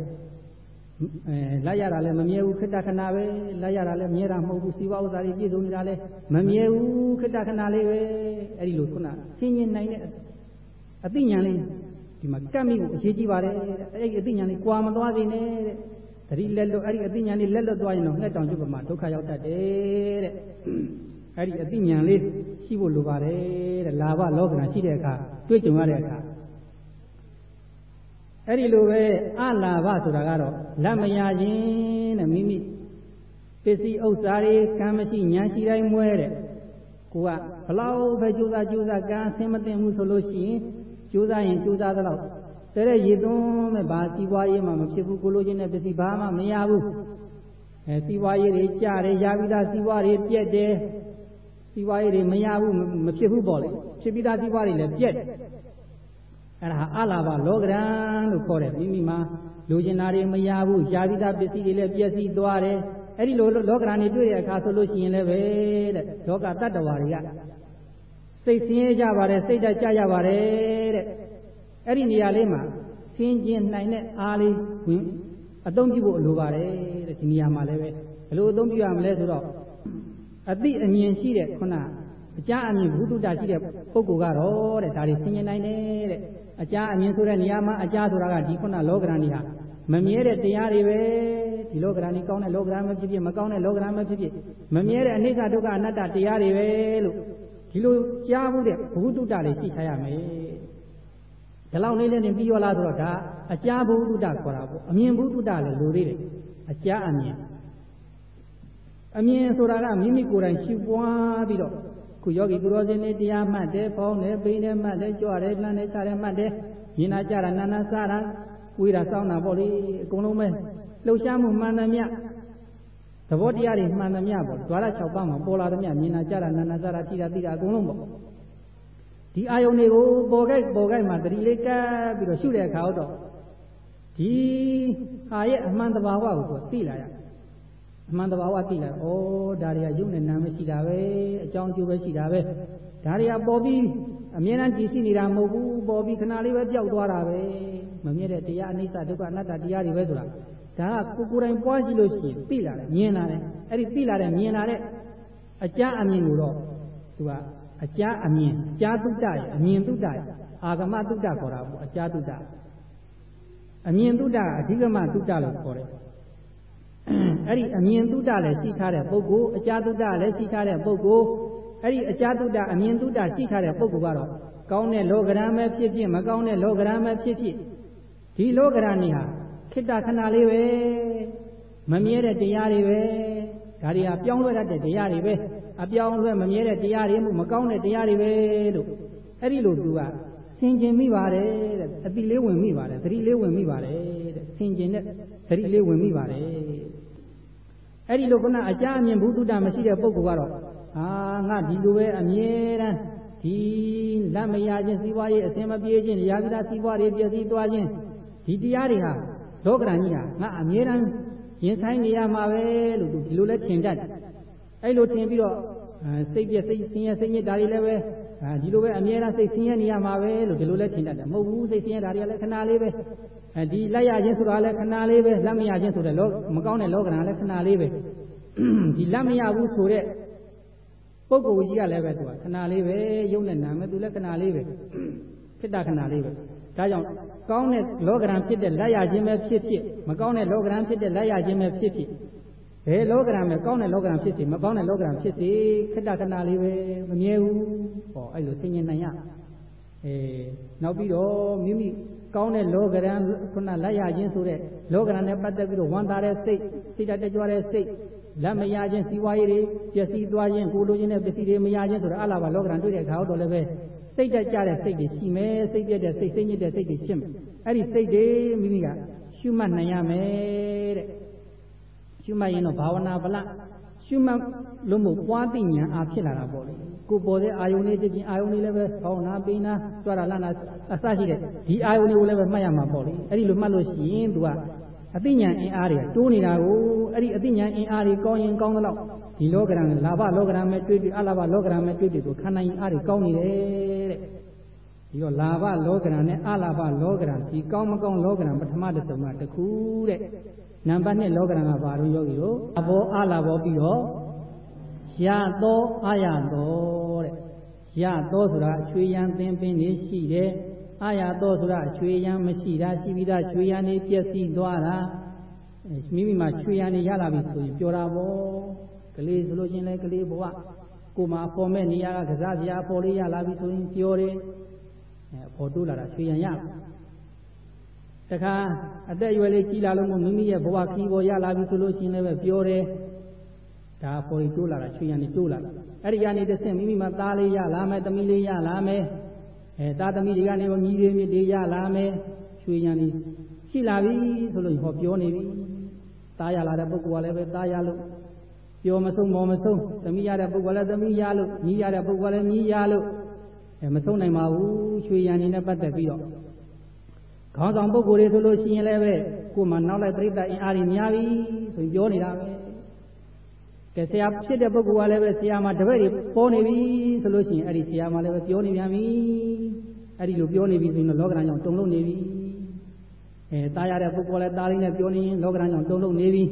အဲလိုက်ရတာလဲမမြဲဘူးခိတ္တခဏပဲလိုက်ရတာလဲမြဲတာမဟုတ်ဘူးစီဝဥစ္စာတွေပြည့်စုံနေတာလဲမမြဲဘူးခိတ္တခဏလေးပဲအဲ့ဒီလိုခုနဆင်ခြင်နိုင်တဲ့အသိဉာဏ်လေး ဒီမှာကတ်မိကိုအရေးကြီးပါတယ်အဲ့ဒီအသိဉာဏ်လေးကြွာမသွားစေနဲ့တဲ့သတိလက်လွတ်အဲ့ဒီအသိဉာဏ်လေးလက်လွတ်သွားရင်တော့ငှက်တောင်ကျွတ်ပမာဒုက္ခရောက်တတ်တယ်တဲ့အဲ့ဒီအသိဉာဏ်လေးရှိဖို့လိုပါတယ်တဲ့လာဘလောကနာရှိတဲ့အခါတွေ့ကြုံရတဲ့အခါအဲ့ဒီလိုပဲအလာဘဆိုတာကတော့လက်မရခြင်းတဲ့မိမိပစ္စည်းဥစ္စာတွေကံမရှိညာရှိတိုင်းမွဲတဲ့ကိုကဘလောက်ပဲကြိုးစားကြိုးစားကံအဆင်မတင်ဘူးဆိုလို့ရှိရင် ကြိုးစားရင်ကြိုးစားသလောက်တဲ့တဲ့ရည်သွန်းမဲ့ဘာစီးပွားရေးမှမဖြစ်ဘူးကိုလိုချင်တဲ့ပစ္စည်းဘာမှမရဘူးအဲစီးပွားရေးတွေကြတယ်ရပြီးသားစီးပွားတွေပြက်တယ်စီးပွားရေးတွေမရဘူးမဖြစ်ဘူးပေါ့လေဖြစ်ပြီးသားစီးပွားတွေလည်းပြက်တယ်အဲ့ဒါအလာဘလောကရန်လို့ခေါ်တယ်မိမိမှာလိုချင်တာတွေမရဘူးရပြီးသားပစ္စည်းတွေလည်းပြည့်စည်သွားတယ်အဲ့ဒီလိုလောကရန်တွေတွေ့တဲ့အခါဆိုလို့ရှိရင်လည်းပဲတဲ့လောကတတ္တဝါတွေက စိတ်ဆင်းရဲကြပါတယ်စိတ်ဓာတ်ကြကြပါတယ်တဲ့အဲ့ဒီနေရာလေးမှာဆင်းကျင်နိုင်တဲ့အားလေးဝင်အသုံးပြုဖို့လိုပါတယ်တဲ့ဒီနေရာမှာလည်းပဲဘယ်လိုအသုံးပြုရမလဲဆိုတော့အတိအမြင်ရှိတဲ့ခုနအကြအမြင်ဘုဒ္ဓတာရှိတဲ့ပုဂ္ဂိုလ်ကတော့တဲ့ဒါတွေဆင်ញင်နိုင်တယ်တဲ့အကြအမြင်ဆိုတဲ့နေရာမှာအကြဆိုတာကဒီခုနလောကရန်ကြီးဟာမမြဲတဲ့တရားတွေပဲဒီလောကရန်ကြီးကောင်းတဲ့လောကရန်မဖြစ်ဖြစ်မကောင်းတဲ့လောကရန်မဖြစ်ဖြစ်မမြဲတဲ့အနိစ္စဒုက္ခအနတ္တတရားတွေပဲလို့ ဒီလိုကြားမှုတဲ့ဘုဒ္ဓတာတွေရှိထားရမယ်ဒီလောက်လေးလေးနဲ့ပြီးရောလားဆိုတော့ဒါအကြဘုဒ္ဓတာခေါ်တာပေါ့အမြင်ဘုဒ္ဓတာလည်းလိုသေးတယ်အကြအမြင်အမြင်ဆိုတာကမိမိကိုယ်တိုင်ရှုပွားပြီးတော့ခုယောဂီပုရောဇဉ်တွေတရားမှတ်တယ်ဖောင်းတယ်ပိန်တယ်မှတ်တယ်ကြွတယ်လှမ်းတယ်ချတယ်မှတ်တယ်မြင်နာကြတာနာနာစားတာဝေးတာစောင်းတာပေါ့လေအကုန်လုံးပဲလှုပ်ရှားမှုမှန်သမျှ သဘောတရားတွေမှန်သမျှပေါ့ဒွါရ6ပါးမှာပေါ်လာသမျှမြင်နာကြတာနာနာစားတာထိတာသိတာအကုန်လုံးပေါ့ဒီအာယုန်တွေကိုပေါ်ကြိုက်ပေါ်ကြိုက်မှာတတိလေးကပ်ပြီးတော့ရှုတဲ့အခါတော့ဒီဟာရဲ့အမှန်တဘာဝကိုသူသိလာရအမှန်တဘာဝသိလာဩဒါတွေကယုံနဲ့နာမရှိတာပဲအကြောင်းအကျိုးပဲရှိတာပဲဒါတွေကပေါ်ပြီးအမြဲတမ်းကြည်ရှိနေတာမဟုတ်ဘူးပေါ်ပြီးခဏလေးပဲပျောက်သွားတာပဲမမြဲတဲ့တရားအနိစ္စဒုက္ခအနတ္တတရားတွေပဲဆိုတာ ဒါကကိုကိုယ်တိုင်ပွားကြည့်လို့ရှိရင်သိလာတယ်မြင်လာတယ်အဲ့ဒီသိလာတယ်မြင်လာတဲ့အကြအမြင်ကိုတော့သူကအကြအမြင်ကြားတုတ္တရဲ့အမြင်တုတ္တရဲ့အာဂမတုတ္တခေါ်တာပေါ့အကြတုတ္တအမြင်တုတ္တကအဓိကမတုတ္တလို့ခေါ်တယ်အဲ့ဒီအမြင်တုဒ္ဒလည်းရှိထားတဲ့ပုဂ္ဂိုလ်အကြာတုဒ္ဒလည်းရှိထားတဲ့ပုဂ္ဂိုလ်အဲ့ဒီအကြာတုဒ္ဒအမြင်တုဒ္ဒရှိထားတဲ့ပုဂ္ဂိုလ်ကတော့ကောင်းတဲ့လောကရန်ပဲဖြစ်ဖြစ်မကောင်းတဲ့လောကရန်ပဲဖြစ်ဖြစ်ဒီလောကရန်นี่ဟာ ခိတ္တခဏလေးပဲမမြဲတဲ့တရားတွေပဲဒါတွေဟာပြောင်းလဲတတ်တဲ့တရားတွေပဲအပြောင်းလဲမမြဲတဲ့တရားတွေမကောင်းတဲ့တရားတွေပဲလို့အဲ့ဒီလိုသူကဆင်ကျင်မိပါတယ်တဲ့အတိလေးဝင်မိပါတယ်သတိလေးဝင်မိပါတယ်တဲ့ဆင်ကျင်တဲ့သတိလေးဝင်မိပါတယ်အဲ့ဒီလိုခုနအကြအမြင်ဘုဒ္ဓတာမရှိတဲ့ပုဂ္ဂိုလ်ကတော့အာငါဒီလိုပဲအမြဲတမ်းဒီလက်မရခြင်းစီးပွားရေးအစင်မပြေခြင်းရာဇိတာစီးပွားရေးပြည့်စည်သွားခြင်းဒီတရားတွေဟာ လောကရန်ကြီးဟာငါအမြဲတမ်းရင်ဆိုင်နေရမှာပဲလို့သူဒီလိုလဲထင်တတ်တယ်အဲ့လိုထင်ပြီးတော့စိတ်ပြစိတ်ဆင်းရဲစိတ်ညစ်တာတွေလည်းပဲဒီလိုပဲအမြဲတမ်းစိတ်ဆင်းရဲနေရမှာပဲလို့ဒီလိုလဲထင်တတ်တယ်မဟုတ်ဘူးစိတ်ဆင်းရဲတာတွေကလည်းခဏလေးပဲအဲဒီလက်ရခြင်းဆိုတာလည်းခဏလေးပဲလက်မရခြင်းဆိုတဲ့လောမကောင်းတဲ့လောကဓာတ်လည်းခဏလေးပဲဒီလက်မရဘူးဆိုတဲ့ပုဂ္ဂိုလ်ကြီးကလည်းပဲသူကခဏလေးပဲယုံနဲ့နာမယ်သူလည်းခဏလေးပဲဖြစ်တာခဏလေးပဲဒါကြောင့် ကောင်းတဲ့လောကဓာတ်ဖြစ်တဲ့လက်ရခြင်းပဲဖြစ်ဖြစ်မကောင်းတဲ့လောကဓာတ်ဖြစ်တဲ့လက်ရခြင်းပဲဖြစ်ဖြစ်ဘယ်လောကရံပဲကောင်းတဲ့လောကရံဖြစ်စေမကောင်းတဲ့လောကရံဖြစ်စေခဏခဏလေးပဲမမြဲဘူးဟောအဲ့လိုသိဉ္ဇဉ်နိုင်ရအဲနောက်ပြီးတော့မိမိကောင်းတဲ့လောကရန်ခုနလက်ရခြင်းဆိုတဲ့လောကရန်နဲ့ပတ်သက်ပြီးတော့ဝန်တာတဲ့စိတ်စိတ်တကြွတဲ့စိတ်လက်မရခြင်းစီဝါရေးတွေပျက်စီးသွားခြင်းကိုလိုခြင်းနဲ့ပစ္စည်းတွေမရခြင်းဆိုတော့အလားပါလောကရန်တွေ့တဲ့အခါတော့လည်းပဲ စိတ်တကြတဲ့စိတ်တွေရှိမယ်စိတ်ပြည့်တဲ့စိတ်စိတ်ညစ်တဲ့စိတ်တွေဖြစ်မယ်အဲ့ဒီစိတ်တွေမိမိကရှုမှတ်နိုင်ရမယ်တဲ့ရှုမှတ်ရင်တော့ဘာဝနာဗလရှုမှတ်လို့မို့ပွားသိဉာဏ်အားဖြစ်လာတာပေါ့လေကိုပေါ်တဲ့အာယုန်လေးဖြစ်ချင်းအာယုန်လေးလည်းပဲဘောင်းနာပိနာကြွားတာလန့်တာအစရှိတဲ့ဒီအာယုန်တွေကိုလည်းပဲမှတ်ရမှာပေါ့လေအဲ့ဒီလိုမှတ်လို့ရှိရင် तू က အသိဉာဏ်အင်အားတွေတိုးနေတာကိုအဲ့ဒီအသိဉာဏ်အင်အားတွေကောင်းရင်ကောင်းသလောက်ဒီလောကရန်လာဘလောကရန်မဲ့တွေ့တွေ့အလာဘလောကရန်မဲ့တွေ့တွေ့ဆိုခန္ဓာရင်အားတွေကောင်းနေတယ်တဲ့ဒီတော့လာဘလောကရန်နဲ့အလာဘလောကရန်ဒီကောင်းမကောင်းလောကရန်ပထမတစ်စုံကတခုတဲ့နံပါတ်1လောကရန်ကဘာလို့ယောဂီတို့အဘောအလာဘောပြီးတော့ရသောအာရသောတဲ့ရသောဆိုတာချွေရန်သင်ပင်နေရှိတယ် အာရသောဆိုတာချွေရန်မရှိတာရှိပြီးသားချွေရန်နေပြည့်စည်သွားတာမိမိမှာချွေရန်နေရလာပြီဆိုရင်ပြောတာပေါ့ကလေးဆိုလို့ချင်းလဲကလေးဘဝကိုမှအဖော်မဲ့နေရာကကစားစရာအဖော်လေးရလာပြီဆိုရင်ပြောတယ်အဲအဖော်တိုးလာတာချွေရန်ရတခါအသက်အရွယ်လေးကြီးလာလို့မိမိရဲ့ဘဝခီးပေါ်ရလာပြီဆိုလို့ရှိရင်လည်းပြောတယ်ဒါပေါ်ရီတိုးလာတာချွေရန်နေတိုးလာတာအဲ့ဒီကနေတစ်ဆင့်မိမိမှာသားလေးရလာမယ်သမီးလေးရလာမယ် အဲသားသမီးတွေကနေမြည်သေးမြည်တွေရလာမယ်ချွေရန်နေရှိလာပြီဆိုလို့ဟောပြောနေပြီသားရလာတဲ့ပုဂ္ဂိုလ်ကလည်းပဲသားရလို့ပြောမဆုံးမောမဆုံးသမီးရတဲ့ပုဂ္ဂိုလ်လည်းသမီးရလို့ညီးရတဲ့ပုဂ္ဂိုလ်လည်းညီးရလို့အဲမဆုံးနိုင်ပါဘူးချွေရန်နေနဲ့ပတ်သက်ပြီးတော့ခေါင်းဆောင်ပုဂ္ဂိုလ်တွေဆိုလို့ရှိရင်လည်းပဲကိုယ်မှနောက်လိုက်ပြိတ္တအင်အားကြီးများပြီဆိုပြောနေတာပဲ ကဲဆရာဖြစ်တဲ့ပုဂ္ဂိုလ်ကလည်းပဲဆရာမှာတပည့်တွေပေါ်နေပြီဆိုလို့ရှိရင်အဲ့ဒီဆရာမှာလည်းပဲပြောနေပြန်ပြီအဲ့ဒီလိုပြောနေပြီဆိုရင်လောကဓာတ်ကြောင့်တုံလုံးနေပြီအဲตายရတဲ့ပုဂ္ဂိုလ်လည်းตาလေးနဲ့ပြောနေရင်လောကဓာတ်ကြောင့်တုံလုံးနေပြီ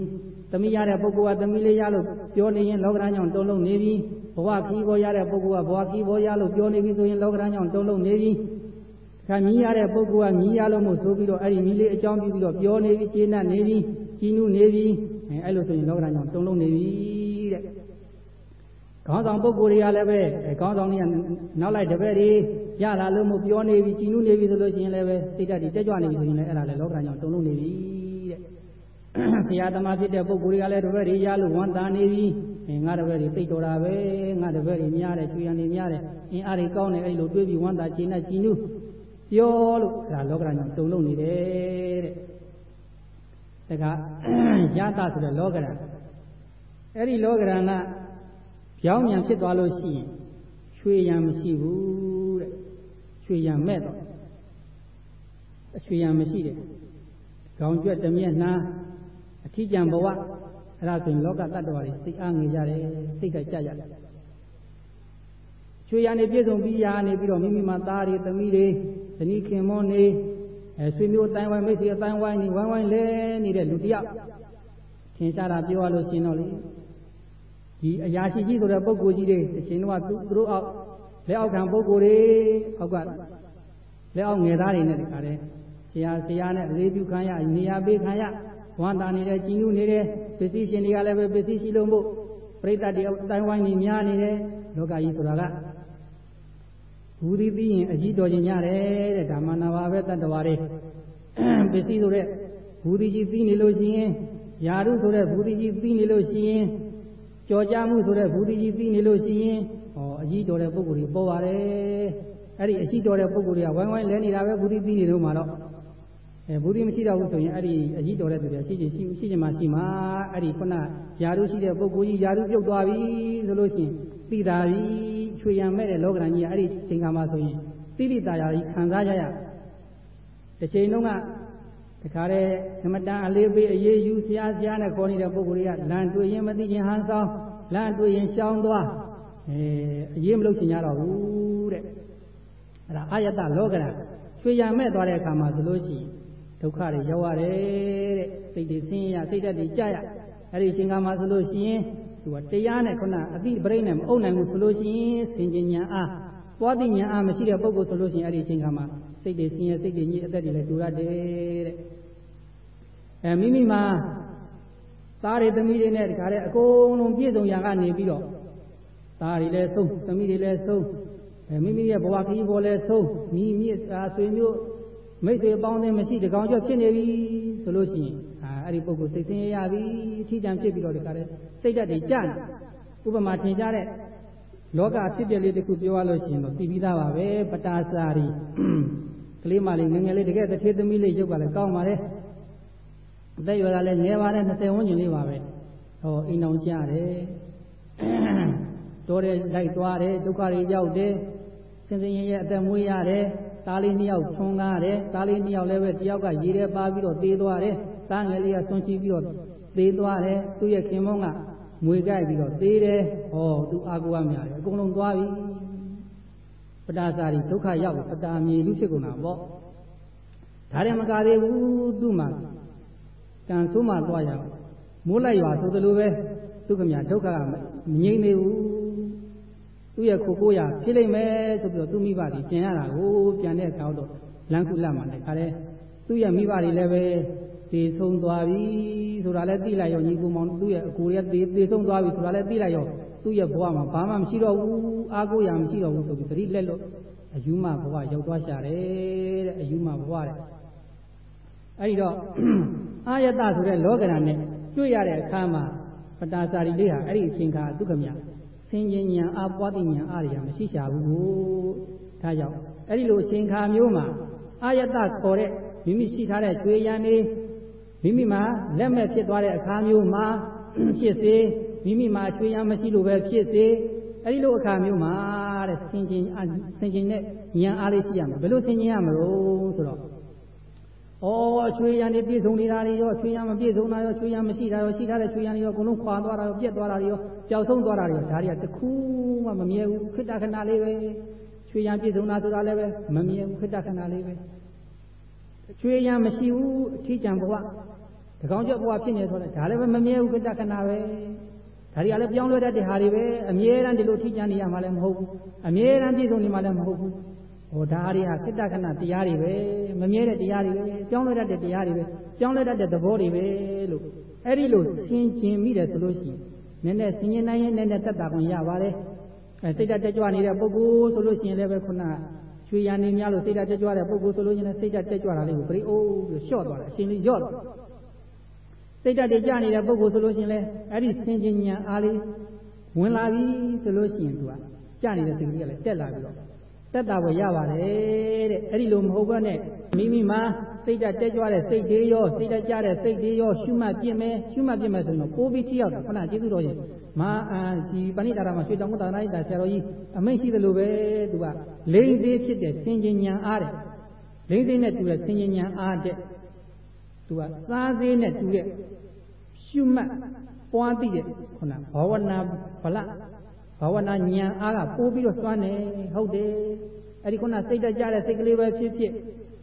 သမီးရတဲ့ပုဂ္ဂိုလ်ကသမီးလေးရလို့ပြောနေရင်လောကဓာတ်ကြောင့်တုံလုံးနေပြီဘဝခီးဘောရတဲ့ပုဂ္ဂိုလ်ကဘဝခီးဘောရလို့ပြောနေပြီဆိုရင်လောကဓာတ်ကြောင့်တုံလုံးနေပြီခါမြည်ရတဲ့ပုဂ္ဂိုလ်ကမြည်ရလို့မို့ဆိုပြီးတော့အဲ့ဒီမြည်လေးအကြောင်းပြုပြီးတော့ပြောနေပြီကျေနပ်နေပြီကြီးနုနေပြီအဲအဲ့လိုဆိုရင်လောကဓာတ်ကြောင့်တုံလုံးနေပြီတဲ့ ခေါင်းဆောင်ပုဂ္ဂိုလ်တွေကလည်းပဲခေါင်းဆောင်တွေကနောက်လိုက်တပည့်တွေရလာလို့မို့ပြောနေပြီကြည်နုနေပြီဆိုလို့ရှိရင်လည်းပဲစိတ်ဓာတ်တွေတက်ကြွနေပြီဆိုရင်လည်းအဲ့ဒါလည်းလောကဓာတ်ကြောင့်တုံလုံးနေပြီတဲ့ဆရာသမားဖြစ်တဲ့ပုဂ္ဂိုလ်တွေကလည်းတပည့်တွေရလို့ဝန်တာနေပြီအဲငါတပည့်တွေသိတော်တာပဲငါတပည့်တွေများတယ်ချွေရနေများတယ်အင်းအားတွေကောင်းတယ်အဲ့လိုတွေးပြီးဝန်တာချိန်နဲ့ကြည်နုပြောလို့အဲ့ဒါလောကဓာတ်ကြောင့်တုံလုံးနေတယ်တဲ့ဒါကရတာဆိုတဲ့လောကဓာတ်အဲ့ဒီလောကဓာတ်က ပြောင်းပြန်ဖြစ်သွားလို့ရှိရင်ရွှေရံမရှိဘူးတဲ့ရွှေရံမဲ့တော့အရွှေရံမရှိတဲ့ခေါင်းကျွတ်တမျက်နှာအထီးကျန်ဘဝအဲ့ဒါဆိုရင်လောကတ attva တွေစိတ်အားငြိကြတယ်စိတ်ကကြရတယ်ရွှေရံနေပြည့်စုံပြီးရာနေပြီးတော့မိမိမှာသားတွေသမီးတွေဇနီးခင်မွန်းနေအဲဆွေမျိုးအတိုင်းဝိုင်းမိတ်ဆွေအတိုင်းဝိုင်းနေဝိုင်းဝိုင်းလဲနေတဲ့လူတယောက်ထင်ရှားတာပြောရလို့ရှင်တော့လေ ဒီအရာရှိကြီးဆိုတဲ့ပုဂ္ဂိုလ်ကြီးတွေအရှင်တို့ကသူတို့အောက်လက်အောက်ခံပုဂ္ဂိုလ်တွေအောက်ကလက်အောက်ငယ်သားတွေနဲ့တခါတည်းဆရာဆရာနဲ့အလေးပြုခံရနေရာပေးခံရဝမ်းသာနေတဲ့ကြည်နုနေတဲ့ပစ္စည်းရှင်တွေကလည်းပဲပစ္စည်းရှိလို့မို့ပြိတ္တတွေအတိုင်းဝိုင်းနေများနေတယ်လောကကြီးဆိုတာကဘူးသီးပြီးရင်အကြီးတော်ခြင်းရတယ်တဲ့ဓမ္မနာဘာပဲတတ္တဝါတွေပစ္စည်းဆိုတဲ့ဘူးသီးကြီးပြီးနေလို့ရှိရင်ယာရုဆိုတဲ့ဘူးသီးကြီးပြီးနေလို့ရှိရင် ကြော်ကြမှုဆိုတဲ့ဘူတိကြီးသိနေလို့ရှိရင်ဟောအကြီးတော်တဲ့ပုဂ္ဂိုလ်ကြီးပေါ်ပါတယ်အဲ့ဒီအကြီးတော်တဲ့ပုဂ္ဂိုလ်တွေကဝိုင်းဝိုင်းလဲနေတာပဲဘူတိသိနေတော့မှတော့အဲဘူတိမရှိတော့ဘူးဆိုရင်အဲ့ဒီအကြီးတော်တဲ့သူတွေရှိချင်ရှိရှိချင်မှရှိမှအဲ့ဒီခုနယာရုရှိတဲ့ပုဂ္ဂိုလ်ကြီးယာရုပြုတ်သွားပြီဆိုလို့ရှိရင်သိတာပြီချွေရံမဲ့တဲ့လောကရန်ကြီးအဲ့ဒီချိန်ခါမှာဆိုရင်သိတိတာယာကြီးခံစားကြရတစ်ချိန်လုံးက တခါတည်းနမတန်အလေးပေးအေးအေးယူဆရာဆရာနဲ့ခေါ်နေတဲ့ပုဂ္ဂိုလ်တွေကလမ်းတွေ့ရင်မသိချင်းဟန်ဆောင်လမ်းတွေ့ရင်ရှောင်းသွားအဲအရေးမလုပ်ချင်ကြတော့ဘူးတဲ့အဲ့ဒါအာယတလောကရချွေရမဲ့သွားတဲ့အခါမှာဆိုလို့ရှိရင်ဒုက္ခတွေရောက်ရတယ်တဲ့စိတ်တွေဆင်းရဲစိတ်ဓာတ်တွေကြရအဲ့ဒီအချိန်ကမှဆိုလို့ရှိရင်သူကတရားနဲ့ခုနအတိပရိနဲ့မအုပ်နိုင်ဘူးဆိုလို့ရှိရင်စင်ကြဉာဏ်အား ပွားတိဉာဏ်အားမရှိတဲ့ပုဂ္ဂိုလ်ဆိုလို့ရှိရင်အဲ့ဒီအချိန်ကမှစိတ်တွေဆင်းရဲစိတ်တွေညစ်အသက်တွေလည်းတူရတယ်တဲ့အဲမိမိမှာသားတွေသမီးတွေနဲ့တခါတည်းအကုန်လုံးပြည့်စုံရာကနေပြီးတော့သားတွေလည်းဆုံးသမီးတွေလည်းဆုံးအဲမိမိရဲ့ဘဝခရီးပေါ်လည်းဆုံးမိမိအာဆွေမျိုးမိတ်ဆွေပေါင်းတဲ့မရှိတကောင်ကျော်ဖြစ်နေပြီဆိုလို့ရှိရင်အာအဲ့ဒီပုဂ္ဂိုလ်စိတ်ဆင်းရဲရပြီအထီးတန်ဖြစ်ပြီးတော့တခါတည်းစိတ်ဓာတ်တွေကျနေဥပမာထင်ရှားတဲ့ လောကဖြစ်ပြလေးတစ်ခုပြောရလို့ရှိရင်တော့သိပြီးသားပါပဲပတာစာရီကလေးမလေးငငယ်လေးတကယ်တစ်ထေသမီးလေးရုပ်ကလည်းကောင်းပါလေအသက်ရွယ်ကလည်းငယ်ပါတယ်20ဝန်းကျင်လေးပါပဲဟောအိမ်အောင်ကြတယ်တော်တယ်လိုက်သွားတယ်ဒုက္ခတွေရောက်တယ်စင်စင်ရဲရဲအသက်မွေးရတယ်သားလေးနှစ်ယောက်ထွန်းကားတယ်သားလေးနှစ်ယောက်လည်းပဲတယောက်ကရေထဲပါပြီးတော့သေသွားတယ်သားငယ်လေးကဆွန့်ချီပြီးတော့သေသွားတယ်သူ့ရဲ့ခင်မုန်းက မွေကြိုက်ပြီးတော့သေးတယ်ဟောသူအာကိုရများတယ်အကုန်လုံးသွားပြီပတာစာရီဒုက္ခရောက်ပတာမြေလူဖြစ်ကုန်တာပေါ့ဒါလည်းမကသေးဘူးသူ့မှာကံဆိုးမှသွားရအောင်မိုးလိုက်ရွာဆိုသလိုပဲသူကမြဒုက္ခကမငြိမ့်နေဘူးသူ့ရဲ့ခိုကိုရဖြစ်လိမ့်မယ်ဆိုပြီးတော့သူ့မိဘတွေပြန်ရတာကိုပြန်တဲ့အခါတော့လမ်းကုလမှာလည်းခါတဲ့သူ့ရဲ့မိဘတွေလည်းပဲ သေဆုံးသွားပြီဆိုတာလည်းသိလိုက်ရောညီကူမောင်သူ့ရဲ့အကိုရဲ့သေသေဆုံးသွားပြီဆိုတာလည်းသိလိုက်ရောသူ့ရဲ့ဘဝမှာဘာမှမရှိတော့ဘူးအားကိုးရမရှိတော့ဘူးဆိုပြီးသတိလက်လို့အယူမဘဝရောက်သွားရှာတယ်တဲ့အယူမဘဝတဲ့အဲ့ဒီတော့အာယတဆိုတဲ့လောကဓာတ်နဲ့တွေ့ရတဲ့အခါမှာပတာစာရီလေးဟာအဲ့ဒီအချိန်ခါသူကမြဆင်ခြင်ဉာဏ်အပွားတိဉာဏ်အားရမရှိရှာဘူးဒါကြောင့်အဲ့ဒီလိုအချိန်ခါမျိုးမှာအာယတခေါ်တဲ့မိမိရှိထားတဲ့ကျွေးရန်နေ မိမိမှာလက်မဲ့ဖြစ်သွားတဲ့အခါမျိုးမှာဖြစ်စေမိမိမှာချွေရန်မရှိလို့ပဲဖြစ်စေအဲဒီလိုအခါမျိုးမှာတဲ့ဆင်ခြင်ဆင်ခြင်တဲ့ဉာဏ်အားလေးရှိရမှာဘယ်လိုဆင်ခြင်ရမလို့ဆိုတော့ဩချွေရန်တွေပြည့်စုံနေတာတွေရောချွေရန်မပြည့်စုံတာရောချွေရန်မရှိတာရောရှိထားတဲ့ချွေရန်တွေရောအကုန်လုံးခွာသွားတာရောပြက်သွားတာတွေရောပျောက်ဆုံးသွားတာတွေရောဒါတွေကတခုမှမမြဲဘူးခိတ္တခဏလေးပဲချွေရန်ပြည့်စုံတာဆိုတာလည်းပဲမမြဲဘူးခိတ္တခဏလေးပဲချွေရန်မရှိဘူးအထီးကျန်ဘဝ တကောင်ကျော်ဘဝဖြစ်နေဆိုတော့ဒါလည်းပဲမမြဲဘူးခိတ္တခဏပဲဒါတွေကလည်းပြောင်းလဲတတ်တဲ့ဟာတွေပဲအမြဲတမ်းဒီလိုထိကျန်နေရမှာလည်းမဟုတ်ဘူးအမြဲတမ်းပြည့်စုံနေမှာလည်းမဟုတ်ဘူးဟောဒါတွေဟာခိတ္တခဏတရားတွေပဲမမြဲတဲ့တရားတွေပဲပြောင်းလဲတတ်တဲ့တရားတွေပဲပြောင်းလဲတတ်တဲ့သဘောတွေပဲလို့အဲ့ဒီလိုဆင်ကျင်မိတယ်ဆိုလို့ရှိရင်နည်းနည်းဆင်ကျင်နိုင်ရင်နည်းနည်းတက်တာခွင့်ရပါတယ်အဲစိတ်ဓာတ်တက်ကြွနေတဲ့ပုဂ္ဂိုလ်ဆိုလို့ရှိရင်လည်းပဲခုနရွှေရံနေများလို့စိတ်ဓာတ်တက်ကြွတဲ့ပုဂ္ဂိုလ်ဆိုလို့ရှိရင်စိတ်ဓာတ်တက်ကြွတာလေးကိုပြိအိုးပြီးလျှော့သွားတယ်အရှင်လေးလျော့သွား စိတ်ဓာတ်တွေကြနေတဲ့ပုဂ္ဂိုလ်ဆိုလို့ရှိရင်လည်းအဲ့ဒီဆင်ခြင်ဉာဏ်အားလေးဝင်လာပြီဆိုလို့ရှိရင်သူကကြနေတဲ့စိတ်ကလေးကလည်းတက်လာပြီးတော့တက်တာပဲရပါတယ်တဲ့အဲ့ဒီလိုမဟုတ်ဘဲနဲ့မိမိမှာစိတ်ဓာတ်တက်ကြွတဲ့စိတ်တွေရောစိတ်ဓာတ်ကြတဲ့စိတ်တွေရောရှုမှတ်ပြစ်မယ်ရှုမှတ်ပြစ်မယ်ဆိုရင်တော့ပိုးပြီးထိရောက်တယ်ခဏကျေးဇူးတော်ရှင်မာအာဒီပဏိတာရမှာရွှေတောင်ကုသာနာဣတာဆရာတော်ကြီးအမိန့်ရှိသလိုပဲသူကလိမ့်သေးဖြစ်တဲ့ဆင်ခြင်ဉာဏ်အားတဲ့လိမ့်သေးနဲ့တူတဲ့ဆင်ခြင်ဉာဏ်အားတဲ့ သူကသားသေးနဲ့တူတဲ့ရှုမှတ်ပွားသိတဲ့ခုနဘာဝနာဗလဘာဝနာဉာဏ်အားကပိုးပြီးတော့စွမ်းနေဟုတ်တယ်အဲ့ဒီခုနစိတ်တကြတဲ့စိတ်ကလေးပဲဖြစ်ဖြစ်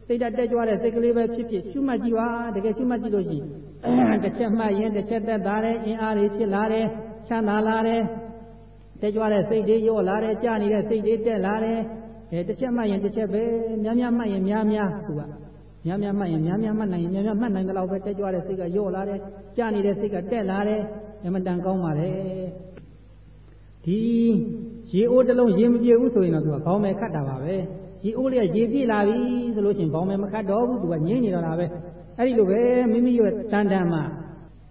စိတ်တတက်ကြွတဲ့စိတ်ကလေးပဲဖြစ်ဖြစ်ရှုမှတ်ကြည့်ပါတကယ်ရှုမှတ်ကြည့်လို့ရှိရင်တစ်ချက်မှတ်ရင်တစ်ချက်သက်သာတယ်အင်အားတွေဖြစ်လာတယ်ချမ်းသာလာတယ်တက်ကြွတဲ့စိတ်တွေရော့လာတယ်ကြာနေတဲ့စိတ်တွေတက်လာတယ်အဲတစ်ချက်မှတ်ရင်တစ်ချက်ပဲများများမှတ်ရင်များများသူက များများမှတ်ရင်များများမှတ်နိုင်ရင်များများမှတ်နိုင်တဲ့လောက်ပဲတက်ကြွတဲ့စိတ်ကရော့လာတယ်ကြာနေတဲ့စိတ်ကတက်လာတယ်အမတန်ကောင်းပါလေဒီရေအိုးတစ်လုံးရေမပြေဘူးဆိုရင်တော့သူကခေါင်းမဲ့ခတ်တာပါပဲရေအိုးလေးကရေပြည့်လာပြီဆိုလို့ရှိရင်ခေါင်းမဲ့မခတ်တော့ဘူးသူကငြင်းနေတော့တာပဲအဲ့ဒီလိုပဲမိမိရဲ့တန်တန်မှာ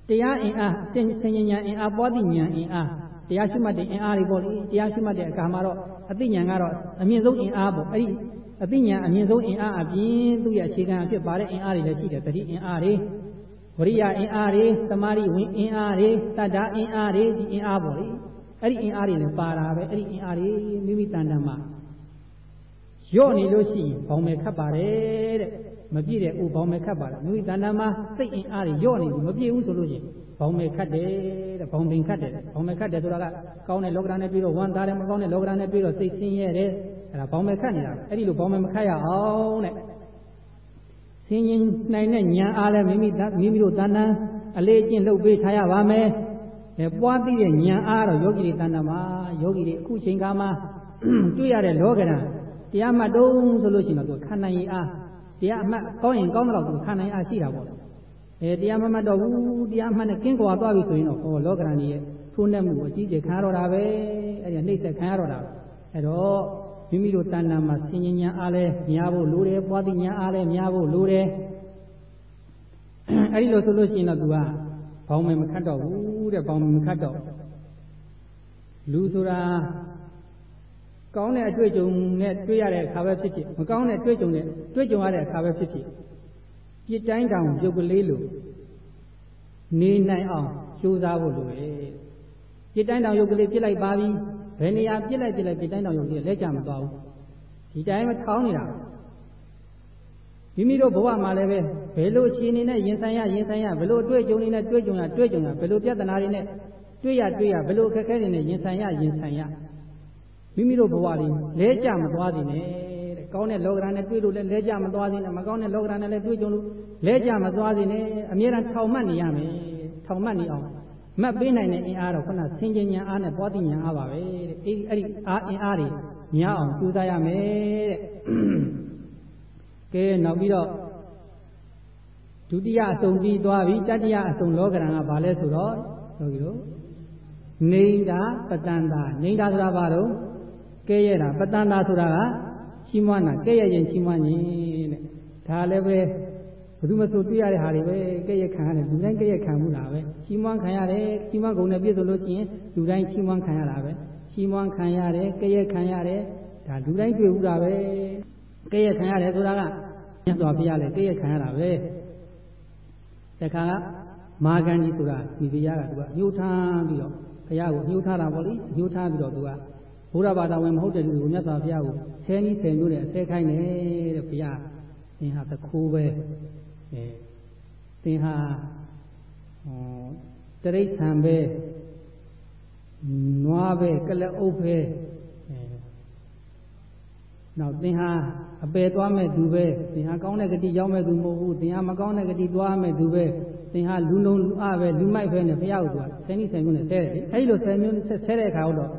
တရားအင်အားသင်္ဉာဏ်အင်အားပွားတိဉာဏ်အင်အားတရားရှိမှတ်တဲ့အင်အားတွေပေါ့လေတရားရှိမှတ်တဲ့အခါမှာတော့အသိဉာဏ်ကတော့အမြင့်ဆုံးအင်အားပေါ့အဲ့ဒီ အသိဉာဏ်အမြင့်ဆုံးအင်အားအပြင်သူ့ရဲ့အခြေခံအဖြစ်ပါတဲ့အင်အားတွေလည်းရှိတယ်တတိအင်အားတွေဝရိယအင်အားတွေသမာဓိဝင်အင်အားတွေတတ္တာအင်အားတွေဒီအင်အားပေါ့လေအဲ့ဒီအင်အားတွေလည်းပါတာပဲအဲ့ဒီအင်အားတွေမိမိတန်တန်မှာရော့နေလို့ရှိရင်ဘောင်မယ်ခတ်ပါတယ်တဲ့မပြည့်တဲ့အိုဘောင်မယ်ခတ်ပါလားမိမိတန်တန်မှာစိတ်အင်အားတွေရော့နေပြီမပြည့်ဘူးဆိုလို့ရှိရင်ဘောင်မယ်ခတ်တယ်တဲ့ဘောင်ပင်ခတ်တယ်ဘောင်မယ်ခတ်တယ်ဆိုတာကကောင်းတဲ့လောကဓာတ်နဲ့ပြီးတော့ဝမ်းသားတယ်မကောင်းတဲ့လောကဓာတ်နဲ့ပြီးတော့စိတ်ဆင်းရဲတယ် အဲ့ဒါဘောင်မယ်ခတ်နေတာအဲ့ဒီလိုဘောင်မယ်မခတ်ရအောင်တဲ့ဆင်းရင်နိုင်တဲ့ဉာဏ်အားလည်းမိမိမိမိတို့တဏ္ဍာအလေးအကျင့်လုပ်ပေးထားရပါမယ်။အဲပွားသိတဲ့ဉာဏ်အားတော့ယောဂီတွေတဏ္ဍာမှာယောဂီတွေအခုချိန်ခါမှာတွေ့ရတဲ့လောကဓာတ်တရားမှတ်တုံးဆိုလို့ရှိရင်တော့သူခံနိုင်ရအားတရားအမှတ်ကောင်းရင်ကောင်းတော့သူခံနိုင်အားရှိတာပေါ့။အအဲတရားမမှတ်တော့ဘူးတရားမှတ်နဲ့ကင်းကွာသွားပြီဆိုရင်တော့ဟောလောကရန်ကြီးရဲ့ထိုးနှက်မှုအကြီးကျယ်ခံရတော့တာပဲအဲ့ဒီနှိမ့်ဆက်ခံရတော့တာအဲ့တော့ မိမိတို့တဏ္ဍာမှာဆင်ញဉာဏ်အားလဲများဖို့လိုတယ်ပွားတိဉာဏ်အားလဲများဖို့လိုတယ်အဲ့ဒီလိုဆိုလို့ရှိရင်တော့ तू ကဘောင်းမမခတ်တော့ဘူးတဲ့ဘောင်းမမခတ်တော့လူဆိုတာကောင်းတဲ့အတွေ့အကြုံနဲ့တွေ့ရတဲ့အခါပဲဖြစ်ဖြစ်မကောင်းတဲ့တွေ့ကြုံနဲ့တွေ့ကြုံရတဲ့အခါပဲဖြစ်ဖြစ်ပြစ်တိုင်းတောင်ရုပ်ကလေးလိုနေနိုင်အောင်ကြိုးစားဖို့လိုတယ်ပြစ်တိုင်းတောင်ရုပ်ကလေးပြစ်လိုက်ပါပြီ ဘယ်နေရာပြစ်လိုက်ပြစ်လိုက်ပြစ်တိုင်းတောင်ရုပ်ကလေးလက်ကြမသွားဘူးဒီတိုင်းမထောင်းနေတာမိမိတို့ဘဝမှာလည်းပဲဘယ်လိုအခြေအနေနဲ့ရင်ဆိုင်ရရင်ဆိုင်ရဘယ်လိုတွေ့ကြုံနေနဲ့တွေ့ကြုံရတွေ့ကြုံရဘယ်လိုပြဿနာတွေနဲ့တွေ့ရတွေ့ရဘယ်လိုအခက်အခဲတွေနဲ့ရင်ဆိုင်ရရင်ဆိုင်ရမိမိတို့ဘဝလေးလဲကြမသွားသေးနဲ့တဲ့ကောင်းတဲ့လောကဓာတ်နဲ့တွေ့လို့လည်းလဲကြမသွားသေးနဲ့မကောင်းတဲ့လောကဓာတ်နဲ့လည်းတွေ့ကြုံလို့လဲကြမသွားသေးနဲ့အမြဲတမ်းထောင်မှတ်နေရမယ်ထောင်မှတ်နေအောင် မှတ်ပေးနိုင်တဲ့အင်အားတော့ခုနဆင်ခြင်ဉာဏ်အားနဲ့ပွားတိဉာဏ်အားပါပဲတဲ့အဲ့ဒီအဲ့ဒီအားအင်အားတွေများအောင်ကြိုးစားရမယ်တဲ့ကဲနောက်ပြီးတော့ဒုတိယအစုံပြီးသွားပြီတတိယအစုံလောကရန်ကဘာလဲဆိုတော့ယောဂီတို့နေတာပတန်တာနေတာဆိုတာဘာလို့ကဲရတာပတန်တာဆိုတာကချီးမွမ်းတာကဲရရင်ချီးမွမ်းရင်တဲ့ဒါလည်းပဲ ဘယ်သူမှဆိုတွေ့ရတဲ့ဟာတွေပဲကဲရခံရတယ်လူတိုင်းကဲရခံမှုလားပဲချီးမွမ်းခံရတယ်ချီးမွမ်းကုန်တဲ့ပြည့်စုံလို့ရှိရင်လူတိုင်းချီးမွမ်းခံရတာပဲချီးမွမ်းခံရတယ်ကဲရခံရတယ်ဒါလူတိုင်းတွေ့ဘူးတာပဲကဲရခံရတယ်ဆိုတာကမြတ်စွာဘုရားလည်းကဲရခံရတာပဲတခါမာဂန္ဒီဆိုတာဒီဘုရားကသူကညှို့ထားပြီးတော့ဘုရားကိုညှို့ထားတာပေါ့လေညှို့ထားပြီးတော့သူကဘုရားဘာသာဝင်မဟုတ်တဲ့လူကိုမြတ်စွာဘုရားကိုဆဲနီးဆယ်မျိုးနဲ့အဆဲခိုင်းတယ်တဲ့ဘုရားသင်ဟာသခိုးပဲ အဲသင်ဟာဟောတရိษံပဲနွားပဲကလအုပ်ပဲအဲနောက်သင်ဟာအပယ်သွားမဲ့သူပဲသင်ဟာကောင်းတဲ့ဂတိရောက်မဲ့သူမဟုတ်ဘူးသင်ဟာမကောင်းတဲ့ဂတိသွားမဲ့သူပဲသင်ဟာလူလုံးလူအပဲလူမိုက်ပဲနဲ့ဘုရားကိုသူကဆယ်နည်းဆယ်မျိုးနဲ့ဆဲတယ်အဲဒီလိုဆယ်မျိုးဆဲတဲ့အခါတော့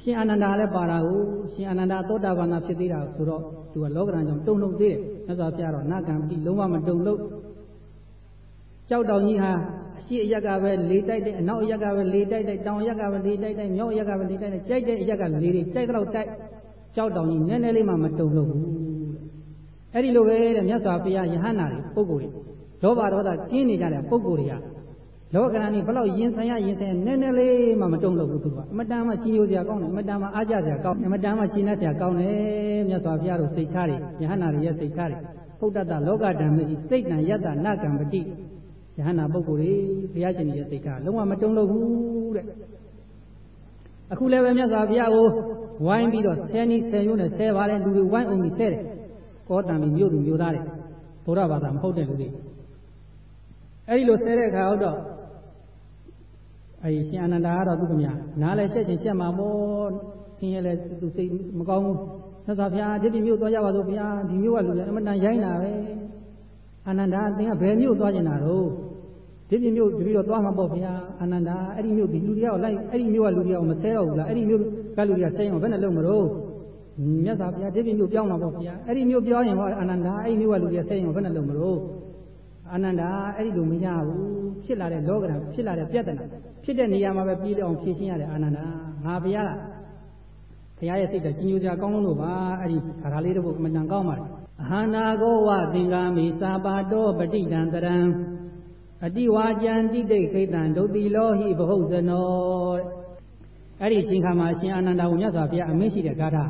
အရှင်အာနန္ဒာလည်းပါတာကိုရှင်အာနန္ဒာသောတာပန်ဖြစ်သေးတာဆိုတော့သူကလောကရန်ကြောင့်တုံ့လုံသေးတယ်မြတ်စွာဘုရားတော့နာကံပိလုံးဝမတုံလို့ကြောက်တောင်ကြီးဟာအရှိအရက်ကပဲလေတိုက်တဲ့အနောက်အရက်ကပဲလေတိုက်တဲ့တောင်အရက်ကပဲလေတိုက်တဲ့မြောက်အရက်ကပဲလေတိုက်တဲ့ကြိုက်တဲ့အရက်ကလေတွေကြိုက်တော့တိုက်ကြောက်တောင်ကြီးနည်းနည်းလေးမှမတုံလို့ဘူးအဲ့ဒီလိုပဲတဲ့မြတ်စွာဘုရားယဟန္တာတွေပုဂ္ဂိုလ်တွေလောဘဒေါသကျင်းနေကြတဲ့ပုဂ္ဂိုလ်တွေက လောကရန်นี่ဘလောက်ရင်ဆိုင်ရရင်ဆိုင်နည်းနည်းလေးမှမတုံလို့ဘူးသူကအမတန်မှကြီးညိုစရာကောင်းတယ်အမတန်မှအားကြစရာကောင်းတယ်အမတန်မှရှင်းတတ်စရာကောင်းတယ်မြတ်စွာဘုရားတို့စိတ်ထားတွေယဟန္တာတွေရဲ့စိတ်ထားတွေဖုဒ္ဒတလောကဓမ္မကြီးစိတ်တန်ယတ္တနကံပတိယဟန္တာပုဂ္ဂိုလ်တွေဘုရားရှင်ရဲ့စိတ်ထားလုံးဝမတုံလို့ဘူးတဲ့အခုလည်းပဲမြတ်စွာဘုရားကိုဝိုင်းပြီးတော့ဆယ်နည်းဆယ်ရုံးနဲ့ဆယ်ပါတဲ့လူတွေဝိုင်းအောင်ပြီးဆဲတယ်ကောတံပြီးမြို့သူမြို့သားတွေဘုရားဘာသာမဟုတ်တဲ့လူတွေအဲ့ဒီလိုဆဲတဲ့အခါတော့ အဲဒီရှင်အနန္ဒာကတော့သူ့ကမြနားလဲရှက်ချင်းရှက်မှာပေါ့ဆင်းရဲလဲသူစိတ်မကောင်းဘူးသက်သာဘုရားဒီပြည်မြို့သွားကြပါစို့ဘုရားဒီမြို့ကလူတွေအမတန်ရိုင်းတာပဲအနန္ဒာသင်ကဘယ်မြို့သွားကျင်တာတော့ဒီပြည်မြို့တပည့်တော့သွားမှာပေါ့ဘုရားအနန္ဒာအဲ့ဒီမြို့ဒီလူတွေကလိုက်အဲ့ဒီမြို့ကလူတွေကမဆဲတော့ဘူးလားအဲ့ဒီမြို့ကလူတွေကဆဲရင်ဘယ်နဲ့လုံးမလို့မြတ်စွာဘုရားဒီပြည်မြို့ပြောင်းမှာပေါ့ဘုရားအဲ့ဒီမြို့ပြောင်းရင်ဟောအနန္ဒာအဲ့ဒီမြို့ကလူတွေဆဲရင်ဘယ်နဲ့လုံးမလို့ အနန္ဒာအဲ့ဒီလိုမရဘူးဖြစ်လာတဲ့လောကဓာတ်ဖြစ်လာတဲ့ပြဿနာဖြစ်တဲ့နေရာမှာပဲပြီးတော့ဖြေရှင်းရတယ်အာနန္ဒာငါဘုရားကဘုရားရဲ့စိတ်ကကြီးညိုစရာကောင်းလုံးလို့ပါအဲ့ဒီခါခါလေးတစ်ပုဒ်အမှန်တန်ကောင်းပါတယ်အဟန္နာကောဝသင်္ကာမိစာပါတောပဋိတံတရံအတိဝါကြံတိတိတ်ခိတံဒုတိလောဟိဘဟုဇနောအဲ့ဒီအချိန်ခါမှာအရှင်အာနန္ဒာဝမြတ်စွာဘုရားအမင်းရှိတဲ့ဂါထာ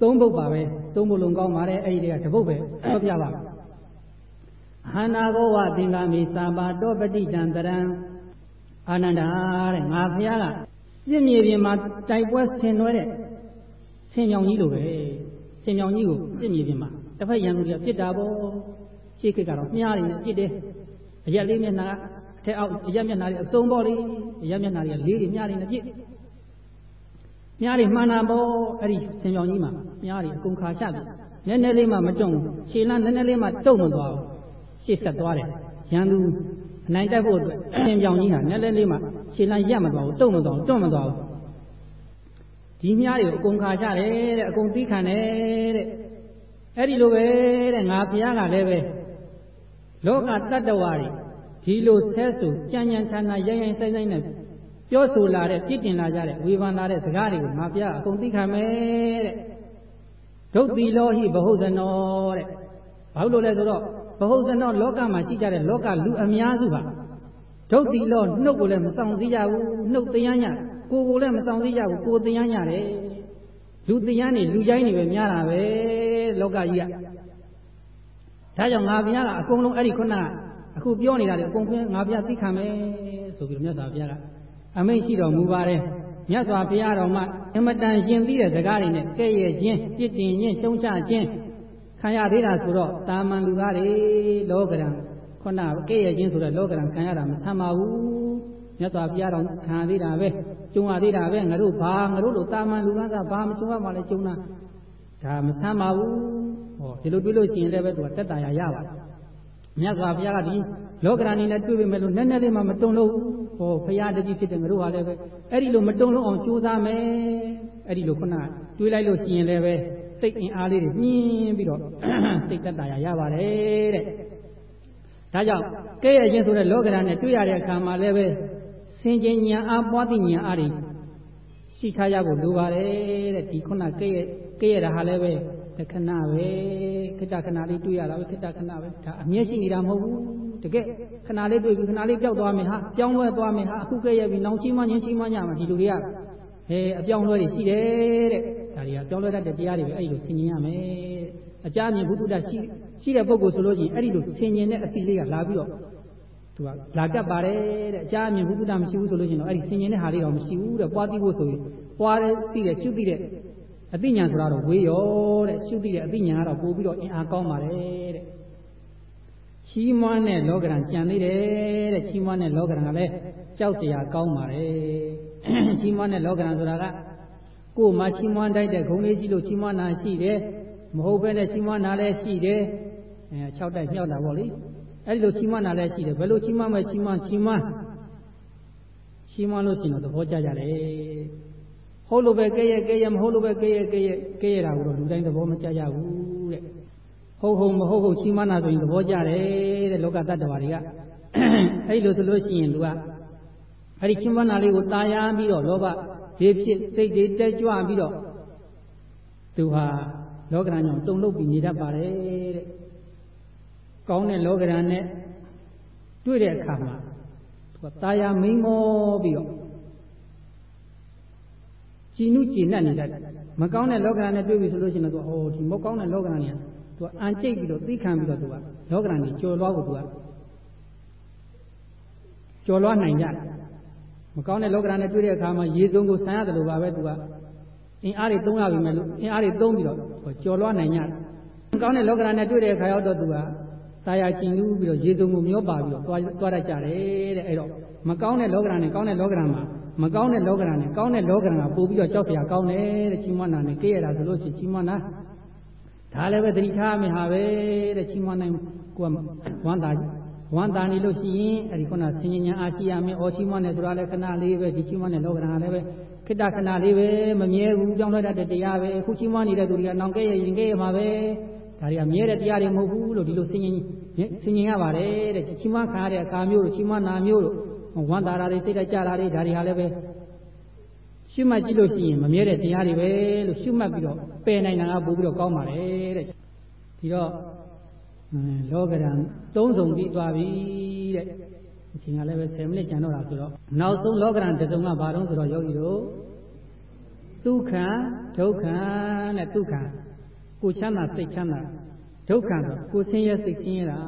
သုံးပုဒ်ပါပဲသုံးပုဒ်လုံးကောင်းပါတယ်အဲ့ဒီတည်းကတစ်ပုဒ်ပဲပြောပြပါမယ် ဟန္နာကောဝသင်္ကာမိစာပါတောပဋိတံတရံအာနန္ဒာတဲ့ငါဖះကပြည့်မြေပြင်မှာတိုက်ပွဲဆင်နွှဲတဲ့ဆင်မြောင်ကြီးလိုပဲဆင်မြောင်ကြီးကိုပြည့်မြေပြင်မှာတစ်ဖက်ရန်သူတွေကပြစ်တာပေါ့ရှေ့ခေတ်ကတော့မြားတွေနဲ့ပြစ်တယ်အရက်လေးမျက်နှာအထက်အောက်အရက်မျက်နှာတွေအစုံပေါ့လေအရက်မျက်နှာတွေကလေးတွေမြားတွေနဲ့ပြစ်မြားတွေမှန်တာပေါ့အဲ့ဒီဆင်မြောင်ကြီးမှာမြားတွေအကုန်ခါချပြီနည်းနည်းလေးမှမတုံခြေလမ်းနည်းနည်းလေးမှတုံမသွားဘူး ရှေ့ဆက်သွားတယ်ရန်သူအနိုင်တက်ဖို့အတွက်အရှင်ပြောင်ကြီးဟာနည်းနည်းလေးမှခြေလမ်းရက်မသွားဘူးတုံမသွားဘူးတွန့်မသွားဘူးဒီမြားတွေကိုအကုန်ခါကြတယ်တဲ့အကုန်သီးခံတယ်တဲ့အဲ့ဒီလိုပဲတဲ့ငါဘုရားကလည်းပဲလောကတတ္တဝါတွေဒီလိုဆဲဆိုကြံ့ကြံ့ဌာနရိုင်းရိုင်းဆိုင်ဆိုင်နဲ့ပြောဆိုလာတဲ့ပြစ်တင်လာကြတဲ့ဝေဖန်လာတဲ့စကားတွေကိုငါပြအကုန်သိခံမယ်တဲ့ဒုတ်တိလောဟိဘဟုဇနောတဲ့ဘာလို့လဲဆိုတော့ ဘဟုဇနောလောကမှာရှိကြတဲ့လောကလူအများစုပါဒုတ်တိလောနှုတ်ကိုလည်းမဆောင်သိကြဘူးနှုတ်တရားညကိုယ်ကိုလည်းမဆောင်သိကြဘူးကိုယ်တရားညတယ်လူတရားနေလူကြိုင်းနေပဲများတာပဲလောကကြီးကဒါကြောင့်ငါဘုရားကအကုန်လုံးအဲ့ဒီခုနကအခုပြောနေတာလေအကုန်ပြန်ငါဘုရားသိခံမယ်ဆိုပြီးတော့မြတ်စွာဘုရားကအမိန့်ရှိတော်မူပါတယ်မြတ်စွာဘုရားတော်မှာအမတန်ရှင်ပြီးတဲ့စကားတွေနဲ့ကဲ့ရဲ့ခြင်းပြစ်တင်ခြင်းရှုံချခြင်း ခံရသေးတာဆိုတော့တာမန်လူသားတွေလောကရန်ခုနကဲ့ရဲ့ခြင်းဆိုတဲ့လောကရန်ခံရတာမဆမ်းပါဘူးမြတ်စွာဘုရားတော်ခံရသေးတာပဲကျုံရသေးတာပဲငါတို့ဘာငါတို့လိုတာမန်လူသားကဘာမကျုံရမှလဲကျုံတာဒါမဆမ်းပါဘူးဟောဒီလိုတွေးလို့ရှိရင်လည်းပဲသူကတက်တာရရပါတယ်မြတ်စွာဘုရားကဒီလောကရန်နေနဲ့တွေ့ပြီမဲ့လို့နည်းနည်းလေးမှမတုံလို့ဟောဘုရားတကြီးဖြစ်တဲ့ငါတို့ဟာလည်းပဲအဲ့ဒီလိုမတုံလို့အောင်ကြိုးစားမယ်အဲ့ဒီလိုခုနတွေးလိုက်လို့ရှိရင်လည်းပဲ စိတ်အင်အားလေးတွေညှင်းပြီးတော့စိတ်တက်တာရရပါတယ်တဲ့ဒါကြောင့်ကဲ့ရဲ့ခြင်းဆိုတဲ့လောကရန်နဲ့တွေ့ရတဲ့အခါမှာလည်းပဲစင်ကြင်ညာအားပွားသိညာအားတွေရှိခါရဖို့လိုပါတယ်တဲ့ဒီခုနကဲ့ရဲ့ကဲ့ရဲ့တာဟာလည်းပဲတခဏပဲခိတ္တခဏလေးတွေ့ရတာပဲခိတ္တခဏပဲဒါအမျက်ရှိနေတာမဟုတ်ဘူးတကယ်ခဏလေးတွေ့ပြီးခဏလေးပျောက်သွားမယ်ဟာပြောင်းလဲသွားမယ်ဟာအခုကဲ့ရဲ့ပြီးနောင်ချီးမွမ်းခြင်းချီးမွမ်းကြမှာဒီလူတွေကဟဲအပြောင်းလဲတွေရှိတယ်တဲ့ ဒါတွေကပြောင်းလဲတတ်တဲ့တရားတွေပဲအဲ့ဒီလိုဆင်ញင်ရမယ်အကြမြင်ဘုဒ္ဓရှိရှိတဲ့ပုဂ္ဂိုလ်ဆိုလို့ရှိရင်အဲ့ဒီလိုဆင်ញင်တဲ့အတိလေးကလာပြီးတော့သူကလာကပ်ပါတယ်တဲ့အကြမြင်ဘုဒ္ဓမရှိဘူးဆိုလို့ရှိရင်တော့အဲ့ဒီဆင်ញင်တဲ့ဟာလေးတော့မရှိဘူးတဲ့ပွားသိဖို့ဆိုရင်ပွားတဲ့သိတဲ့ရှုသိတဲ့အသိဉာဏ်ဆိုတာတော့ဝေးရောတဲ့ရှုသိတဲ့အသိဉာဏ်ကတော့ပို့ပြီးတော့အင်အားကောင်းပါတယ်တဲ့ချီးမွမ်းတဲ့လောကရန်ကြံသေးတယ်တဲ့ချီးမွမ်းတဲ့လောကရန်ကလည်းကြောက်စရာကောင်းပါတယ်ချီးမွမ်းတဲ့လောကရန်ဆိုတာက ကိုယ်မှာချီးမွမ်းတိုက်တဲ့ဂုံလေးရှိလို့ချီးမွမ်းတာရှိတယ်မဟုတ်ဘဲနဲ့ချီးမွမ်းတာလည်းရှိတယ်အဲ၆တိုက်မြောက်တာပေါ့လေအဲ့ဒီလိုချီးမွမ်းတာလည်းရှိတယ်ဘယ်လိုချီးမွမ်းမဲ့ချီးမွမ်းချီးမွမ်းချီးမွမ်းလို့ရှိရင်တော့သဘောကျကြတယ်ဟုတ်လို့ပဲကဲရဲ့ကဲရဲ့မဟုတ်လို့ပဲကဲရဲ့ကဲရဲ့ကဲရဲ့တာကိုတော့လူတိုင်းသဘောမကျကြဘူးတဲ့ဟုတ်ဟုတ်မဟုတ်ဟုတ်ချီးမွမ်းတာဆိုရင်သဘောကျတယ်တဲ့လောကတတ္တဝါတွေကအဲ့လိုဆိုလို့ရှိရင်သူကအဲ့ဒီချီးမွမ်းတာလေးကိုตาရပြီးတော့လောဘ ဒီဖြစ်စိတ်တွေတက်ကြွပြီးတော့သူဟာလောကရန်ကြောင့်တုံ့လုပ်ပြီးနေတတ်ပါတယ်တဲ့ကောင်းတဲ့လောကရန်နဲ့တွေ့တဲ့အခါမှာသူကตาရမိန်မောပြီးတော့ကြည်နုကြည်နတ်နေတတ်မကောင်းတဲ့လောကရန်နဲ့တွေ့ပြီဆိုလို့ရှိရင်တော့ဟောဒီမကောင်းတဲ့လောကရန်เนี่ยသူကအန်ကျိတ်ပြီးတော့သိခံပြီးတော့သူကလောကရန်ကြီးကျော်လွှားဖို့သူကကျော်လွှားနိုင်ကြတယ် မကောင်းတဲ့လောကရန်နဲ့တွေ့တဲ့အခါမှာရေစုံကိုဆန်ရတယ်လို့ပါပဲသူကအင်အားတွေသုံးရပြီမဲ့လို့အင်အားတွေသုံးပြီးတော့ကျော်လွှားနိုင်ကြတယ်မကောင်းတဲ့လောကရန်နဲ့တွေ့တဲ့အခါရောက်တော့သူကတာယာကျင်လူပြီးတော့ရေစုံကိုမျောပါပြီးတော့သွားသွားတတ်ကြတယ်တဲ့အဲ့တော့မကောင်းတဲ့လောကရန်နဲ့ကောင်းတဲ့လောကရန်မှာမကောင်းတဲ့လောကရန်နဲ့ကောင်းတဲ့လောကရန်ကပို့ပြီးတော့ကြောက်စရာကောင်းတယ်တဲ့ချီးမွမ်းတာနဲ့ကြည့်ရတာဆိုလို့ရှိရင်ချီးမွမ်းတာဒါလည်းပဲသတိထားမယ်ဟာပဲတဲ့ချီးမွမ်းနိုင်ကိုကဝမ်းသာ ဝမ်းသာနေလို့ရှိရင်အဲ့ဒီခုနဆင်ញဉာဏ်အားရှိရမယ်။အော်ချီးမွမ်းတယ်ဆိုတာလည်းခဏလေးပဲဒီချီးမွမ်းတဲ့လောကရန်ကလည်းပဲခိတ္တခဏလေးပဲမမြဲဘူးကြောင်းလဲတတ်တဲ့တရားပဲအခုချီးမွမ်းနေတဲ့သူတွေကနောင်ကဲ့ရရင်ကဲ့ရမှာပဲဒါတွေကမြဲတဲ့တရားတွေမဟုတ်ဘူးလို့ဒီလိုဆင်ញင်ဆင်ញင်ရပါတယ်တဲ့ချီးမွမ်းခံရတဲ့အခါမျိုးတို့ချီးမွမ်းနာမျိုးတို့ဝမ်းသာတာတွေစိတ်တကြတာတွေဒါတွေဟာလည်းပဲရှုမှတ်ကြည့်လို့ရှိရင်မမြဲတဲ့တရားတွေပဲလို့ရှုမှတ်ပြီးတော့ပယ်နိုင်တာကပို့ပြီးတော့ကောင်းပါတယ်တဲ့ဒီတော့ လောကရန်သုံးဆုံးပြီးသွားပြီတဲ့အချိန်ကလည်းပဲ10မိနစ်ကျန်တော့တာဆိုတော့နောက်ဆုံးလောကရန်တစ်စုံကဘာတော့ဆိုတော့ယောဂီတို့ဒုက္ခဒုက္ခနဲ့ဒုက္ခကိုချမ်းသာစိတ်ချမ်းသာဒုက္ခဆိုကိုဆင်းရဲစိတ်ဆင်းရဲတာ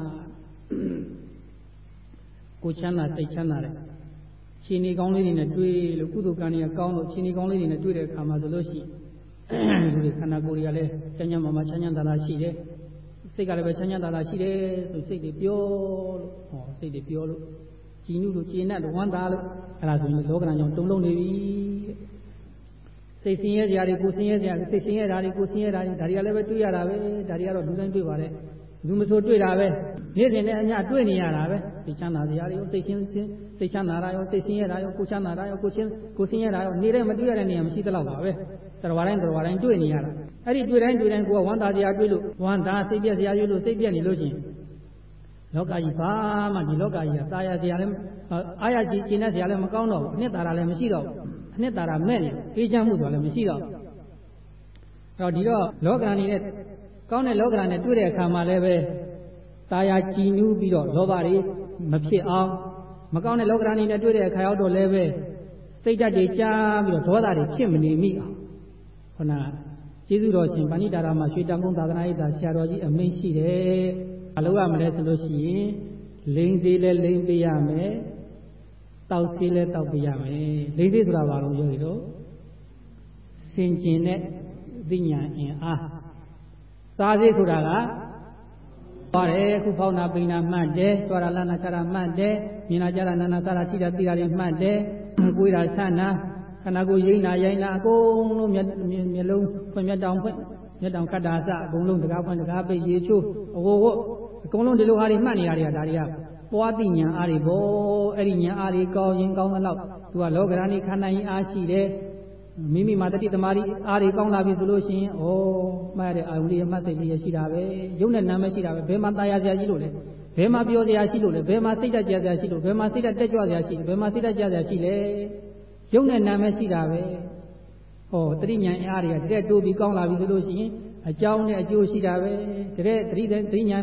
ကိုချမ်းသာစိတ်ချမ်းသာတယ်ခြေနေကောင်းလေးတွေနဲ့တွေ့လို့ကုသိုလ်ကံတွေကကောင်းလို့ခြေနေကောင်းလေးတွေနဲ့တွေ့တဲ့အခါမှာဆိုလို့ရှိရင်လူတွေခန္ဓာကိုယ်တွေကလည်းချမ်းချမ်းမာမာချမ်းချမ်းသာသာရှိတယ် စိတ်ကလည်းပဲချမ်းချမ်းသာသာရှိတယ်ဆိုစိတ်တွေပြောလို့ဟောစိတ်တွေပြောလို့ကြည်နုလို့ကျေနပ်လို့ဝမ်းသာလို့အဲ့ဒါဆိုရင်လောကဓာတ်ကြောင့်တုံလုံးနေပြီစိတ်ဆင်းရဲကြတွေကိုဆင်းရဲကြစိတ်ဆင်းရဲတာတွေကိုဆင်းရဲတာတွေဒါတွေကလည်းပဲတွေ့ရတာပဲဒါတွေကတော့လူတိုင်းတွေ့ပါတယ် လူမဆိုတွေ့တာပဲနေ့စဉ်နဲ့အမျှတွေ့နေရတာပဲစိတ်ချမ်းသာစရာတွေရောစိတ်ချင်းချင်းစိတ်ချမ်းသာတာရောစိတ်ဆင်းရဲတာရောကိုချမ်းသာတာရောကိုချင်းကိုဆင်းရဲတာရောနေတဲ့မတွေ့ရတဲ့နေရာမရှိသလောက်ပါပဲတော်တိုင်းတော်တိုင်းတွေ့နေရတာအဲ့ဒီတွေ့တိုင်းတွေ့တိုင်းကိုကဝမ်းသာစရာတွေ့လို့ဝမ်းသာစိတ်ပြက်စရာတွေ့လို့စိတ်ပြက်နေလို့ရှိရင် လောကကြီးဘာမှဒီလောကကြီးကตายရစရာလည်းအာရကြီးကျင်တဲ့စရာလည်းမကောင်းတော့ဘူးအနှစ်သာရလည်းမရှိတော့ဘူးအနှစ်သာရမဲ့နေအေးချမ်းမှုဆိုတာလည်းမရှိတော့ဘူးအဲ့တော့ဒီတော့လောကအနေနဲ့ ကောင်းတဲ့လောကဓာတ်နဲ့တွေ့တဲ့အခါမှာလည်းပဲတာယာကြည်နူးပြီးတော့လောဘတွေမဖြစ်အောင်မကောင်းတဲ့လောကဓာတ်နဲ့တွေ့တဲ့အခါရောက်တော့လည်းပဲစိတ်ဓာတ်တွေကြားပြီးတော့ဒေါသတွေဖြစ်မနေမိအောင်ခန္ဓာကျေးဇူးတော်ရှင်ဗာဏိတာရမှာရွှေတံခွန်သာသနာ့ရေးတာဆရာတော်ကြီးအမိန့်ရှိတယ်။အလုပ်ရမလဲဆိုလို့ရှိရင်လိန်သေးလဲလိန်ပေးရမယ်။တောက်သေးလဲတောက်ပေးရမယ်။လိန်သေးဆိုတာဘာလို့ပြောရတော့စင်ကျင်တဲ့အသိဉာဏ်အင်အား စားသေးဆိုတာကပါတယ်အခုဖောင်းနာပိန်နာမှတ်တယ်ကြွာရလနာချာရမှတ်တယ်မြင်လာကြတာနာနာသာရရှိတာသိတာတွေမှတ်တယ်ကိုယ်တာဆန္နာခန္ဓာကိုယ်ရိမ့်နာရိုင်းနာအကုန်လုံးမျက်မျက်လုံးဖွင့်မျက်တောင်ဖွင့်မျက်တောင်ကတ္တာစအကုန်လုံးတကားဖွင့်တကားပိတ်ရေချိုးအဝဝအကုန်လုံးဒီလိုဟာတွေမှတ်နေရတွေကဒါတွေကပွားသိညာအားတွေဘောအဲ့ဒီညာအားတွေကောင်းရင်ကောင်းသလောက်သူကလောကရဏိခန္ဓာရင်အားရှိတယ် မိမိမှာတတိသမารီအားတွေကောင်းလာပြီဆိုလို့ရှိရင်ဩမှတ်တဲ့အာယုန်လေးမှတ်စိတ်လေးရရှိတာပဲရုပ်နဲ့နာမ်မရှိတာပဲဘယ်မှာตายရစရာရှိလို့လဲဘယ်မှာပြောစရာရှိလို့လဲဘယ်မှာစိတ်ဓာတ်ကြစရာရှိလို့ဘယ်မှာစိတ်ဓာတ်တက်ကြွစရာရှိဘယ်မှာစိတ်ဓာတ်ကြစရာရှိလဲရုပ်နဲ့နာမ်မရှိတာပဲဟောတတိညာအင်အားတွေကတကယ်တိုးပြီးကောင်းလာပြီဆိုလို့ရှိရင်အကြောင်းနဲ့အကျိုးရှိတာပဲတကယ်တတိတတိညာ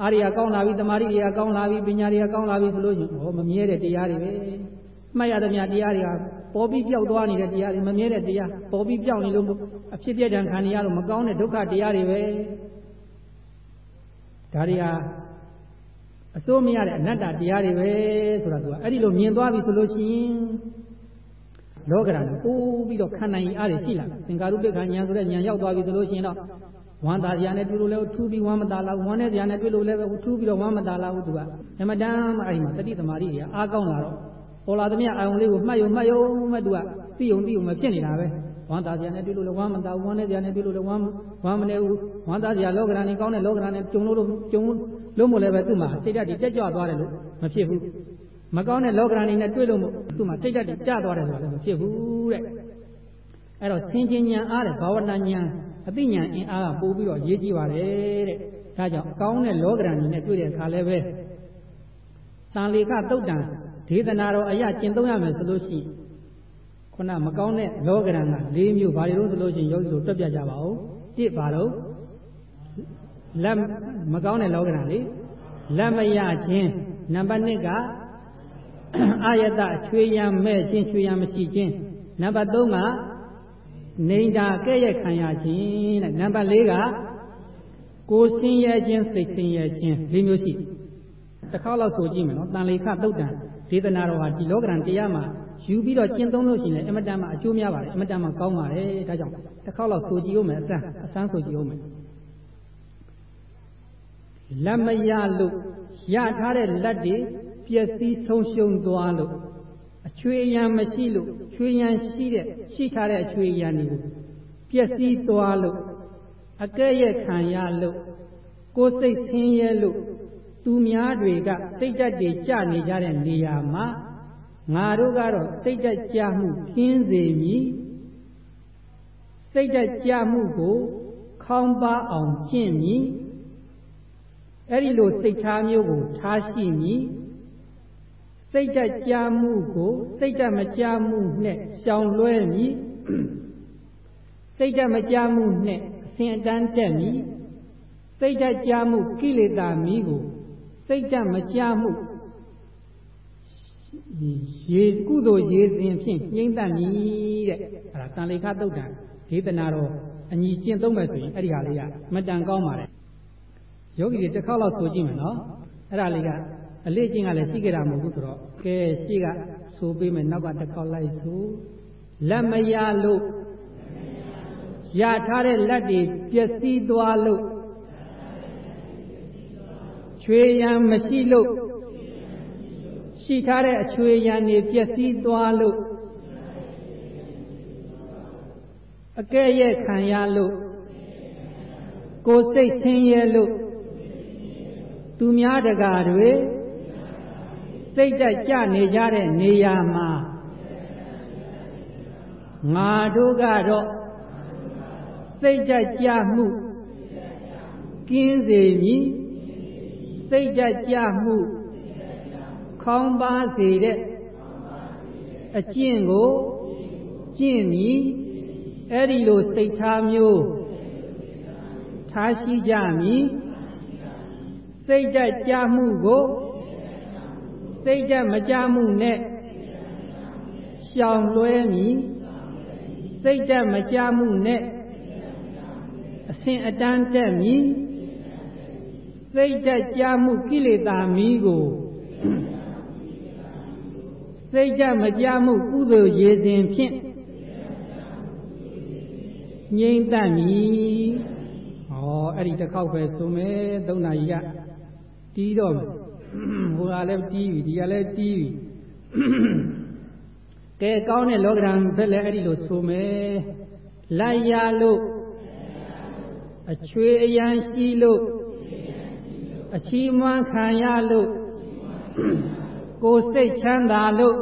အားတွေကကောင်းလာပြီတမာရီတွေကကောင်းလာပြီပညာတွေကကောင်းလာပြီဆိုလို့ရှိရင်ဟောမမြဲတဲ့တရားတွေပဲမှတ်ရသမျှတရားတွေက ပေါ်ပြီးပြောက်သွားနေတဲ့တရားတွေမမြဲတဲ့တရားပေါ်ပြီးပြောက်နေလို့အဖြစ်ပြတဲ့ခံရလို့မကောင်းတဲ့ဒုက္ခတရားတွေပဲဒါတွေဟာအစိုးမရတဲ့အနတ္တတရားတွေပဲဆိုတာသူကအဲ့ဒီလိုမြင်သွားပြီဆိုလို့ရှိရင်လောကဓာတ်ကိုပိုးပြီးတော့ခံနိုင်အားတွေရှိလာသင်္ကာရုပ္ပခဉာဏ်ဆိုတဲ့ဉာဏ်ရောက်သွားပြီဆိုလို့ရှိရင်တော့ဝမ်းသာစရာနဲ့တွေ့လို့လည်းထူးပြီးဝမ်းမသာလာဘူးဝမ်းနဲ့စရာနဲ့တွေ့လို့လည်းထူးပြီးတော့ဝမ်းမသာလာဘူးသူကအမတန်မှအဲ့ဒီမှာတတိသမารိတွေအားကောင်းလာတော့ ပေါ်လာသမျှအာယုံလေးကိုမှတ်ယုံမှတ်ယုံမဲ့သူကသိယုံသိယုံမဖြစ်နေတာပဲဝမ်းသာစရာနဲ့တွေ့လို့လည်းဝမ်းမသာဘူးဝမ်းနဲ့စရာနဲ့တွေ့လို့လည်းဝမ်းဝမ်းမနေဘူးဝမ်းသာစရာလောကရန်နေကောင်းတဲ့လောကရန်နဲ့ကြုံလို့ကြုံလို့မို့လည်းပဲသူ့မှာစိတ်ဓာတ်တွေတက်ကြွသွားတယ်လို့မဖြစ်ဘူးမကောင်းတဲ့လောကရန်နေနဲ့တွေ့လို့မို့သူ့မှာစိတ်ဓာတ်တွေကျသွားတယ်ဆိုတာလည်းမဖြစ်ဘူးတဲ့အဲ့တော့ဆင်ခြင်ဉာဏ်အားတဲ့ဘာဝနာဉာဏ်အသိဉာဏ်အင်အားကပို့ပြီးတော့ရေးကြည့်ပါတယ်တဲ့ဒါကြောင့်အကောင်းတဲ့လောကရန်နေနဲ့တွေ့တဲ့အခါလည်းပဲတန်လေကတုတ်တန် ဒေသနာတော်အရာကျင့်သုံးရမယ်ဆိုလို့ရှိရင်ခုနမကောင်းတဲ့လောကရန်က၄မျိုးဘာတွေလို့ဆိုလို့ရှိရင်ယောဂီတို့တွက်ပြကြပါဦးတစ်ပါတော့လက်မကောင်းတဲ့လောကရန်လေလက်မရခြင်းနံပါတ်1ကအာယတချွေရံမဲ့ခြင်းချွေရံမရှိခြင်းနံပါတ်3ကနေတာကဲ့ရဲ့ခံရခြင်းတဲ့နံပါတ်4ကကိုယ်ဆင်းရဲခြင်းစိတ်ဆင်းရဲခြင်း၄မျိုးရှိတစ်ခါလောက်ဆိုကြည့်မယ်နော်တန်လေခတုတ်တန် ဒေသနာတော်ဟာဒီလောကရန်တရားမှာယူပြီးတော့ကျင့်သုံးလို့ရှိရင်အမတန်မှအကျိုးများပါတယ်အမတန်မှကောင်းပါတယ်ဒါကြောင့်တစ်ခေါက်လောက်ဆိုကြည့်ဦးမယ်အစမ်းအစမ်းဆိုကြည့်ဦးမယ်လက်မရလို့ရထားတဲ့လက်တွေပျက်စီးဆုံးရှုံးသွားလို့အချွေရန်မရှိလို့ချွေရန်ရှိတဲ့ရှိထားတဲ့အချွေရန်တွေကိုပျက်စီးသွားလို့အကဲ့ရဲ့ခံရလို့ကိုယ်စိတ်ဆင်းရဲလို့ သူများတွေကစိတ်ဓာတ်တွေကြနေကြတဲ့နေရာမှာငါတို့ကတော့စိတ်ဓာတ်ကြမှုကင်းစေမည်စိတ်ဓာတ်ကြမှုကိုခေါင်းပါအောင်ကျင့်မည်အဲ့ဒီလိုစိတ်ထားမျိုးကိုထားရှိမည်စိတ်ဓာတ်ကြမှုကိုစိတ်ဓာတ်မကြမှုနဲ့ရှောင်လွှဲမည်စိတ်ဓာတ်မကြမှုနဲ့အစဉ်အတန်းတက်မည်စိတ်ဓာတ်ကြမှုကိလေသာမီးကို စိတ်ဓာတ်မကြမှုရေကုသိုလ်ရေစဉ်ဖြင့်ညှိမ့်တတ်မည်တဲ့အဲ့ဒါတန်လေခသုတ်တံဒေသနာတော်အညီကျင့်သုံးမယ်ဆိုရင်အဲ့ဒီဟာလေးကမတန်ကောင်းပါတယ်ယောဂီတွေတစ်ခေါက်လောက်ဆိုကြည့်မယ်နော်အဲ့ဒါလေးကအလေးချင်းကလည်းရှိကြတာမဟုတ်ဘူးဆိုတော့ကဲရှိကဆိုပေးမယ်နောက်ကတစ်ခေါက်လိုက်ဆိုလက်မရလို့ရထားတဲ့လက်တွေပျက်စီးသွားလို့ချွေ ရန်မရှိလို့ရှိထားတဲ့အချွေရန်တွေပျက်စီးသွားလို့အကဲ့ရဲ့ခံရလို့ကိုယ်စိတ်ဆင်းရဲလို့သူများတကာတွေစိတ်တက်ကြနေကြတဲ့နေရာမှာငါတို့ကတော့စိတ်တက်ကြမှုကင်းစေမည် စိတ်ဓာတ်ကြမှုခေါင်းပါစေတဲ့အကျင့်ကိုကျင့်မည်အဲ့ဒီလိုစိတ်ထားမျိုးထားရှိကြမည်စိတ်ဓာတ်ကြမှုကိုစိတ်ဓာတ်မကြမှုနဲ့ရှောင်လွှဲမည်စိတ်ဓာတ်မကြမှုနဲ့အစဉ်အတန်းတက်မည် စိတ်ဓာတ်ကြမှုကိလေသာမီးကိုစိတ်ဓာတ်မကြမှုကုသိုလ်ရေစဉ်ဖြင့်ငြိမ့်တတ်မည်ဟောအဲ့ဒီတစ်ခေါက်ပဲဆိုမယ်သုံးနာရီကတီးတော့မယ်ဟိုကလည်းတီးပြီဒီကလည်းတီးပြီကဲကောင်းတဲ့လောကဓာတ်ဘက်လည်းအဲ့ဒီလိုဆိုမယ်လိုက်ရလို့အချွေအရန်ရှိလို့ အချီးမွမ်းခံရလို့ကိုယ်စိတ်ချမ်းသာလို့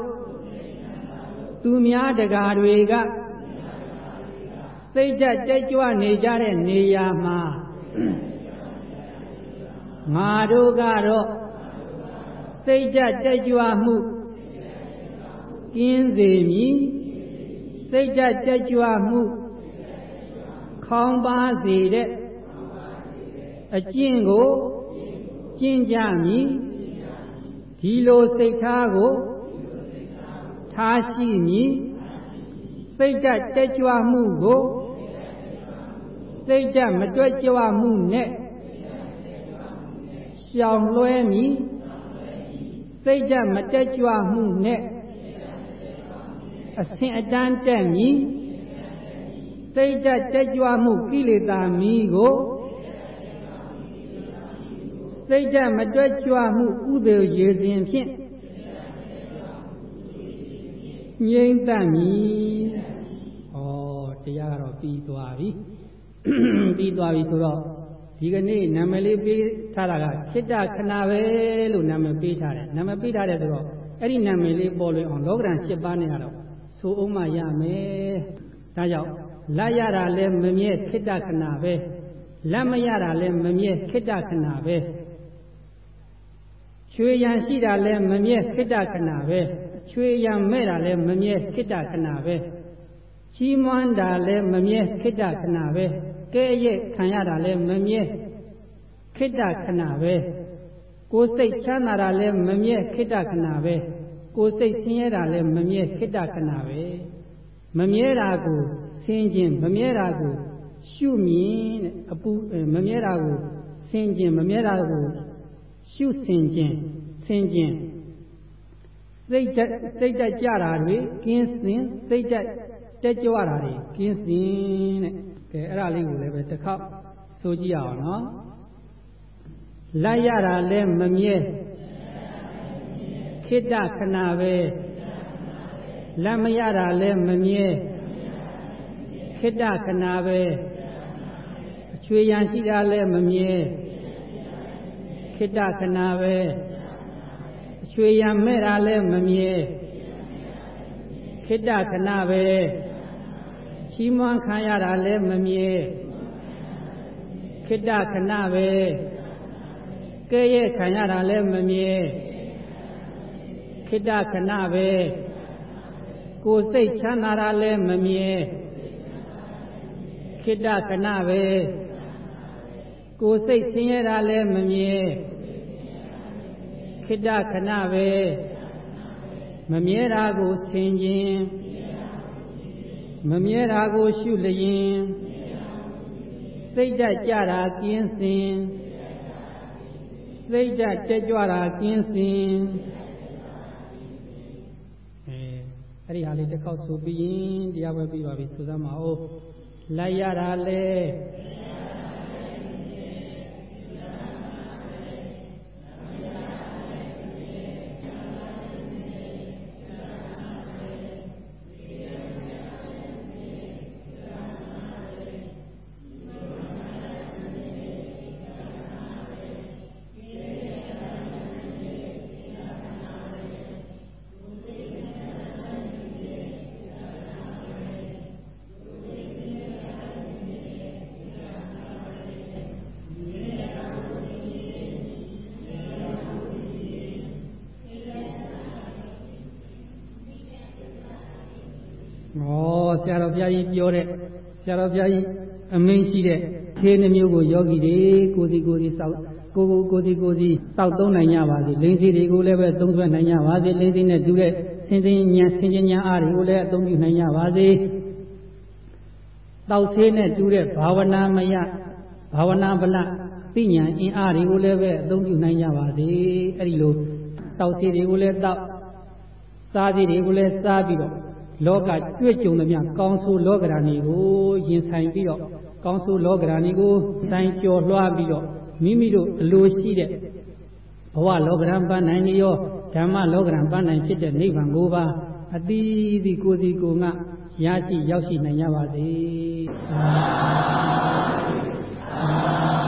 သူများတကာတွေကစိတ်ဓာတ်တက်ကြွနေကြတဲ့နေရာမှာငါတို့ကတော့စိတ်ဓာတ်တက်ကြွမှုကင်းစေမည်စိတ်ဓာတ်တက်ကြွမှုခေါင်းပါစေတဲ့အကျင့်ကို ကျင့်ကြမည်ဒီလိုစိတ်ထားကိုထားရှိမည်စိတ်ဓာတ်တက်ကြွမှုကိုစိတ်ဓာတ်မတွက်ကြွမှုနဲ့ရှောင်လွှဲမည်စိတ်ဓာတ်မတက်ကြွမှုနဲ့အစဉ်အတန်းတက်မည်စိတ်ဓာတ်တက်ကြွမှုကိလေသာမီးကို စိတ်ဓာတ်မတွက်ကြွမှုကုသိုလ်ရေစဉ်ဖြင့်ငြိမ့်တတ်မည်။ဩတရားကတော့ပြီးသွားပြီ။ပြီးသွားပြီဆိုတော့ဒီကနေ့နာမည်လေးပေးထားတာကခိတ္တခဏပဲလို့နာမည်ပေးထားတယ်။နာမည်ပေးထားတယ်ဆိုတော့အဲ့ဒီနာမည်လေးပေါ်လွင်အောင်လောကဓာတ်၈ပါးနဲ့ကတော့ဆိုအောင်မှရမယ်။ဒါကြောင့်လက်ရတာလည်းမမြဲခိတ္တခဏပဲ။လက်မရတာလည်းမမြဲခိတ္တခဏပဲ။ ချွေရန်ရှိတာလည်းမမြဲခိတ္တခဏပဲချွေရန်မဲ့တာလည်းမမြဲခိတ္တခဏပဲချီးမွမ်းတာလည်းမမြဲခိတ္တခဏပဲကဲရဲ့ခံရတာလည်းမမြဲခိတ္တခဏပဲကိုယ်စိတ်ချမ်းသာတာလည်းမမြဲခိတ္တခဏပဲကိုယ်စိတ်ဆင်းရဲတာလည်းမမြဲခိတ္တခဏပဲမမြဲတာကိုဆင်းခြင်းမမြဲတာကိုရှုမြင်တဲ့အပူမမြဲတာကိုဆင်းခြင်းမမြဲတာကို ရှုဆင်ခြင်းဆင်ခြင်းစိတ်တက်စိတ်တက်ကြတာတွေကင်းစင်စိတ်တက်တက်ကြွတာတွေကင်းစင်တဲ့ကဲအဲ့ဒါလေးကိုလည်းပဲတစ်ခေါက်ဆိုကြည့်အောင်နော်လိုက်ရတာလည်းမမြဲခိတ္တခဏပဲလက်မရတာလည်းမမြဲခိတ္တခဏပဲအချွေရန်ရှိတာလည်းမမြဲ ခိတ္တခဏပဲအချွေရံမဲ့တာလည်းမမြဲခိတ္တခဏပဲချီးမွမ်းခံရတာလည်းမမြဲခိတ္တခဏပဲကဲရဲ့ခံရတာလည်းမမြဲခိတ္တခဏပဲကိုယ်စိတ်ချမ်းသာတာလည်းမမြဲခိတ္တခဏပဲကိုယ်စိတ်ဆင်းရဲတာလည်းမမြဲ ခိတ္တခဏပဲမမြဲတာကိုဆင်ခြင်းမမြဲတာကိုရှုလျင်စိတ်ဓာတ်ကြတာကင်းစင်စိတ်ဓာတ်တက်ကြွတာကင်းစင်အဲအဲ့ဒီဟာလေးတစ်ခေါက်ဆိုပြီးရင်တရားပွဲပြီးပါပြီဆိုသမ်းပါဦးလိုက်ရတာလေ ရာတော်ဘုရားကြီးပြောတဲ့ဆရာတော်ဘုရားကြီးအမင်းရှိတဲ့သေးနှမျိုးကိုယောဂီတွေကိုစီကိုစီစောက်ကိုကိုကိုစီကိုစီတောက်သုံးနိုင်ကြပါစေလိန်စီတွေကိုလည်းပဲသုံးဆွဲနိုင်ကြပါစေလိန်စီနဲ့တူတဲ့ဆင်းဆင်းဉာဏ်ဆင်းရဲဉာဏ်အားတွေကိုလည်းအသုံးပြုနိုင်ကြပါစေတောက်ဆေးနဲ့တူတဲ့ဘာဝနာမယဘာဝနာဗလသိဉာဏ်အင်အားတွေကိုလည်းပဲအသုံးပြုနိုင်ကြပါစေအဲ့ဒီလိုတောက်ဆေးတွေကိုလည်းတောက်စားဆေးတွေကိုလည်းစားပြီးတော့ လောကတွေ့ကြုံသမျှကောင်းဆိုးလောကဓာန်တွေကိုရင်ဆိုင်ပြီးတော့ကောင်းဆိုးလောကဓာန်တွေကိုဆိုင်ကျော်လွှားပြီးတော့မိမိတို့အလိုရှိတဲ့ဘဝလောကဓာန်ပန်းနိုင်ရောဓမ္မလောကဓာန်ပန်းနိုင်ဖြစ်တဲ့နိဗ္ဗာန်ကိုပါအတိအသီကိုစီကိုငါရရှိရောက်ရှိနိုင်ကြပါစေသာသာ